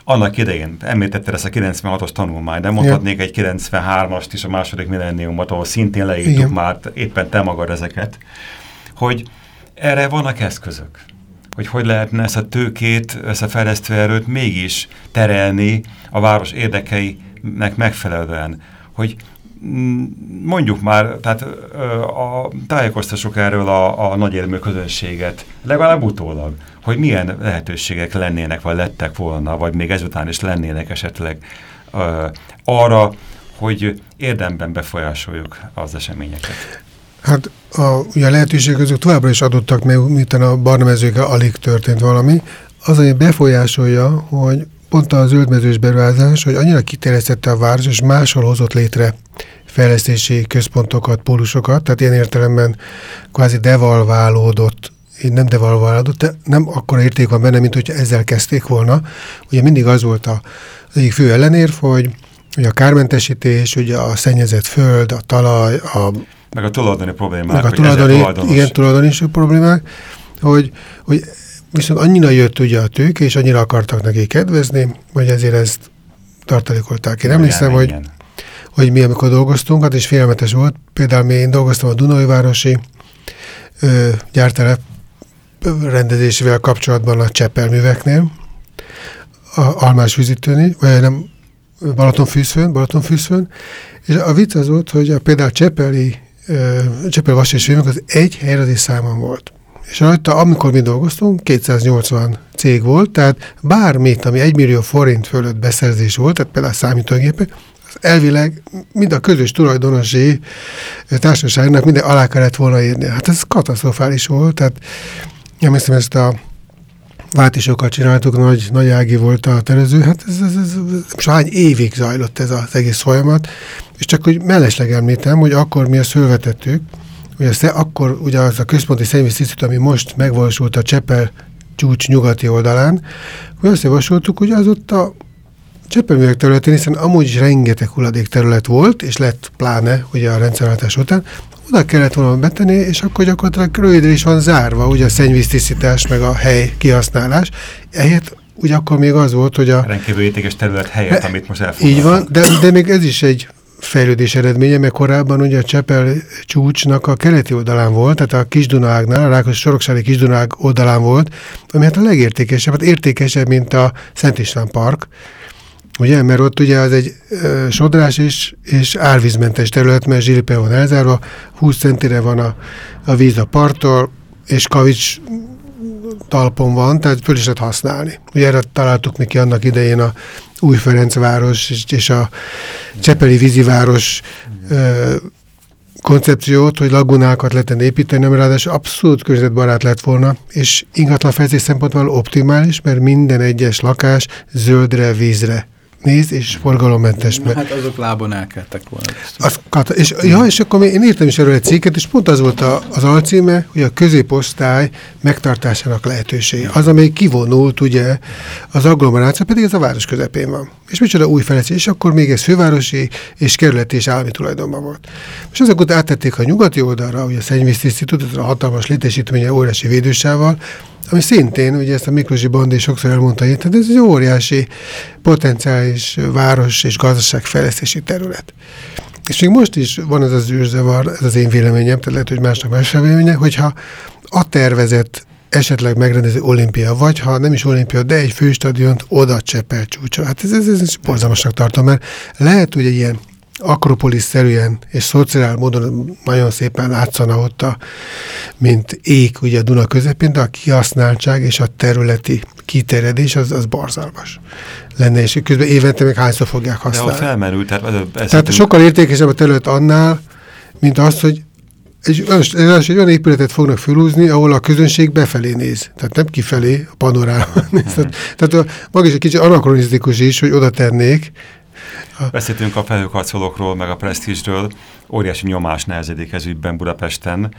annak idején, említetted ezt a 96-os tanulmány, de mondhatnék egy 93-ast is a második millenniumot, ahol szintén leírtuk már éppen te magad ezeket, hogy erre vannak eszközök. Hogy hogy lehetne ezt a tőkét, ezt a fejlesztő erőt mégis terelni a város érdekeinek megfelelően. Hogy mondjuk már, tehát a, tájékoztassuk erről a, a nagy élmű közönséget, legalább utólag, hogy milyen lehetőségek lennének, vagy lettek volna, vagy még ezután is lennének esetleg ö, arra, hogy érdemben befolyásoljuk az eseményeket. Hát a, ugye a lehetőségek között továbbra is adottak, mert miután a barna mezőkkel alig történt valami, az, hogy befolyásolja, hogy pont a zöldmezős beruházás, hogy annyira kiterjesztette a város, és máshol hozott létre fejlesztési központokat, pólusokat, tehát ilyen értelemben kvázi devalválódott, nem devalválódott, de nem akkora érték van benne, mint hogyha ezzel kezdték volna. Ugye mindig az volt a, az egyik fő ellenérv, hogy ugye a kármentesítés, ugye a szennyezett föld, a talaj, a meg a tulajdoni problémák. Meg a tulajdoni, igen, tulajdoni problémák, hogy, hogy viszont annyira jött ugye a tőke, és annyira akartak neki kedvezni, hogy ezért ezt tartalékolták. Én emlékszem, hogy hogy mi, amikor dolgoztunk, hát és félelmetes volt. Például mi én dolgoztam a Dunajvárosi ö, gyártelep rendezésével kapcsolatban a Csepelműveknél, a Almás vizitőni, vagy nem, Balatonfűszfőn, Balatonfűszfőn, és a vicc az volt, hogy a, például Csepeli, Csepel Vas és az egy helyradi számon volt. És rajta, amikor mi dolgoztunk, 280 cég volt, tehát bármit, ami 1 millió forint fölött beszerzés volt, tehát például számítógépek, elvileg mind a közös tulajdonosi társaságnak minden alá kellett volna írni. Hát ez katasztrofális volt, tehát nem hiszem ezt a váltisokat csináltuk, nagy, nagy ági volt a terező, hát ez, ez, ez, ez hány évig zajlott ez az egész folyamat, és csak hogy mellesleg említem, hogy akkor mi ezt fölvetettük, hogy ezt, akkor ugye az a központi szennyvíztisztít, ami most megvalósult a Csepel csúcs nyugati oldalán, hogy azt javasoltuk, hogy az ott a Csepelművek területén, hiszen amúgy is rengeteg hulladék terület volt, és lett pláne ugye a rendszerváltás után, oda kellett volna betenni, és akkor gyakorlatilag rövidre is van zárva, ugye a szennyvíztisztítás, meg a hely kihasználás. Ehhez ugye akkor még az volt, hogy a... Rendkívül értékes terület helyett, de, amit most elfogadtak. Így van, de, de még ez is egy fejlődés eredménye, mert korábban ugye a Csepel csúcsnak a keleti oldalán volt, tehát a Kisdunágnál, a Rákos Soroksári Kisdunág oldalán volt, ami hát a legértékesebb, hát értékesebb, mint a Szent István Park, Ugye, mert ott ugye az egy ö, sodrás és, és árvízmentes terület, mert zsilipe van elzárva, 20 centire van a, a víz a parttól, és kavics talpon van, tehát föl is lehet használni. Ugye erre találtuk neki annak idején a Új Ferencváros és, és a Csepeli víziváros ö, koncepciót, hogy lagunákat lehetne építeni, ami ráadásul abszolút környezetbarát lett volna, és ingatlan fejlesztés szempontból optimális, mert minden egyes lakás zöldre, vízre néz, és forgalommentes. Na, hát azok lábon elkeltek volna. Az, és, ja, és akkor én írtam is erről egy cikket, és pont az volt a, az alcíme, hogy a középosztály megtartásának lehetősége. Az, amely kivonult ugye az agglomeráció, pedig ez a város közepén van. És micsoda új fejlesztés, és akkor még ez fővárosi és kerületi és állami tulajdonban volt. És azok után áttették a nyugati oldalra, ugye a Szennyvíztisztítőt, a hatalmas létesítménye óriási védősával, ami szintén, ugye ezt a Miklósi Bandi sokszor elmondta itt, tehát ez egy óriási potenciális város és gazdaságfejlesztési terület. És még most is van ez az űrzavar, ez az én véleményem, tehát lehet, hogy másnak más véleménye, hogyha a tervezett esetleg megrendező olimpia, vagy ha nem is olimpia, de egy főstadiont oda csepel csúcsra. Hát ez, ez, ez borzalmasnak tartom, mert lehet, hogy egy ilyen akropolis-szerűen és szociál módon nagyon szépen látszana ott, a, mint ég ugye a Duna közepén, de a kihasználtság és a területi kiterjedés az, az barzalmas lenne, és közben évente még hányszor fogják használni. De felmerült. Tehát, ez tehát sokkal értékesebb a terület annál, mint az, hogy egy, egy olyan épületet fognak fölhúzni, ahol a közönség befelé néz. Tehát nem kifelé, a panoráma néz. Mm. Tehát, tehát a, maga is egy kicsit anakronisztikus is, hogy oda tennék, Beszéltünk a felhőkarcolókról, meg a presztízsről. Óriási nyomás nehezedik ez ügyben Budapesten.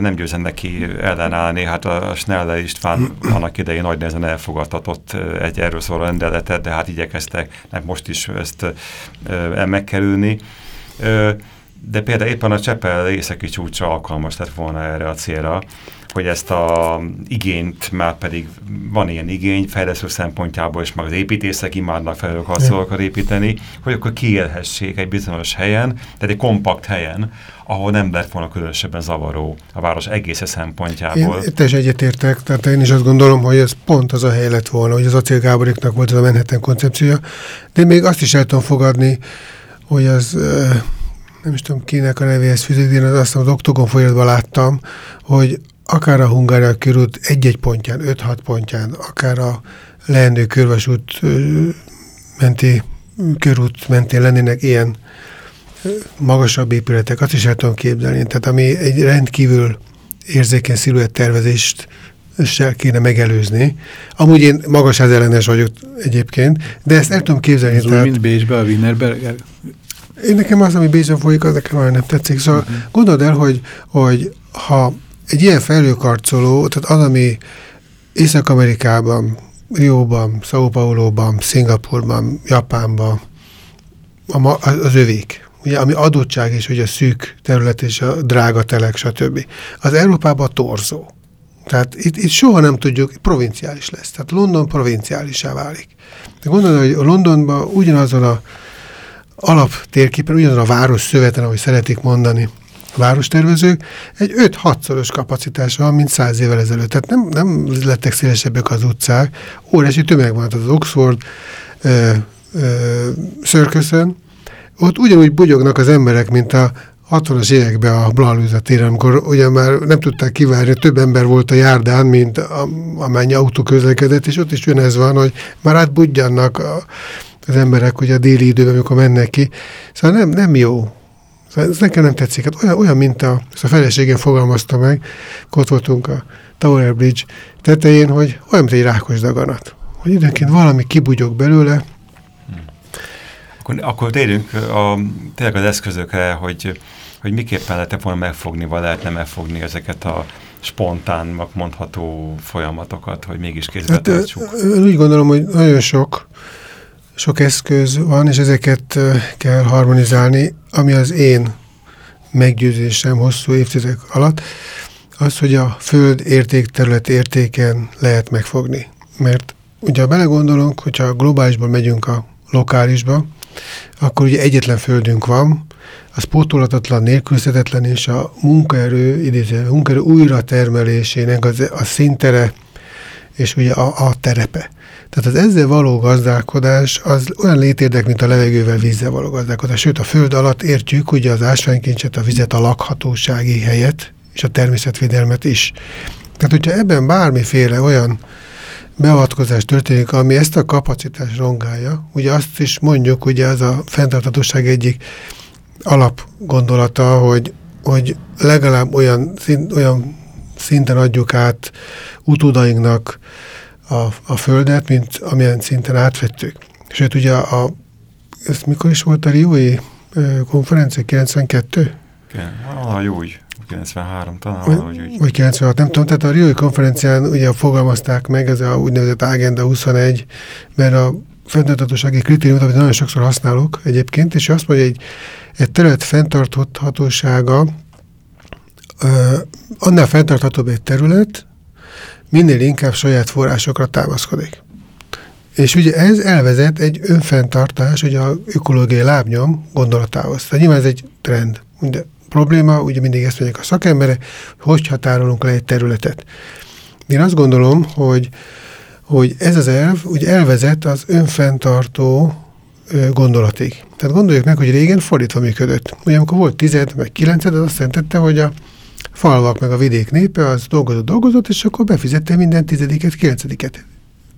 Nem győzem neki ellenállni. Hát a Snelle István annak idején nagy nehezen elfogadtatott egy erről szóló rendeletet, de hát igyekeztek most is ezt megkerülni. De például éppen a Csepel északi csúcsa alkalmas lett volna erre a célra hogy ezt a igényt, már pedig van ilyen igény fejlesztő szempontjából, és már az építészek imádnak felhőkarcolókat építeni, hogy akkor kiélhessék egy bizonyos helyen, tehát egy kompakt helyen, ahol nem lett volna különösebben zavaró a város egész szempontjából. Én teljesen egyetértek, tehát én is azt gondolom, hogy ez pont az a hely lett volna, hogy az Acél Gáboriknak volt ez a Manhattan koncepciója, de még azt is el tudom fogadni, hogy az nem is tudom kinek a nevéhez fűződik, én azt az Oktogon folyamatban láttam, hogy akár a Hungária körút egy-egy pontján, 5-6 pontján, akár a leendő körvasút menti körút mentén lennének ilyen magasabb épületek, azt is el tudom képzelni. Tehát ami egy rendkívül érzékeny sziluett tervezést se kéne megelőzni. Amúgy én magas ellenes vagyok egyébként, de ezt el tudom képzelni. Ez tehát, mint Bécsbe, a Wienerberger? Én nekem az, ami Bécsben folyik, az nekem nagyon nem tetszik. Szóval uh mhm. -huh. gondold el, hogy, hogy ha egy ilyen felhőkarcoló, tehát az, ami Észak-Amerikában, Rióban, São Paulo-ban, Szingapurban, Japánban, az övék. Ugye, ami adottság és ugye a szűk terület és a drága telek, stb. Az Európában a torzó. Tehát itt, itt soha nem tudjuk, provinciális lesz. Tehát London provinciálisá válik. De gondolod, hogy Londonban ugyanazon a alaptérképen, ugyanazon a város szöveten, ahogy szeretik mondani, várostervezők, egy 5-6-szoros kapacitása van, mint száz évvel ezelőtt. Tehát nem, nem lettek szélesebbek az utcák, óriási tömeg van, az Oxford ö, ö, szörköszön, ott ugyanúgy bugyognak az emberek, mint a 60-as években a Blalőza téren, amikor ugye már nem tudták kivárni, több ember volt a járdán, mint a, amennyi autó közlekedett, és ott is ugyanez van, hogy már átbudjannak a, az emberek ugye a déli időben, amikor mennek ki. Szóval nem, nem jó Szóval ez nekem nem tetszik. Hát olyan, olyan mint a, ezt a feleségem fogalmazta meg, ott voltunk a Tower Bridge tetején, hogy olyan, mint egy rákos daganat. Hogy időnként valami kibugyog belőle. Akkor, akkor térjünk a, tényleg az eszközökre, hogy, hogy miképpen lehet volna megfogni, vagy lehetne megfogni ezeket a spontán, mondható folyamatokat, hogy mégis kézbe hát, tartsuk. Úgy gondolom, hogy nagyon sok sok eszköz van, és ezeket kell harmonizálni, ami az én meggyőzésem hosszú évtizedek alatt, az, hogy a föld értékterület értéken lehet megfogni. Mert ugye ha belegondolunk, hogyha globálisból megyünk a lokálisba, akkor ugye egyetlen földünk van, az pótolhatatlan, nélkülözhetetlen, és a munkaerő, idéző, munkaerő újra termelésének az, a szintere, és ugye a, a terepe. Tehát az ezzel való gazdálkodás az olyan létérdek, mint a levegővel, vízzel való gazdálkodás. Sőt, a föld alatt értjük ugye az ásványkincset, a vizet, a lakhatósági helyet, és a természetvédelmet is. Tehát, hogyha ebben bármiféle olyan beavatkozás történik, ami ezt a kapacitást rongálja, ugye azt is mondjuk, ugye az a fenntartatóság egyik alapgondolata, hogy hogy legalább olyan, szint, olyan szinten adjuk át utódainknak a, a földet, mint amilyen szinten átvettük. Sőt, ugye a, ez mikor is volt a Riói konferencia? 92? Igen, valahogy úgy. 93 talán valahogy úgy. Vagy 96, nem tudom. Tehát a Riói konferencián ugye fogalmazták meg, ez a úgynevezett Agenda 21, mert a fenntartatósági kritériumot, amit nagyon sokszor használok egyébként, és azt mondja, hogy egy, egy terület fenntarthatósága annál fenntarthatóbb egy terület, minél inkább saját forrásokra támaszkodik. És ugye ez elvezet egy önfenntartás, ugye a ökológiai lábnyom gondolatához. Tehát nyilván ez egy trend. Ugye probléma, ugye mindig ezt mondják a szakembere, hogy határolunk le egy területet. Én azt gondolom, hogy, hogy ez az elv ugye elvezet az önfenntartó gondolatig. Tehát gondoljuk meg, hogy régen fordítva működött. Ugye amikor volt tized, meg kilenced, az azt jelentette, hogy a falvak meg a vidék népe az dolgozott, dolgozott, és akkor befizette minden tizediket, kilencediket.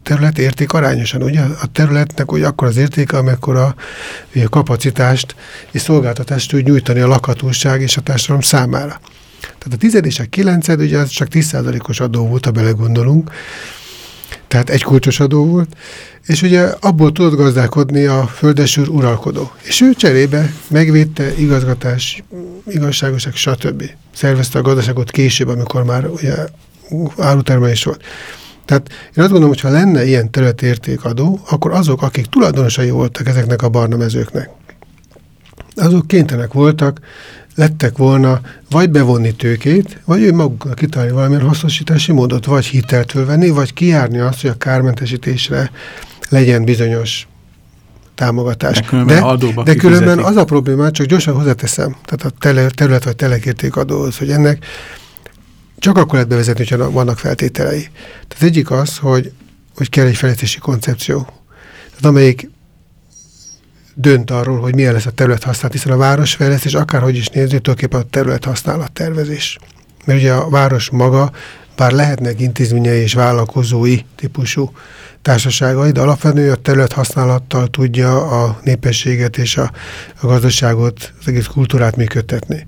Terület érték arányosan, ugye? A területnek ugye akkor az értéke, amikor a kapacitást és szolgáltatást tud nyújtani a lakhatóság és a társadalom számára. Tehát a tized és a kilenced, ugye az csak 10%-os adó volt, ha belegondolunk, tehát egy kulcsos adó volt, és ugye abból tudott gazdálkodni a földesűr uralkodó. És ő cserébe megvédte igazgatás, igazságoság, stb. Szervezte a gazdaságot később, amikor már ugye árutermelés volt. Tehát én azt gondolom, hogy ha lenne ilyen területértékadó, akkor azok, akik tulajdonosai voltak ezeknek a barna mezőknek, azok kénytelenek voltak, lettek volna vagy bevonni tőkét, vagy ő maguknak kitalálni valamilyen hasznosítási módot, vagy hitelt fölvenni, vagy kiárni azt, hogy a kármentesítésre legyen bizonyos támogatás. De különben, de, de különben az a probléma, csak gyorsan hozzáteszem, tehát a tele, terület vagy telekérték adóhoz, hogy ennek csak akkor lehet bevezetni, hogyha vannak feltételei. Tehát egyik az, hogy, hogy kell egy fejlesztési koncepció. Tehát amelyik dönt arról, hogy milyen lesz a terület használat, hiszen a városfejlesztés akárhogy is nézni, tulajdonképpen a terület használat tervezés. Mert ugye a város maga, bár lehetnek intézményei és vállalkozói típusú társaságai, de alapvetően a terület használattal tudja a népességet és a, a gazdaságot, az egész kultúrát működtetni.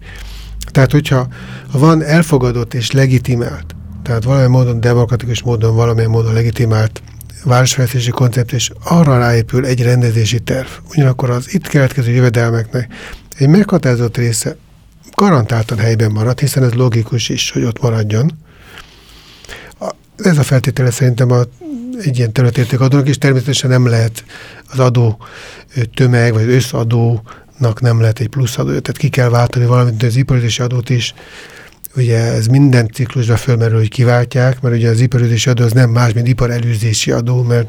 Tehát, hogyha ha van elfogadott és legitimált, tehát valamilyen módon demokratikus módon, valamilyen módon legitimált városfejlesztési koncept, és arra ráépül egy rendezési terv. Ugyanakkor az itt keletkező jövedelmeknek egy meghatározott része garantáltan helyben marad, hiszen ez logikus is, hogy ott maradjon. Ez a feltétele szerintem a, egy ilyen területérték adónak, és természetesen nem lehet az adó tömeg, vagy összadónak nem lehet egy plusz adó, tehát ki kell váltani valamint az iparüzési adót is, ugye ez minden ciklusban fölmerül, hogy kiváltják, mert ugye az iparüzési adó az nem más, mint iparelőzési adó, mert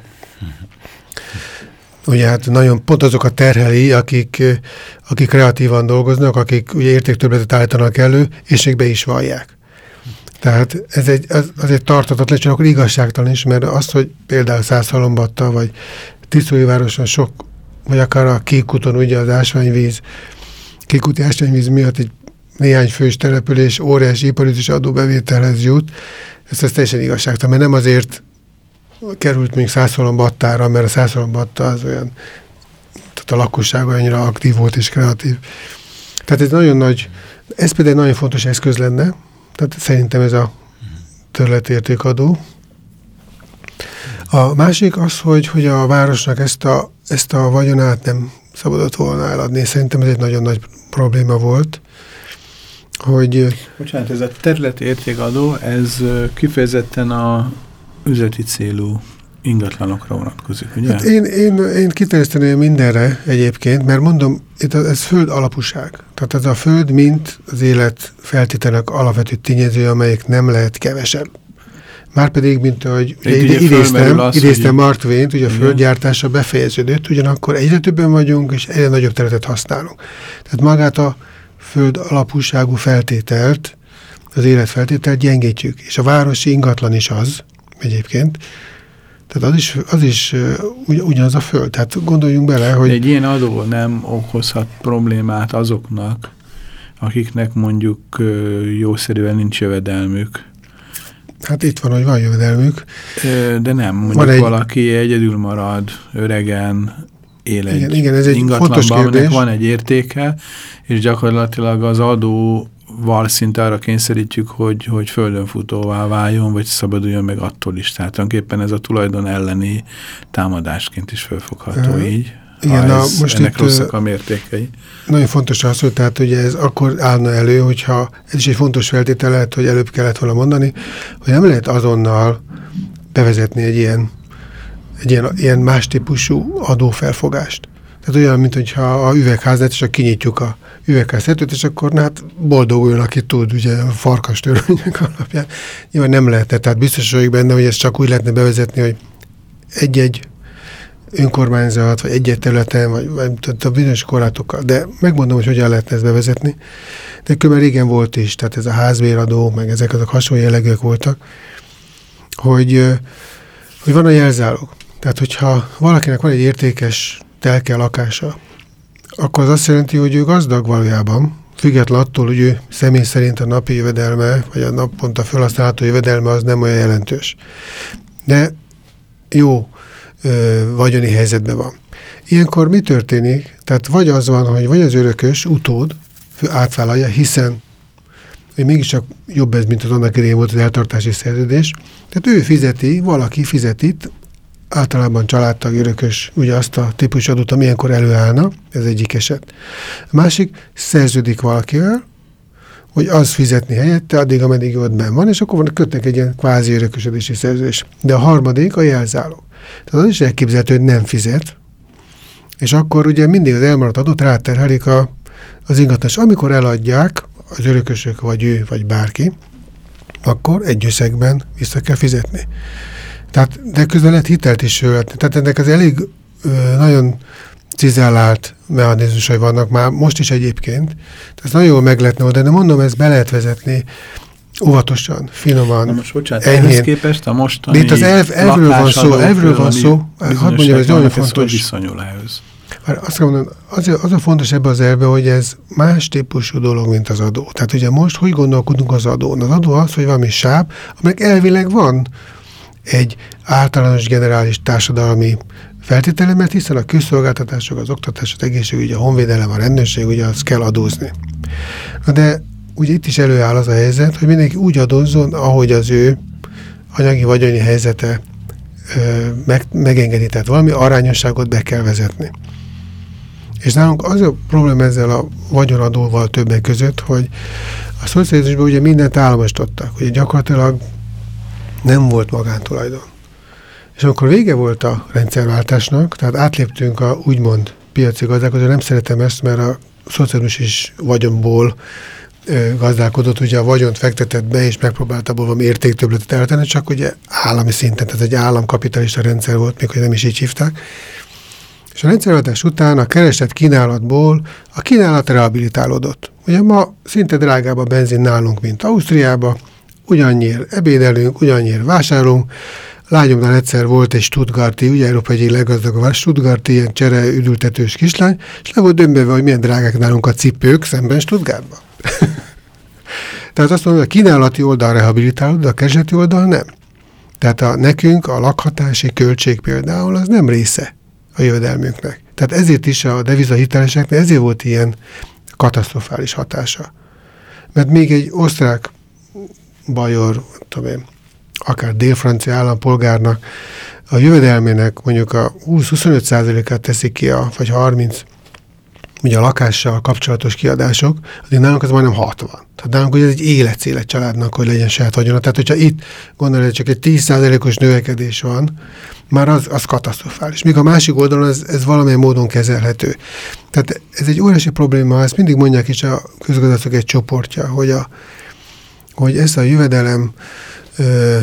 ugye hát nagyon pont azok terheli, akik, akik kreatívan dolgoznak, akik ugye értéktöbletet állítanak elő, és még be is vallják. Tehát ez egy, az, egy tartatatlan, csak akkor igazságtalan is, mert az, hogy például Százhalombatta, vagy Tisztóivároson sok, vagy akár a Kékuton ugye az ásványvíz, Kékuti ásványvíz miatt egy néhány fős település óriási iparüzés adóbevételhez jut, ez, ez teljesen igazságtalan, mert nem azért került még battára, mert a batta az olyan, tehát a lakosság annyira aktív volt és kreatív. Tehát ez nagyon nagy, ez például egy nagyon fontos eszköz lenne, tehát szerintem ez a területértékadó. A másik az, hogy, hogy a városnak ezt a, ezt a vagyonát nem szabadott volna eladni. Szerintem ez egy nagyon nagy probléma volt hogy... Bocsánat, ez a területi értékadó, ez kifejezetten a üzleti célú ingatlanokra vonatkozik, ugye? Hát én, én, én kiterjeszteném mindenre egyébként, mert mondom, itt ez föld alapúság. Tehát ez a föld, mint az élet feltételek alapvető tényező, amelyik nem lehet kevesebb. Márpedig, mint ahogy ugye ide, idéztem, az, idéztem Mark Twain-t, ugye a földgyártása befejeződött, ugyanakkor egyre többen vagyunk, és egyre nagyobb területet használunk. Tehát magát a föld alapúságú feltételt, az életfeltételt gyengítjük. És a városi ingatlan is az egyébként. Tehát az is, az is ugy, ugyanaz a föld. Tehát gondoljunk bele, hogy... Egy ilyen adó nem okozhat problémát azoknak, akiknek mondjuk jószerűen nincs jövedelmük. Hát itt van, hogy van jövedelmük. De nem, mondjuk van egy... valaki egyedül marad, öregen, él egy igen, igen, ez egy fontos kérdés. van egy értéke, és gyakorlatilag az adó val szinte arra kényszerítjük, hogy, hogy földönfutóvá váljon, vagy szabaduljon meg attól is. Tehát tulajdonképpen ez a tulajdon elleni támadásként is felfogható uh, így. Igen, na, ez, most ennek itt, rosszak a mértékei. Nagyon fontos az, hogy tehát ugye ez akkor állna elő, hogyha ez is egy fontos feltétel lehet, hogy előbb kellett volna mondani, hogy nem lehet azonnal bevezetni egy ilyen, egy ilyen, ilyen más típusú adófelfogást. Tehát olyan, mint hogyha a üvegháznát, és kinyitjuk a üvegháztetőt, és akkor na, hát boldoguljon, aki tud, ugye a farkas törvények alapján. Nyilván nem lehetne, tehát biztos vagyok benne, hogy ezt csak úgy lehetne bevezetni, hogy egy-egy önkormányzat, vagy egy-egy területen, vagy, vagy a bizonyos korlátokkal. De megmondom, hogy hogyan lehetne ezt bevezetni. De különben régen volt is, tehát ez a házbéradó, meg ezek azok hasonló jellegűek voltak, hogy, hogy van a jelzálog. Tehát, hogyha valakinek van egy értékes telke lakása, akkor az azt jelenti, hogy ő gazdag valójában, független attól, hogy ő személy szerint a napi jövedelme, vagy a naponta felhasználható jövedelme az nem olyan jelentős. De jó ö, vagyoni helyzetben van. Ilyenkor mi történik? Tehát vagy az van, hogy vagy az örökös utód átvállalja, hiszen hogy mégiscsak jobb ez, mint az annak idején volt az eltartási szerződés. Tehát ő fizeti, valaki fizeti, általában családtag, örökös, ugye azt a típus adót, ami előállna, ez egyik eset. A másik, szerződik valakivel, hogy az fizetni helyette, addig, ameddig ott benn van, és akkor van, kötnek egy ilyen kvázi örökösödési szerződés. De a harmadik a jelzáló. Tehát az is elképzelhető, hogy nem fizet, és akkor ugye mindig az elmaradt adót ráterhelik a, az ingatlanos. Amikor eladják, az örökösök, vagy ő, vagy bárki, akkor egy összegben vissza kell fizetni. Tehát, de közben lehet hitelt is követni. Tehát ennek az elég ö, nagyon cizellált mechanizmusai vannak már most is egyébként. Tehát ezt nagyon jól meg lehetne oldani, de mondom, ezt be lehet vezetni óvatosan, finoman, Na most bocsánat, enyhén. ehhez képest a mostani itt az elv, elvről van szó, elvről van szó, hadd mondjam, ez nagyon fontos. Ez viszonyul ehhez? Már azt mondom, az, az a fontos ebben az elve, hogy ez más típusú dolog, mint az adó. Tehát ugye most hogy gondolkodunk az adón? Az adó az, hogy valami sáv, aminek elvileg van egy általános generális társadalmi feltétele, mert hiszen a közszolgáltatások, az oktatás, az egészségügy, a honvédelem, a rendőrség, ugye azt kell adózni. Na de ugye itt is előáll az a helyzet, hogy mindenki úgy adózzon, ahogy az ő anyagi vagyoni helyzete ö, meg, megengedi, tehát valami arányosságot be kell vezetni. És nálunk az a probléma ezzel a vagyonadóval többek között, hogy a szocializmusban ugye mindent államosítottak. Ugye gyakorlatilag nem volt magántulajdon. És amikor vége volt a rendszerváltásnak, tehát átléptünk a úgymond piaci gazdálkodó, nem szeretem ezt, mert a szocializmus is vagyonból gazdálkodott, ugye a vagyont fektetett be, és megpróbálta abból valami értéktöbletet eltenni, csak ugye állami szinten, tehát egy államkapitalista rendszer volt, még hogy nem is így hívták. És a rendszerváltás után a keresett kínálatból a kínálat rehabilitálódott. Ugye ma szinte drágább a benzin nálunk, mint Ausztriába, ugyannyira ebédelünk, ugyannyira vásárolunk. Lányomnál egyszer volt egy Stuttgarti, ugye Európa egyik leggazdagabb, Stuttgarti ilyen csere üdültetős kislány, és le volt dömbölve, hogy milyen drágák nálunk a cipők szemben Stuttgartban. Tehát azt mondom, hogy a kínálati oldal rehabilitálód, de a kereseti oldal nem. Tehát a, nekünk a lakhatási költség például az nem része a jövedelmünknek. Tehát ezért is a devizahiteleseknek ezért volt ilyen katasztrofális hatása. Mert még egy osztrák bajor, tudom én, akár dél-francia állampolgárnak a jövedelmének mondjuk a 20-25%-át teszik ki, a, vagy 30 ugye a lakással kapcsolatos kiadások, addig nálunk az majdnem 60. Tehát nálunk hogy ez egy életszélet családnak, hogy legyen saját vagyona. Tehát, hogyha itt gondolod, csak egy 10%-os növekedés van, már az, az katasztrofális. Míg a másik oldalon ez, ez valamilyen módon kezelhető. Tehát ez egy óriási probléma, ezt mindig mondják is a közgazdászok egy csoportja, hogy a, hogy ez a jövedelem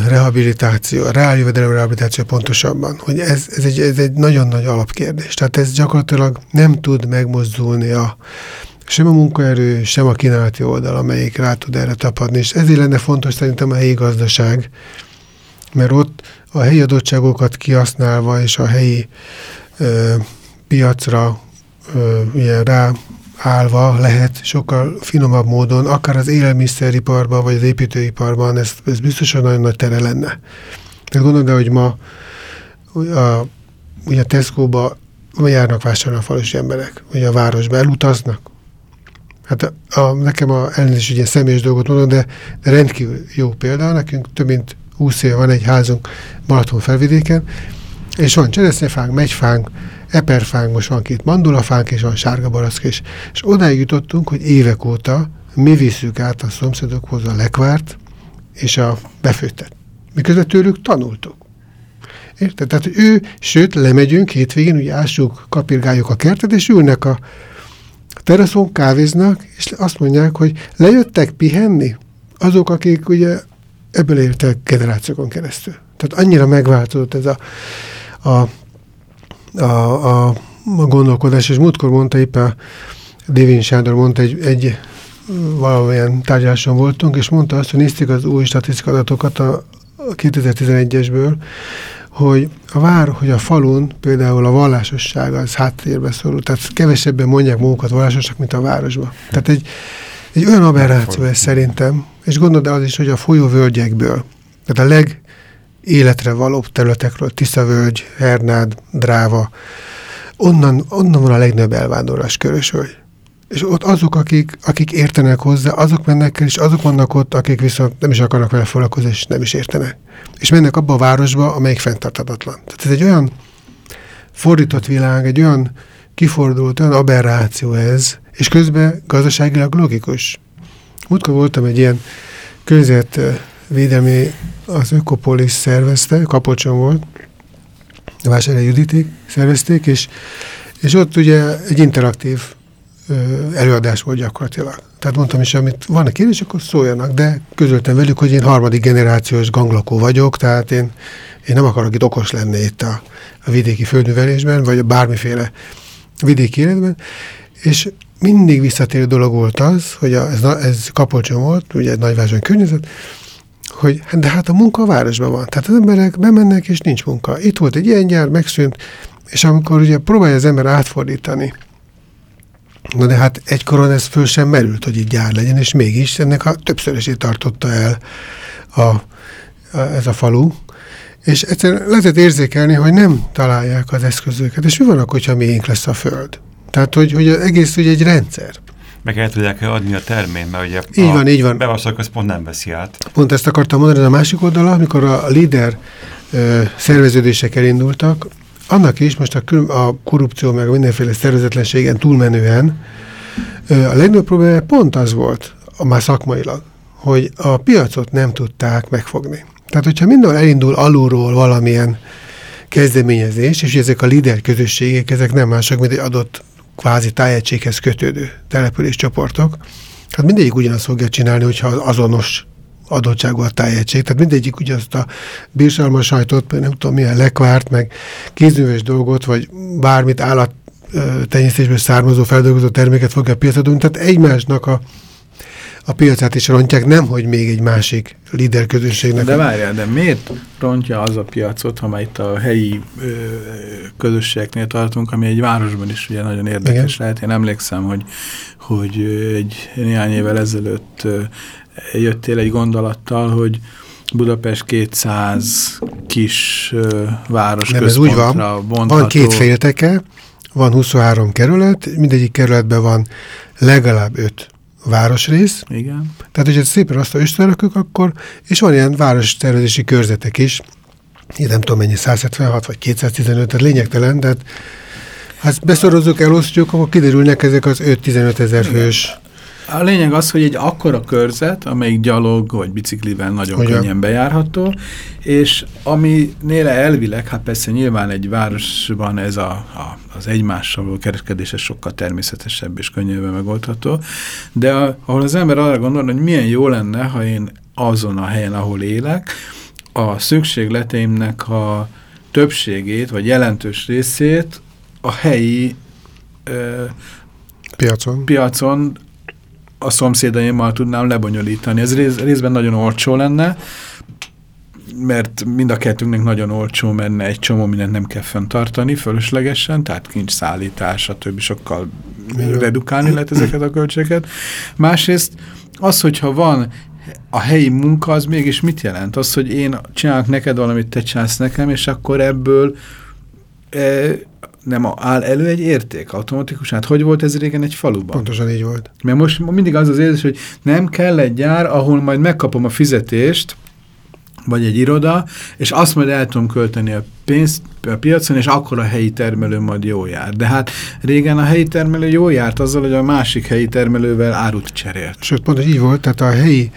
rehabilitáció, a reáljövedelem rehabilitáció pontosabban, hogy ez, ez, egy, ez egy nagyon nagy alapkérdés. Tehát ez gyakorlatilag nem tud megmozdulni a, sem a munkaerő, sem a kínálati oldal, amelyik rá tud erre tapadni. És ezért lenne fontos szerintem a helyi gazdaság, mert ott a helyi adottságokat kihasználva és a helyi ö, piacra ö, ugye rá állva lehet sokkal finomabb módon, akár az élelmiszeriparban, vagy az építőiparban, ez, ez biztosan nagyon nagy tere lenne. Tehát gondolod, hogy ma a, ugye a Tesco-ba járnak vásárolni a falusi emberek, ugye a városba elutaznak, Hát a, a, nekem a elnézést ugye személyes dolgot mondom, de, de rendkívül jó példa. Nekünk több mint 20 éve van egy házunk Balaton felvidéken, és van cseresznyefánk, megyfánk, eperfánk, most van két mandulafánk, és van sárga barack is. És odáig jutottunk, hogy évek óta mi visszük át a szomszédokhoz a lekvárt és a befőttet. Miközben tőlük tanultuk. Érted? Tehát ő, sőt, lemegyünk hétvégén, ugye ássuk, kapirgáljuk a kertet, és ülnek a teraszon, kávéznak, és azt mondják, hogy lejöttek pihenni azok, akik ugye ebből éltek generációkon keresztül. Tehát annyira megváltozott ez a, a, a, a, a gondolkodás, és múltkor mondta épp a Dévin Sándor mondta, egy, egy valamilyen tárgyaláson voltunk, és mondta azt, hogy nézték az új statisztikai adatokat a 2011-esből, hogy a vár, hogy a falun például a vallásosság az háttérbe szorul, tehát kevesebben mondják magukat vallásosnak, mint a városban. Tehát egy, egy olyan aberráció ez szerintem, és gondolod az is, hogy a folyóvölgyekből, tehát a legéletre valóbb területekről, Tiszavölgy, Hernád, Dráva, onnan, onnan van a legnagyobb elvándorlás körösvölgy. És ott azok, akik, akik értenek hozzá, azok mennek el, és azok vannak ott, akik viszont nem is akarnak vele foglalkozni, és nem is értenek. És mennek abba a városba, amelyik fenntartatatlan. Tehát ez egy olyan fordított világ, egy olyan kifordult, olyan aberráció ez, és közben gazdaságilag logikus. Múltkor voltam egy ilyen környezetvédelmi, az Ökopolis szervezte, Kapocson volt, Vásárhely Juditék szervezték, és, és ott ugye egy interaktív előadás volt gyakorlatilag. Tehát mondtam is, amit van a kérdés, akkor szóljanak, de közöltem velük, hogy én harmadik generációs ganglakó vagyok, tehát én, én nem akarok itt okos lenni itt a, a vidéki földművelésben, vagy a bármiféle vidéki életben, és mindig visszatérő dolog volt az, hogy a, ez, ez Kapolcson volt, ugye egy nagyvárosi környezet, hogy de hát a munka a városban van. Tehát az emberek bemennek, és nincs munka. Itt volt egy ilyen gyár, megszűnt, és amikor ugye próbálja az ember átfordítani Na de hát egykoron ez föl sem merült, hogy így gyár legyen, és mégis ennek a többszörösét tartotta el a, a, ez a falu. És egyszerűen lehetett érzékelni, hogy nem találják az eszközöket. És mi van akkor, hogyha miénk lesz a föld? Tehát, hogy, hogy egész ugye egy rendszer. Meg el tudják adni a terményt, mert ugye így a van, így van. bevaszok, pont nem veszi át. Pont ezt akartam mondani, ez a másik oldala, amikor a líder ö, szerveződések elindultak, annak is most a, a korrupció meg a mindenféle szervezetlenségen túlmenően a legnagyobb probléma pont az volt, a már szakmailag, hogy a piacot nem tudták megfogni. Tehát, hogyha mindenhol elindul alulról valamilyen kezdeményezés, és ezek a líder közösségek, ezek nem mások, mint egy adott kvázi tájegységhez kötődő településcsoportok, hát mindegyik ugyanazt fogja csinálni, hogyha azonos adottságú a tájegység. Tehát mindegyik ugyanazt a bírsalmas sajtot, nem tudom milyen lekvárt, meg kézműves dolgot, vagy bármit állat tenyésztésből származó feldolgozó terméket fogja piacra tehát egymásnak a, a piacát is rontják, nem hogy még egy másik líder közösségnek. De várjál, de miért rontja az a piacot, ha már itt a helyi ö, közösségeknél tartunk, ami egy városban is ugye nagyon érdekes Igen. lehet. Én emlékszem, hogy, hogy egy néhány évvel ezelőtt jöttél egy gondolattal, hogy Budapest 200 kis uh, város Nem, ez úgy van. Bontható. Van két félteke, van 23 kerület, mindegyik kerületben van legalább 5 városrész. Igen. Tehát, hogyha szépen azt összerakjuk, akkor, és van ilyen várostervezési körzetek is, én nem tudom mennyi, 176 vagy 215, tehát lényegtelen, de hát ha ezt beszorozzuk, elosztjuk, akkor kiderülnek ezek az 5-15 ezer fős a lényeg az, hogy egy akkora körzet, amelyik gyalog vagy biciklivel nagyon Ugyan. könnyen bejárható, és aminél elvileg, hát persze nyilván egy városban ez a, a, az egymással való kereskedés sokkal természetesebb és könnyebben megoldható, de a, ahol az ember arra gondol, hogy milyen jó lenne, ha én azon a helyen, ahol élek, a szükségleteimnek a többségét, vagy jelentős részét a helyi ö, piacon, piacon a szomszédaimmal tudnám lebonyolítani. Ez rész, részben nagyon olcsó lenne, mert mind a kettőnknek nagyon olcsó, mert egy csomó mindent nem kell fenntartani fölöslegesen, tehát kincs szállítás, stb. sokkal Igen. redukálni lehet ezeket a költségeket. Másrészt az, hogyha van a helyi munka, az mégis mit jelent? Az, hogy én csinálok neked valamit, te csinálsz nekem, és akkor ebből e, nem áll elő egy érték automatikusan? Hát hogy volt ez régen egy faluban? Pontosan így volt. Mert most mindig az az érzés, hogy nem kell egy gyár, ahol majd megkapom a fizetést, vagy egy iroda, és azt majd el tudom költeni a pénzt a piacon, és akkor a helyi termelő majd jó jár. De hát régen a helyi termelő jó járt azzal, hogy a másik helyi termelővel árut cserélt. Sőt, pont így volt, tehát a helyi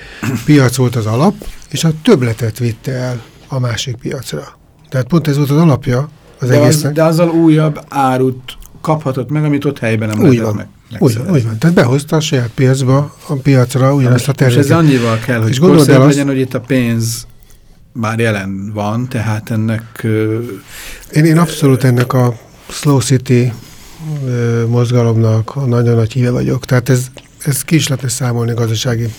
piac volt az alap, és a többletet vitte el a másik piacra. Tehát pont ez volt az alapja az de egésznek. Az, de azzal újabb árut kaphatott meg, amit ott helyben nem úgy van. meg. Úgy van, úgy van. Tehát behozta a saját piacba, a piacra ugyanazt a terméket. És ez annyival kell, hogy korszerűen az... legyen, hogy itt a pénz bár jelen van, tehát ennek... Én, én abszolút ennek a Slow City mozgalomnak nagyon nagy híve vagyok. Tehát ez, ez ki is lehetne számolni gazdasági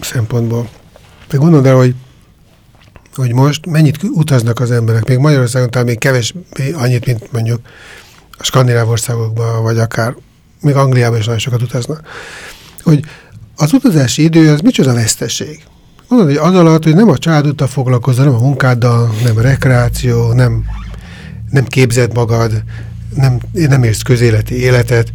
szempontból. De gondolod el, hogy, hogy most mennyit utaznak az emberek, még Magyarországon talán még kevésbé annyit, mint mondjuk a skandináv országokban, vagy akár még Angliában is nagyon sokat utaznak. Hogy az utazási idő az micsoda veszteség. Mondod, hogy az alatt, hogy nem a családottal foglalkozol, nem a munkáddal, nem a rekreáció, nem, nem képzed magad, nem, nem érsz közéleti életet.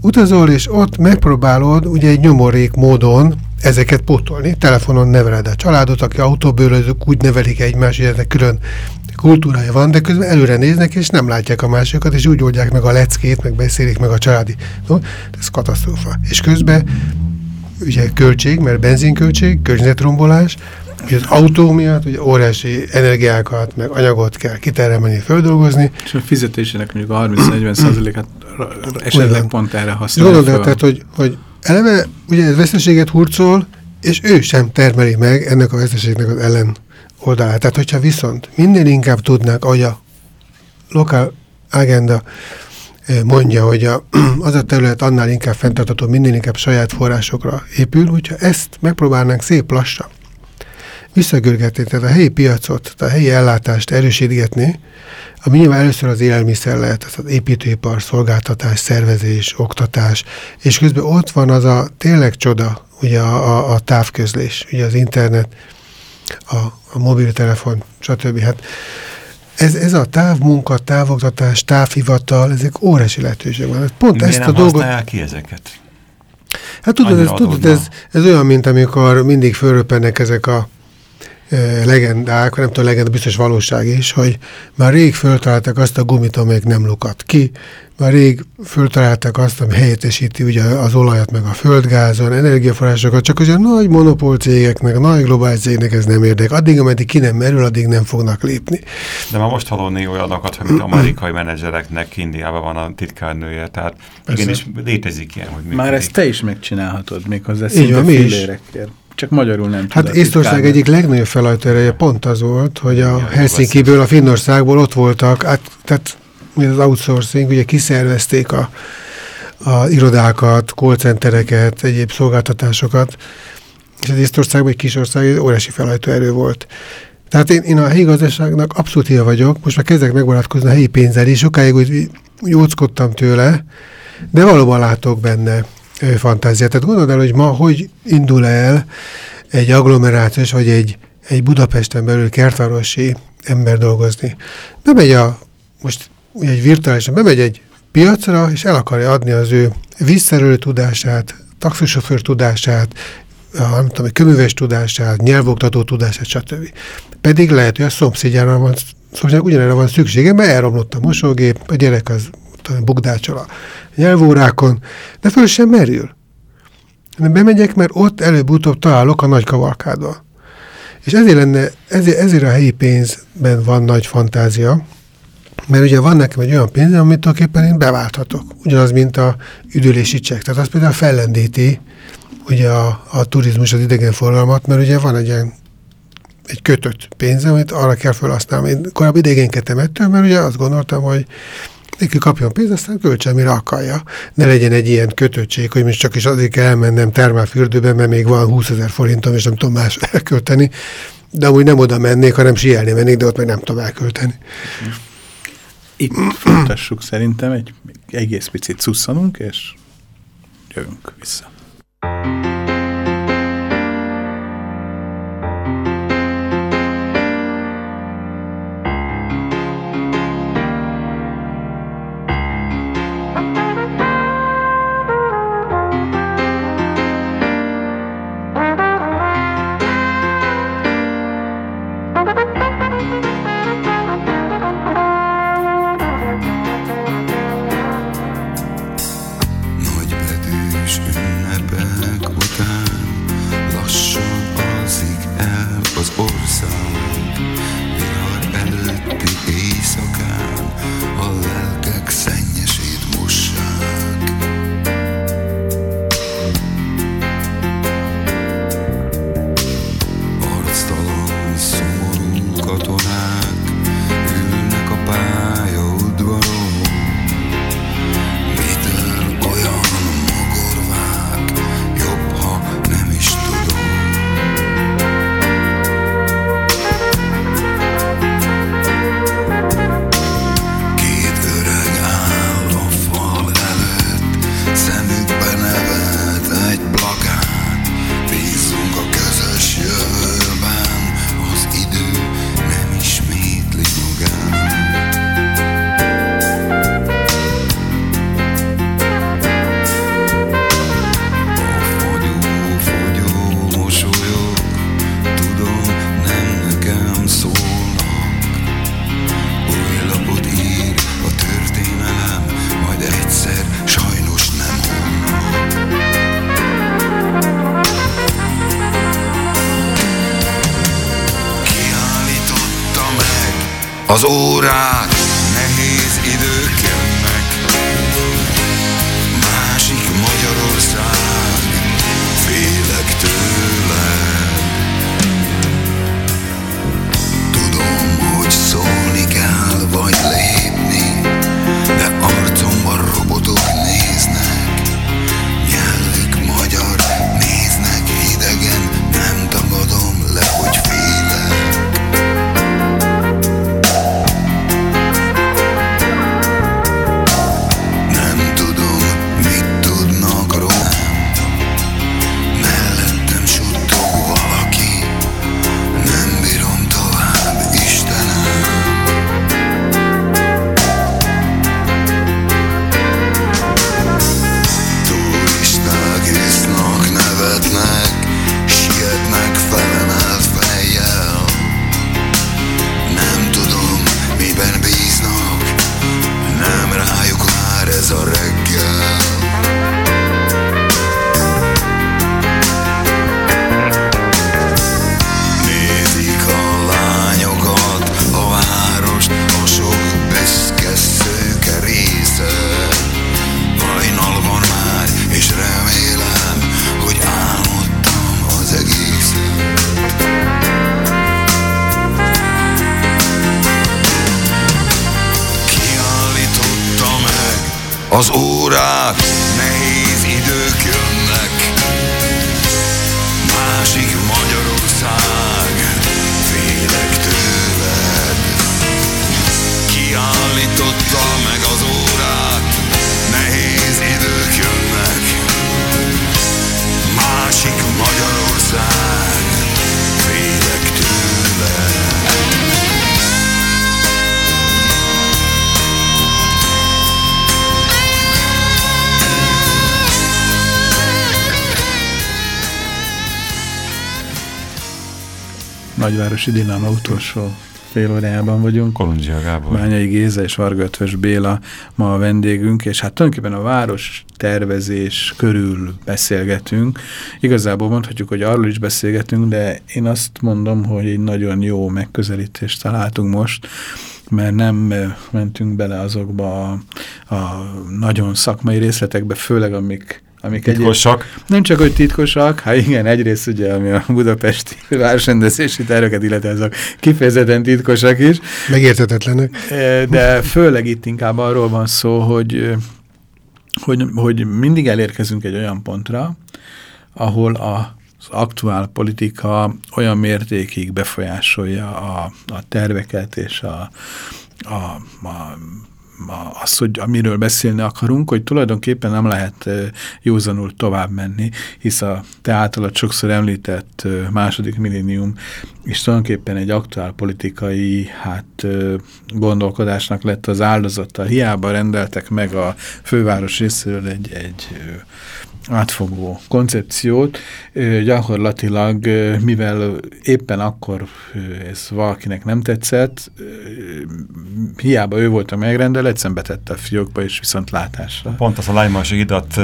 Utazol, és ott megpróbálod ugye egy nyomorék módon ezeket pótolni. Telefonon neveled a családot, aki autóbőrözők úgy nevelik egymás, hogy ennek külön kultúrája van, de közben előre néznek, és nem látják a másikat, és úgy oldják meg a leckét, meg beszélik meg a családi. No, ez katasztrófa. És közben ugye költség, mert benzinköltség, környezetrombolás, hogy az autó miatt ugye óriási energiákat, meg anyagot kell kitermelni, földolgozni. És a fizetésének mondjuk a 30-40 százalékát esetleg pont erre használja Gondolod, tehát, hogy, hogy eleve ugye ez veszteséget hurcol, és ő sem termeli meg ennek a veszteségnek az ellen oldalát. Tehát, hogyha viszont minél inkább tudnák, hogy a lokál agenda mondja, hogy a, az a terület annál inkább fenntartható, minél inkább saját forrásokra épül, hogyha ezt megpróbálnánk szép lassan visszagörgetni, tehát a helyi piacot, a helyi ellátást erősítgetni, ami nyilván először az élelmiszer lehet, az építőipar, szolgáltatás, szervezés, oktatás, és közben ott van az a tényleg csoda, ugye a, a, a távközlés, ugye az internet, a, a mobiltelefon, stb. Hát ez, ez a távmunka, távoktatás, távhivatal, ezek óriási lehetőség van. Pont Miért ezt a dolgot... ki ezeket? Hát tudod, ez, tudod ez, ez olyan, mint amikor mindig fölröpennek ezek a legendák, nem tudom, legenda, biztos valóság is, hogy már rég föltaláltak azt a gumit, amelyik nem lukat ki, már rég föltalálták azt, ami helyettesíti ugye az olajat, meg a földgázon, energiaforrásokat, csak ugye a nagy monopól cégeknek, a nagy globális cégnek ez nem érdek. Addig, ameddig ki nem merül, addig nem fognak lépni. De már most hallani olyanokat, hogy mint amerikai menedzsereknek Indiában van a titkárnője, tehát igenis létezik ilyen, hogy Már ezt te is megcsinálhatod, méghozzá szinte fillérekért csak magyarul nem Hát Észtország egyik legnagyobb felajtóereje pont az volt, hogy a Helsinki-ből, a Finnországból ott voltak, hát, tehát mint az outsourcing, ugye kiszervezték a, a irodákat, callcentereket, egyéb szolgáltatásokat, és az Észtországban egy kis ország, egy óriási felhajtóerő volt. Tehát én, én a helyi gazdaságnak abszolút híva vagyok, most már kezdek megbarátkozni a helyi pénzzel, és sokáig úgy jóckodtam tőle, de valóban látok benne fantáziát. Tehát gondolod el, hogy ma hogy indul el egy agglomerációs, vagy egy, egy Budapesten belül kertvárosi ember dolgozni. Bemegy a, most egy virtuálisan bemegy egy piacra, és el akarja adni az ő vízszerelő tudását, taxisofőr tudását, a, nem tudom, köműves tudását, nyelvoktató tudását, stb. Pedig lehet, hogy a szomszédjára van, szóval ugyanerre van szüksége, mert elromlott a mosógép, a gyerek az tudom, bugdácsol a nyelvórákon, de föl sem merül. Bemegyek, mert ott előbb-utóbb találok a nagy kavalkádba. És ezért, lenne, ezért, ezért a helyi pénzben van nagy fantázia, mert ugye van nekem egy olyan pénz, amit tulajdonképpen én beválthatok. Ugyanaz, mint a üdülési csekk. Tehát az például fellendíti ugye a, a turizmus, az idegenforgalmat, mert ugye van egy ilyen egy kötött pénz, amit arra kell felhasználni. Én korábban idegenkedtem ettől, mert ugye azt gondoltam, hogy neki kapjon pénzt, aztán költsen, mire akarja. Ne legyen egy ilyen kötöttség, hogy most csak is azért kell elmennem termálfürdőbe, mert még van 20 ezer forintom, és nem tudom más elkölteni. De amúgy nem oda mennék, hanem sielni mennék, de ott meg nem tudom elkölteni. Itt folytassuk szerintem, egy egész picit szusszanunk, és jövünk vissza. Az Nagyvárosi Dinamo utolsó fél órájában vagyunk. Kolundzsia Gábor. Bányai Géza és Varga Ötvös Béla ma a vendégünk, és hát tulajdonképpen a város tervezés körül beszélgetünk. Igazából mondhatjuk, hogy arról is beszélgetünk, de én azt mondom, hogy egy nagyon jó megközelítést találtunk most, mert nem mentünk bele azokba a, a nagyon szakmai részletekbe, főleg amik amik Titkosak. Egyéb, nem csak, hogy titkosak, hát igen, egyrészt ugye, ami a budapesti városrendezési terveket, illetve ezek kifejezetten titkosak is. Megértetetlenek. De főleg itt inkább arról van szó, hogy, hogy, hogy mindig elérkezünk egy olyan pontra, ahol a az aktuál politika olyan mértékig befolyásolja a, a terveket és a, a, a az, hogy amiről beszélni akarunk, hogy tulajdonképpen nem lehet józanul tovább menni, hisz a te általad sokszor említett második millénium és tulajdonképpen egy aktuál politikai hát, gondolkodásnak lett az áldozata. Hiába rendeltek meg a főváros részéről egy, egy átfogó koncepciót, gyakorlatilag, mivel éppen akkor ez valakinek nem tetszett, hiába ő volt a megrendelet, szembetette a fiókba és viszont látásra. Pont az a Lajmasi idat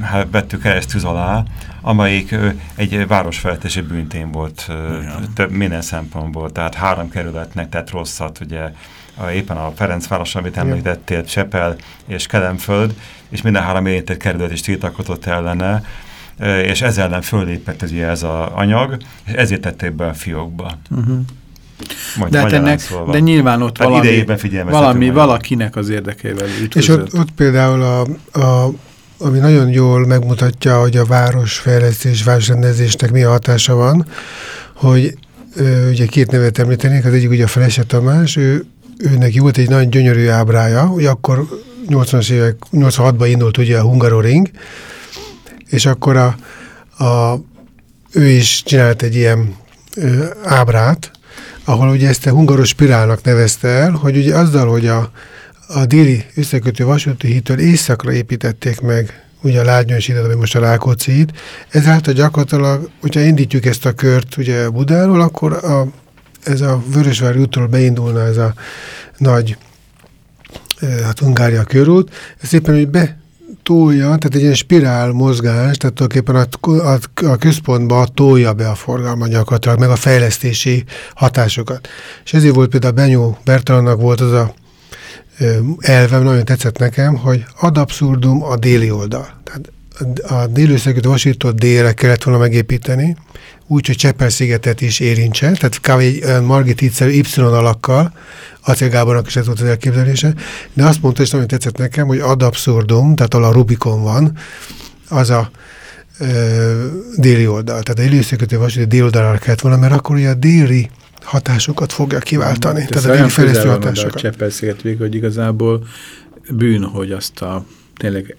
hát vettük keresztűz alá, amelyik egy városfejletési bűntén volt több minden szempontból, tehát három kerületnek tett rosszat, ugye éppen a Ferencváros, amit említettél, Csepel és Kelemföld, és minden három érintett kerület is tiltakozott ellene, és ezzel ellen föllépett ez, ez az anyag, és ezért tették be a fiókba. Uh -huh. Majd de, hát ennek, szóval. de nyilván ott Tehát valami, valami valakinek az érdekével ütközött. És ott, ott például a, a ami nagyon jól megmutatja, hogy a városfejlesztés, városrendezésnek mi a hatása van, hogy ö, ugye két nevet említenék, az egyik ugye a Felese Tamás, ő, őnek volt egy nagyon gyönyörű ábrája, hogy akkor 80-as évek, 86-ban indult ugye a Hungaroring, és akkor a, a, ő is csinált egy ilyen ö, ábrát, ahol ugye ezt a hungaros spirálnak nevezte el, hogy ugye azzal, hogy a, a déli összekötő vasúti hídtől északra építették meg ugye a Lágynyos hídat, ami most a Rákóczi híd, ezáltal gyakorlatilag, hogyha indítjuk ezt a kört ugye Budáról, akkor a, ez a Vörösvári útról beindulna ez a nagy hát Hungária körút, ez szépen, hogy be tolja, tehát egy ilyen spirál mozgás, tehát tulajdonképpen a, a, a központba tolja be a forgalmat gyakorlatilag, meg a fejlesztési hatásokat. És ezért volt például Benyó Bertalannak volt az a elvem, nagyon tetszett nekem, hogy ad abszurdum a déli oldal. Tehát a déli összekötő vasítót délre kellett volna megépíteni, úgy, hogy Cseppel-szigetet is érintse, tehát kb. egy Margit Y alakkal, Acél Gábornak is ez volt az elképzelése, de azt mondta, és nagyon tetszett nekem, hogy ad abszurdum, tehát ahol a Rubikon van, az a ö, déli oldal. Tehát a déli összekötő vasúti déli oldalra kellett volna, mert akkor ugye a déli hatásokat fogja kiváltani. Tehát a déli fejlesztő hatásokat. A Cseppel-sziget végül, hogy igazából bűn, hogy azt a tényleg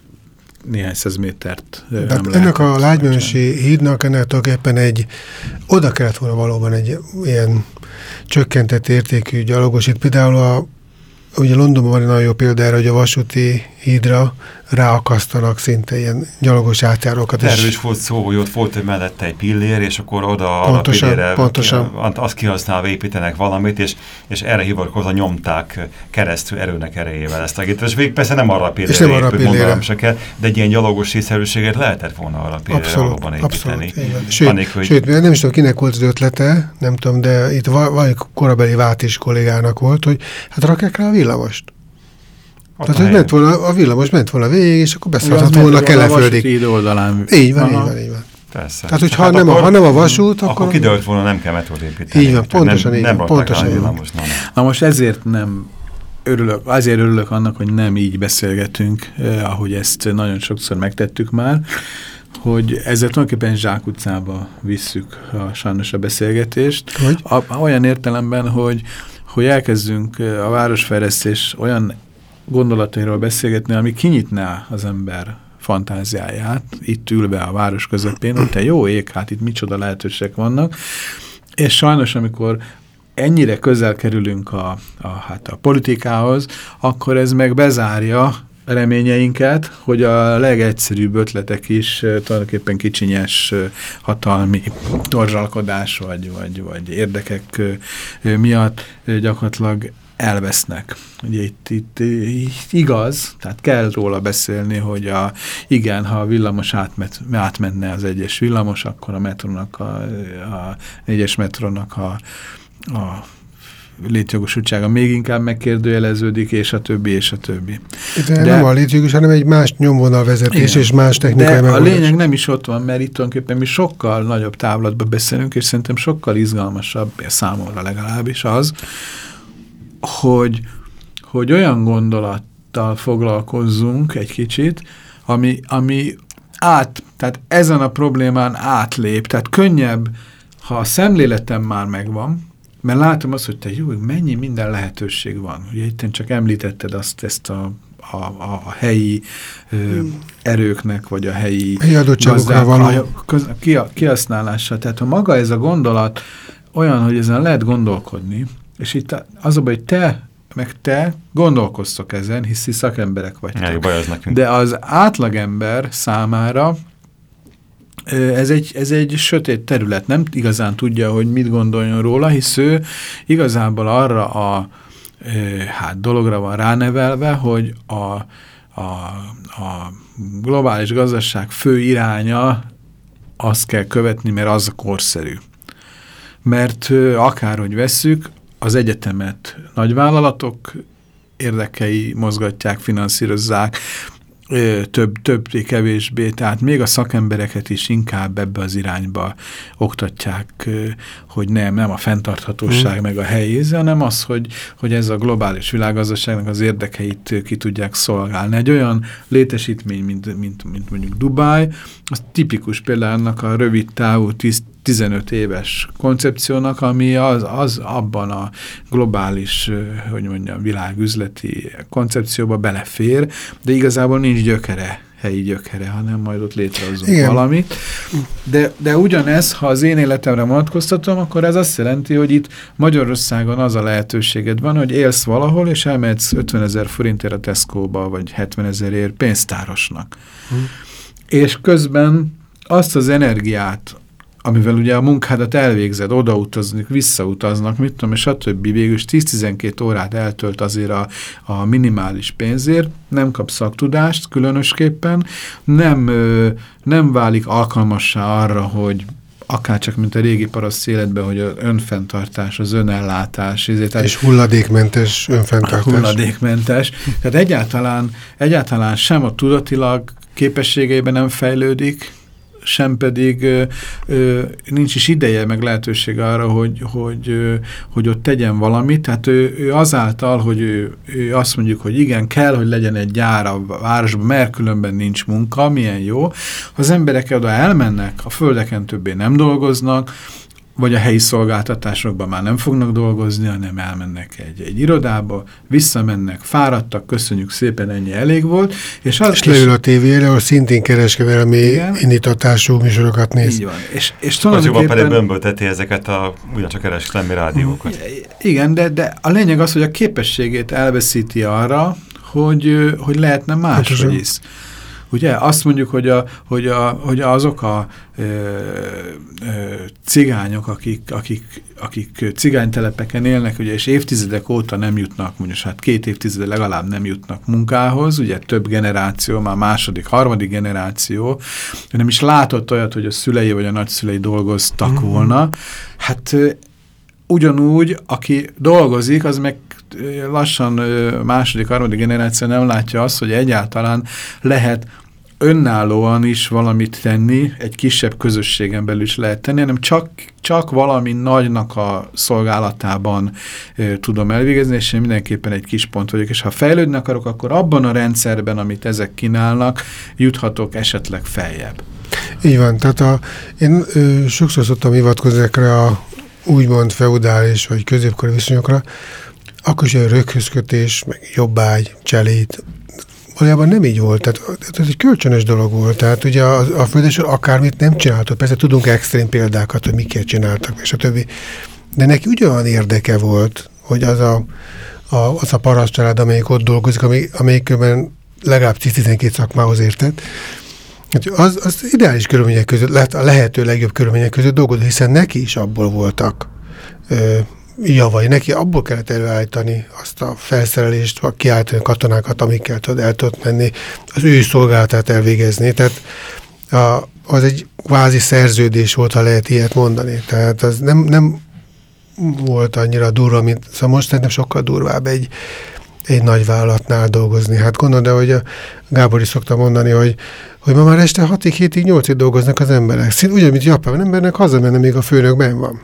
néhány száz métert nem Ennek a Lágymönsi hídnak ennek tulajdonképpen egy, oda kellett volna valóban egy ilyen csökkentett értékű gyalogos. Itt például a, ugye Londonban van egy nagyon jó példa erre, hogy a vasúti hídra ráakasztanak szinte ilyen gyalogos átjárókat. Erről is volt szó, hogy ott volt mellette egy pillér, és akkor oda pontosan, a pillére pontosan. azt kihasználva építenek valamit, és, és erre hivatkozva nyomták keresztül erőnek erejével ezt a gépet. És végig persze nem arra a pillére, nem arra épült, se kell, de egy ilyen gyalogos szészerűséget lehetett volna arra a pillére abszolút, építeni. Abszolút, sőt, Annik, hogy... sőt, nem is tudom, kinek volt az ötlete, nem tudom, de itt valami korabeli Vátis kollégának volt, hogy hát rakják rá a villamost. Tehát, hogy ment volna, a villamos ment volna végig, és akkor beszállhatott volna a keleföldig. Így oldalán. Így van, így van, így van. Persze. Tehát, hogy hát nem, akkor, a, ha nem a vasút, akkor... Akkor kidőlt volna, nem kell metrót építeni. Így van, pontosan nem, így van. Nem pontosan így van. Na most ezért nem örülök, azért örülök annak, hogy nem így beszélgetünk, eh, ahogy ezt nagyon sokszor megtettük már, hogy ezzel tulajdonképpen zsákutcába visszük a, sajnos a beszélgetést. Hogy? A, olyan értelemben, hogy, hogy elkezdünk a városfejlesztés olyan gondolatairól beszélgetni, ami kinyitná az ember fantáziáját, itt ülve a város közepén, hogy te jó ég, hát itt micsoda lehetőségek vannak, és sajnos, amikor ennyire közel kerülünk a, a, hát a politikához, akkor ez meg bezárja reményeinket, hogy a legegyszerűbb ötletek is tulajdonképpen kicsinyes hatalmi torzsalkodás vagy, vagy, vagy érdekek miatt gyakorlatilag elvesznek. Ugye itt, itt, itt igaz, tehát kell róla beszélni, hogy a, igen, ha a villamos átmet, átmenne az egyes villamos, akkor a metrónak, a, a egyes metrónak a, a létjogosultsága még inkább megkérdőjeleződik, és a többi, és a többi. De, de nem a létjogos, hanem egy más nyomvonalvezetés igen, és más technikai De megoldás. a lényeg nem is ott van, mert itt tulajdonképpen mi sokkal nagyobb távlatban beszélünk, és szerintem sokkal izgalmasabb, számomra legalábbis az, hogy, hogy olyan gondolattal foglalkozzunk egy kicsit, ami, ami át, tehát ezen a problémán átlép, tehát könnyebb, ha a szemléletem már megvan, mert látom azt, hogy te jó, mennyi minden lehetőség van. Ugye itt csak említetted azt, ezt a, a, a, a helyi ö, hmm. erőknek, vagy a helyi gazdák, való. Ki, kihasználása. Tehát ha maga ez a gondolat olyan, hogy ezen lehet gondolkodni, és itt az a baj, hogy te, meg te gondolkoztok ezen, hiszi szakemberek vagytok. baj az nekünk. De az átlagember számára ez egy, ez egy sötét terület, nem igazán tudja, hogy mit gondoljon róla, hisz ő igazából arra a hát dologra van ránevelve, hogy a, a, a globális gazdaság fő iránya azt kell követni, mert az a korszerű. Mert akárhogy vesszük, az egyetemet nagyvállalatok érdekei mozgatják, finanszírozzák, több, többé, kevésbé, tehát még a szakembereket is inkább ebbe az irányba oktatják, hogy nem, nem a fenntarthatóság hmm. meg a helyéze, hanem az, hogy, hogy ez a globális világgazdaságnak az érdekeit ki tudják szolgálni. Egy olyan létesítmény, mint, mint, mint mondjuk Dubáj, az tipikus például annak a rövid távú 10, 15 éves koncepciónak, ami az, az abban a globális, hogy mondjam, világüzleti koncepcióba belefér, de igazából nincs gyökere helyi gyökere, hanem majd ott létrehozunk Igen. valamit. De, de ugyanez, ha az én életemre vonatkoztatom, akkor ez azt jelenti, hogy itt Magyarországon az a lehetőséged van, hogy élsz valahol, és elmehetsz 50 ezer forintért a Tesco-ba, vagy 70 ezerért pénztárosnak. Hm. És közben azt az energiát, amivel ugye a munkádat elvégzed, odautaznak, visszautaznak, mit tudom, és stb. Végül 10-12 órát eltölt azért a, a minimális pénzért, nem kap szaktudást különösképpen, nem, nem válik alkalmassá arra, hogy akár csak mint a régi paraszt életben, hogy az önfenntartás, az önellátás. Ezért, és hulladékmentes önfenntartás. Hulladékmentes. Tehát egyáltalán, egyáltalán sem a tudatilag képességeiben nem fejlődik, sem pedig ö, nincs is ideje, meg lehetőség arra, hogy, hogy, ö, hogy ott tegyen valamit. Tehát ő, ő azáltal, hogy ő, ő azt mondjuk, hogy igen, kell, hogy legyen egy gyár a városban, mert különben nincs munka, milyen jó. Az emberek oda elmennek, a földeken többé nem dolgoznak, vagy a helyi szolgáltatásokban már nem fognak dolgozni, hanem elmennek egy, egy irodába, visszamennek, fáradtak, köszönjük szépen, ennyi elég volt. És, az, és leül a tévére, ahol szintén kereskedelmi igen, indítatású műsorokat néz. Így van. És, és tulajdonképpen... Az pedig bömbölteti ezeket a ugyancsak kereskedelmi rádiókat. Igen, de, de a lényeg az, hogy a képességét elveszíti arra, hogy, hogy lehetne máshogy is. Ugye azt mondjuk, hogy, a, hogy, a, hogy azok a ö, ö, cigányok, akik, akik, akik cigánytelepeken élnek, ugye, és évtizedek óta nem jutnak, mondjuk hát két évtizede legalább nem jutnak munkához, ugye több generáció, már második, harmadik generáció, nem is látott olyat, hogy a szülei vagy a nagyszülei dolgoztak mm -hmm. volna. Hát ugyanúgy, aki dolgozik, az meg lassan második, harmadik generáció nem látja azt, hogy egyáltalán lehet önállóan is valamit tenni, egy kisebb közösségen belül is lehet tenni, hanem csak, csak valami nagynak a szolgálatában e, tudom elvégezni, és én mindenképpen egy kis pont vagyok, és ha fejlődni akarok, akkor abban a rendszerben, amit ezek kínálnak, juthatok esetleg feljebb. Így van, tehát a, én ö, sokszor szoktam hivatkozni a úgymond feudális vagy középkori viszonyokra, akkor is egy röghözkötés, meg jobbágy, cselét, valójában nem így volt, tehát ez egy kölcsönös dolog volt, tehát ugye a, a földesről akármit nem csináltak, persze tudunk extrém példákat, hogy miket csináltak, és a többi, de neki ugyanolyan érdeke volt, hogy az a, a, az a paraszt család, amelyik ott dolgozik, amelyik, amelyikben legalább 10-12 szakmához értett, az, az ideális körülmények között, lehet a lehető legjobb körülmények között dolgozott, hiszen neki is abból voltak javai. Neki abból kellett előállítani azt a felszerelést, vagy kiállítani katonákat, amikkel tud, el tudott menni, az ő szolgálatát elvégezni. Tehát a, az egy kvázi szerződés volt, ha lehet ilyet mondani. Tehát az nem, nem volt annyira durva, mint szóval most szerintem sokkal durvább egy, egy nagy vállalatnál dolgozni. Hát gondolod, de hogy a Gábor is szokta mondani, hogy, hogy ma már este 6-ig, 7-ig, 8-ig dolgoznak az emberek. Szint ugyan, mint japán embernek hazamenne, még a főnök ben van.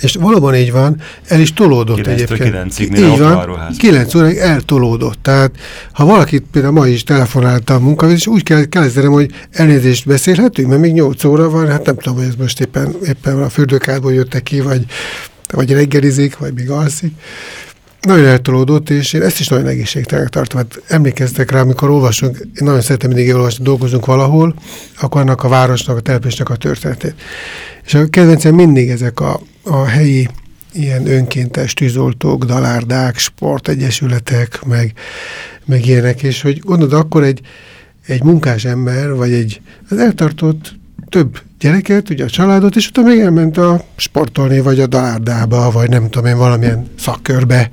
És valóban így van, el is tolódott 9 egyébként. 9-ig így van, 9 óráig eltolódott. Tehát ha valakit például ma is telefonálta a munkavét, és úgy kell kezdenem, hogy elnézést beszélhetünk, mert még 8 óra van, hát nem tudom, hogy ez most éppen, éppen a fürdőkádból jöttek ki, vagy, vagy reggelizik, vagy még alszik. Nagyon eltolódott, és én ezt is nagyon egészségtelenek tartom. Hát emlékeztek rá, amikor olvasunk, én nagyon szeretem mindig olvasni, dolgozunk valahol, akkor annak a városnak, a telepésnek a történetét. És a kedvencem mindig ezek a, a helyi ilyen önkéntes tűzoltók, dalárdák, sportegyesületek, meg, meg ilyenek, és hogy gondolod, akkor egy, egy munkás ember, vagy egy, az eltartott több gyereket, ugye a családot, és utána még elment a sportolni, vagy a dalárdába, vagy nem tudom én, valamilyen szakkörbe,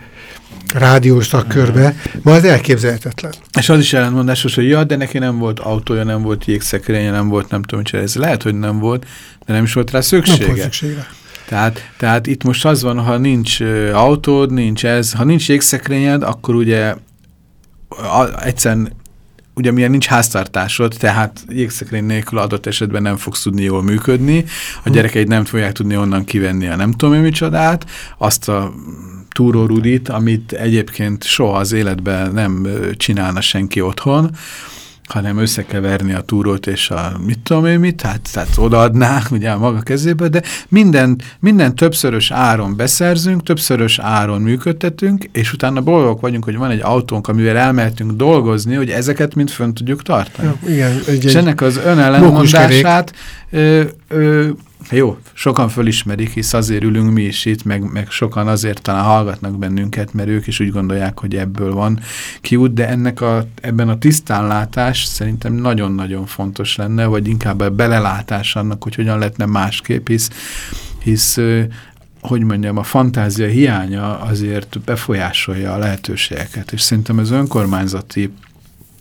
rádiós szakkörbe, ma az elképzelhetetlen. És az is ellentmondásos, hogy ja, de neki nem volt autója, nem volt jégszekrénye, nem volt nem tudom, hogy ez lehet, hogy nem volt, de nem is volt rá szüksége. Nem volt szüksége. Tehát, tehát itt most az van, ha nincs autód, nincs ez, ha nincs jégszekrényed, akkor ugye egyszerűen ugye milyen nincs háztartásod, tehát jégszekrény nélkül adott esetben nem fogsz tudni jól működni, a hm. gyerekeid nem fogják tudni onnan kivenni a nem tudom én micsodát, azt a túrórudit, amit egyébként soha az életben nem csinálna senki otthon, hanem összekeverni a túrót és a mit tudom én mit, tehát, tehát odaadná ugye a maga kezébe, de minden, minden többszörös áron beszerzünk, többszörös áron működtetünk, és utána boldogok vagyunk, hogy van egy autónk, amivel elmehetünk dolgozni, hogy ezeket mind fönn tudjuk tartani. Ja, igen, egy, és ennek az önellenmondását ö, ö, jó, sokan fölismerik, hisz azért ülünk mi is itt, meg, meg sokan azért talán hallgatnak bennünket, mert ők is úgy gondolják, hogy ebből van kiút, de ennek a, ebben a tisztánlátás szerintem nagyon-nagyon fontos lenne, vagy inkább a belelátás annak, hogy hogyan lehetne másképp, hisz, hisz hogy mondjam, a fantázia hiánya azért befolyásolja a lehetőségeket, és szerintem az önkormányzati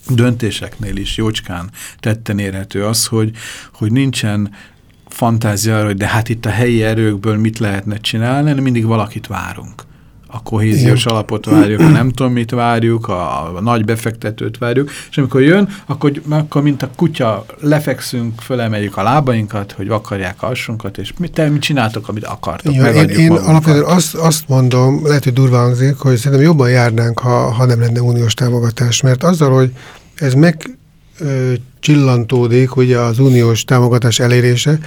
döntéseknél is jócskán tetten érhető az, hogy, hogy nincsen fantázia arra, hogy de hát itt a helyi erőkből mit lehetne csinálni, hanem mindig valakit várunk. A kohéziós Igen. alapot várjuk, a nem tudom mit várjuk, a, a nagy befektetőt várjuk, és amikor jön, akkor, akkor mint a kutya lefekszünk, fölemeljük a lábainkat, hogy vakarják a alsunkat, és mit, te mit csináltok, amit akartok, Igen, Én, én alapvetően azt, azt mondom, lehet, hogy durva hangzik, hogy szerintem jobban járnánk, ha, ha nem lenne uniós támogatás, mert azzal, hogy ez meg csillantódik ugye az uniós támogatás elérése.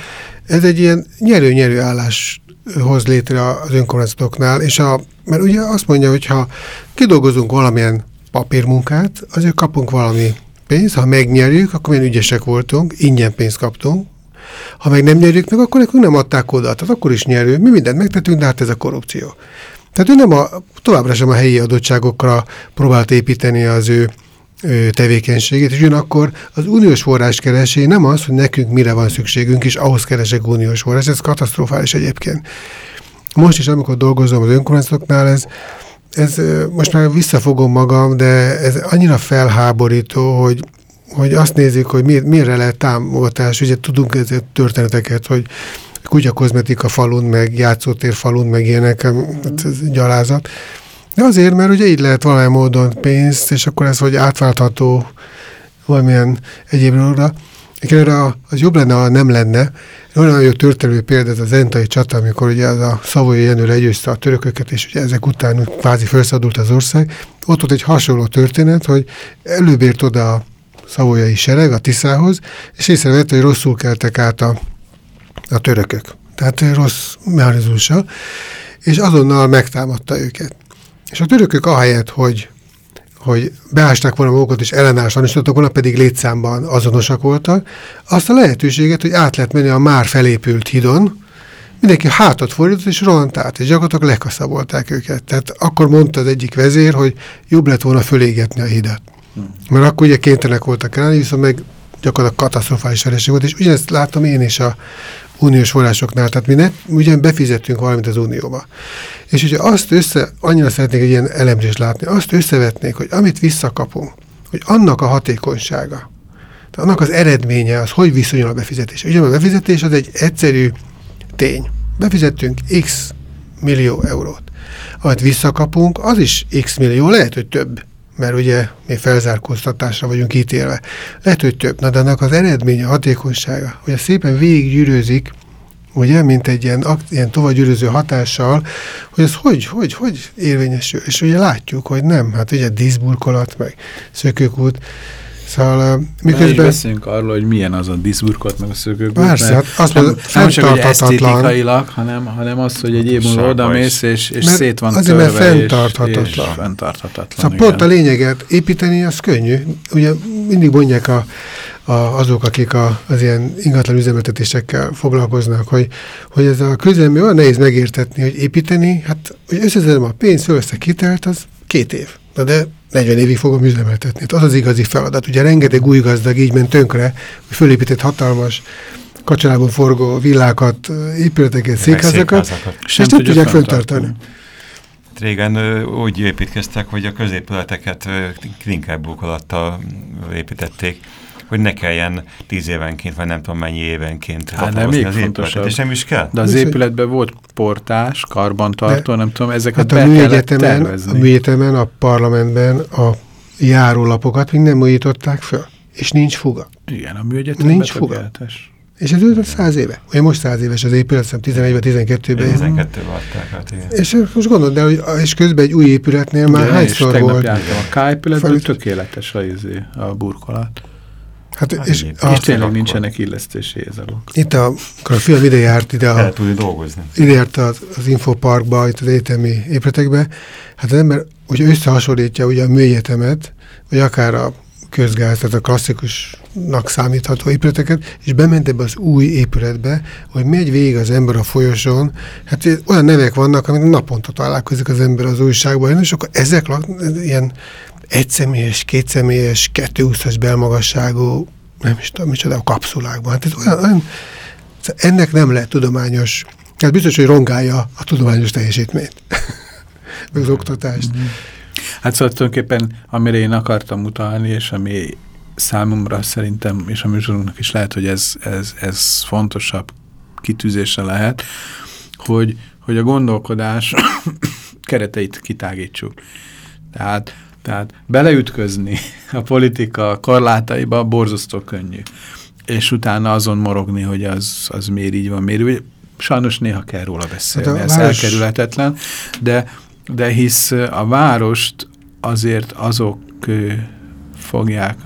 Ez egy ilyen nyerő-nyerő állás hoz létre az önkormányzatoknál, és a, mert ugye azt mondja, hogy ha kidolgozunk valamilyen papírmunkát, azért kapunk valami pénzt, ha megnyerjük, akkor milyen ügyesek voltunk, ingyen pénzt kaptunk, ha meg nem nyerjük meg, akkor nekünk nem adták oda, tehát akkor is nyerő. Mi mindent megtettünk, de hát ez a korrupció. Tehát ő nem a, továbbra sem a helyi adottságokra próbált építeni az ő tevékenységét, és ugyanakkor az uniós forrás keresé nem az, hogy nekünk mire van szükségünk, és ahhoz keresek uniós forrás, ez katasztrofális egyébként. Most is, amikor dolgozom az önkormányzatoknál, ez, ez most már visszafogom magam, de ez annyira felháborító, hogy, hogy azt nézik, hogy mi, mire lehet támogatás, ugye tudunk ezért történeteket, hogy kutya kozmetika falun, meg játszótér falun, meg ilyenek, ez gyalázat. De azért, mert ugye így lehet valamilyen módon pénzt, és akkor ez hogy átváltható valamilyen egyéb dolgra. Erre az jobb lenne, ha nem lenne. Nagyon történelő példa ez a Zentai csata, amikor ugye az a Szavolyai Jenő legyőzte a törököket, és ugye ezek után kvázi felszadult az ország. Ott volt egy hasonló történet, hogy előbb ért oda a szavolyai sereg a Tiszához, és észrevette, hogy rosszul keltek át a, a törökök. Tehát rossz mechanizmussal, és azonnal megtámadta őket. És a törökök ahelyett, hogy, hogy beásták volna magukat és ellenállásban is volna, pedig létszámban azonosak voltak, azt a lehetőséget, hogy át lehet menni a már felépült hidon, mindenki hátat fordított és rohant át, és gyakorlatilag lekaszabolták őket. Tehát akkor mondta az egyik vezér, hogy jobb lett volna fölégetni a hidat. Hmm. Mert akkor ugye kénytelenek voltak rá, viszont meg gyakorlatilag katasztrofális vereség volt, és ugyanezt látom én is a uniós forrásoknál, tehát mi ne, ugye befizettünk valamit az unióba. És hogyha azt össze, annyira szeretnék egy ilyen elemzést látni, azt összevetnék, hogy amit visszakapunk, hogy annak a hatékonysága, tehát annak az eredménye, az hogy viszonyul a befizetés. Ugye a befizetés az egy egyszerű tény. Befizettünk x millió eurót. Amit visszakapunk, az is x millió, lehet, hogy több mert ugye mi felzárkóztatásra vagyunk ítélve. Lehet, hogy több, na de annak az eredménye, hatékonysága, hogy szépen végiggyűrőzik, ugye, mint egy ilyen, ilyen továbbgyűröző hatással, hogy ez hogy, hogy, hogy érvényesül. És ugye látjuk, hogy nem, hát ugye díszburkolat, meg szökőkút, Szóval miközben... beszéljünk arról, hogy milyen az a diszburkot, meg a szökőkút. Persze, hát azt nem, nem csak, hogy esztétikailag, hanem, hanem az, hogy egy év múlva oda mész, és, és szét van azért, mert fenntarthatatlan. És, és fenntarthatatlan. Szóval igen. pont a lényeget építeni, az könnyű. Ugye mindig mondják a, a, azok, akik a, az ilyen ingatlan üzemeltetésekkel foglalkoznak, hogy, hogy ez a közelmű olyan nehéz megértetni, hogy építeni, hát hogy összezedem a pénzt, fölveszek hitelt, az két év. Na de 40 évig fogom üzemeltetni. Hát az az igazi feladat. Ugye rengeteg új gazdag így ment tönkre, hogy fölépített hatalmas kacsalában forgó villákat, épületeket, székházakat, és nem tudják föntartani. Régen úgy építkeztek, hogy a középületeket klinkerbúkolattal építették hogy ne kelljen tíz évenként, vagy nem tudom mennyi évenként hát, de még az épületet, és nem is kell. De az épületben volt portás, karbantartó, de, nem tudom, ezeket hát be a kellett tervezni. A műegyetemen, a parlamentben a járólapokat még nem újították föl, és nincs fuga. Igen, a műegyetemben nincs fuga. És ez ő száz éve. Olyan most száz éves az épület, hiszem 11-ben, 12-ben. 12 adták, hát igen. És most gondolod, de hogy, és közben egy új épületnél már hányszor volt. a K épületben tökéletes a, izé, a burkolat. Hát, hát és, és tényleg akkor. nincsenek illesztési ézelok. Itt, a, amikor a film ide járt, ide, a, dolgozni. ide járt az, az infoparkba, itt az egyetemi épületekbe, hát az ember ugye összehasonlítja ugye a műegyetemet, vagy akár a közgáz, tehát a klasszikusnak számítható épületeket, és bement ebbe az új épületbe, hogy megy végig az ember a folyosón, hát olyan nevek vannak, amit naponta találkozik az ember az újságban, és akkor ezek ilyen egyszemélyes, kétszemélyes, kettőúszas belmagasságú, nem is tudom, micsoda, kapszulákban. Hát ez olyan, olyan, ennek nem lehet tudományos, hát biztos, hogy rongálja a tudományos teljesítményt, az oktatást. -hmm. Hát szóval tulajdonképpen, amire én akartam utalni, és ami számomra szerintem, és a műsorunknak is lehet, hogy ez, ez, ez fontosabb kitűzése lehet, hogy, hogy a gondolkodás kereteit kitágítsuk. Tehát, tehát beleütközni a politika korlátaiba borzasztó könnyű. És utána azon morogni, hogy az, az miért így van, miért Sajnos néha kell róla beszélni, hát ez város... elkerülhetetlen, de, de hisz a várost azért azok fogják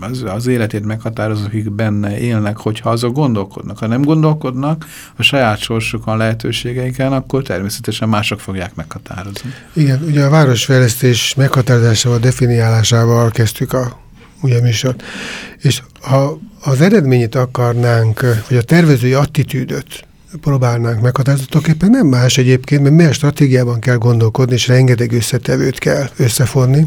az, az életét meghatározó, akik benne élnek, hogyha azok gondolkodnak. Ha nem gondolkodnak a saját sorsukon, lehetőségeiken, akkor természetesen mások fogják meghatározni. Igen, ugye a városfejlesztés meghatározásával, definiálásával kezdtük a ugye műsort. És ha az eredményét akarnánk, vagy a tervezői attitűdöt próbálnánk meghatározni, tulajdonképpen nem más egyébként, mert milyen stratégiában kell gondolkodni, és rengeteg összetevőt kell összefonni.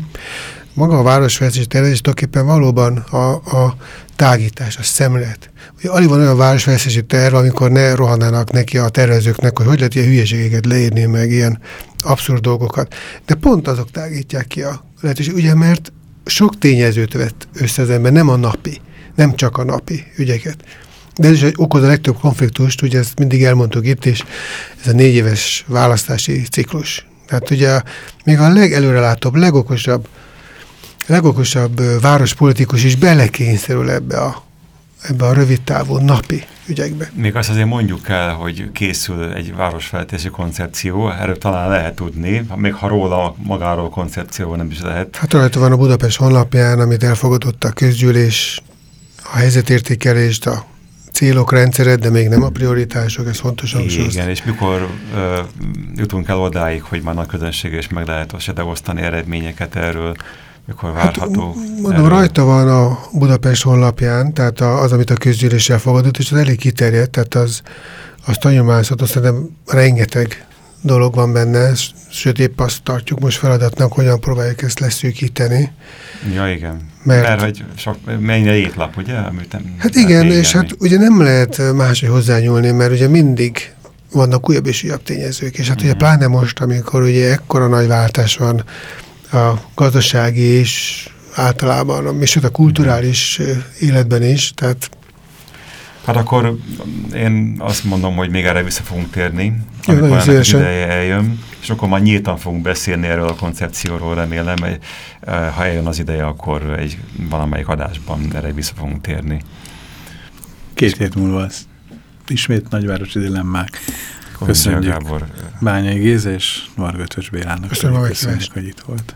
Maga a városfejlesztés tervezés tulajdonképpen valóban a, a tágítás, a szemlet. Ugye alig van olyan városfejlesztési terv, amikor ne rohannának neki a tervezőknek, hogy hogy lehet ilyen hülyeségeket leírni, meg ilyen abszurd dolgokat. De pont azok tágítják ki a lehetőség, ugye, mert sok tényezőt vett össze az ember, nem a napi, nem csak a napi ügyeket. De ez is okoz a legtöbb konfliktust, ugye ezt mindig elmondtuk itt is, ez a négy éves választási ciklus. Tehát ugye még a legelőrelátóbb, legokosabb, legokosabb várospolitikus is belekényszerül ebbe a, ebbe a rövid távú napi ügyekbe. Még azt azért mondjuk el, hogy készül egy városfejlesztési koncepció, erről talán lehet tudni, még ha róla magáról a koncepció nem is lehet. Hát rajta van a Budapest honlapján, amit elfogadott a közgyűlés, a helyzetértékelést, a célok rendszered, de még nem a prioritások, ez fontos hangsúlyozni. Igen, és mikor uh, jutunk el odáig, hogy már nagy közönség és meg lehet osztani eredményeket erről, mikor várható? Hát, mondom, erről? rajta van a Budapest honlapján, tehát az, amit a közgyűlés elfogadott, és az elég kiterjedt, tehát az, az tanulmányozható, szerintem rengeteg dolog van benne, sőt épp azt tartjuk most feladatnak, hogyan próbáljuk ezt leszűkíteni. Ja, igen. Mert, Mert hogy sok, mennyi étlap, ugye? Amit nem hát igen, és hát ugye nem lehet máshogy hozzányúlni, mert ugye mindig vannak újabb és újabb tényezők, és hát mm ugye mhm. pláne most, amikor ugye ekkora nagy váltás van a gazdasági és általában, és a kulturális életben is, tehát Hát akkor én azt mondom, hogy még erre vissza fogunk térni, amikor ennek az ideje eljön, és akkor már nyíltan fogunk beszélni erről a koncepcióról, remélem, hogy ha eljön az ideje, akkor egy valamelyik adásban erre vissza fogunk térni. Két hét múlva az ismét nagyvárosi dilemmák. Köszönjük Gábor. Bányai Géza és Margatös Bélának. Köszönjük, hogy itt volt.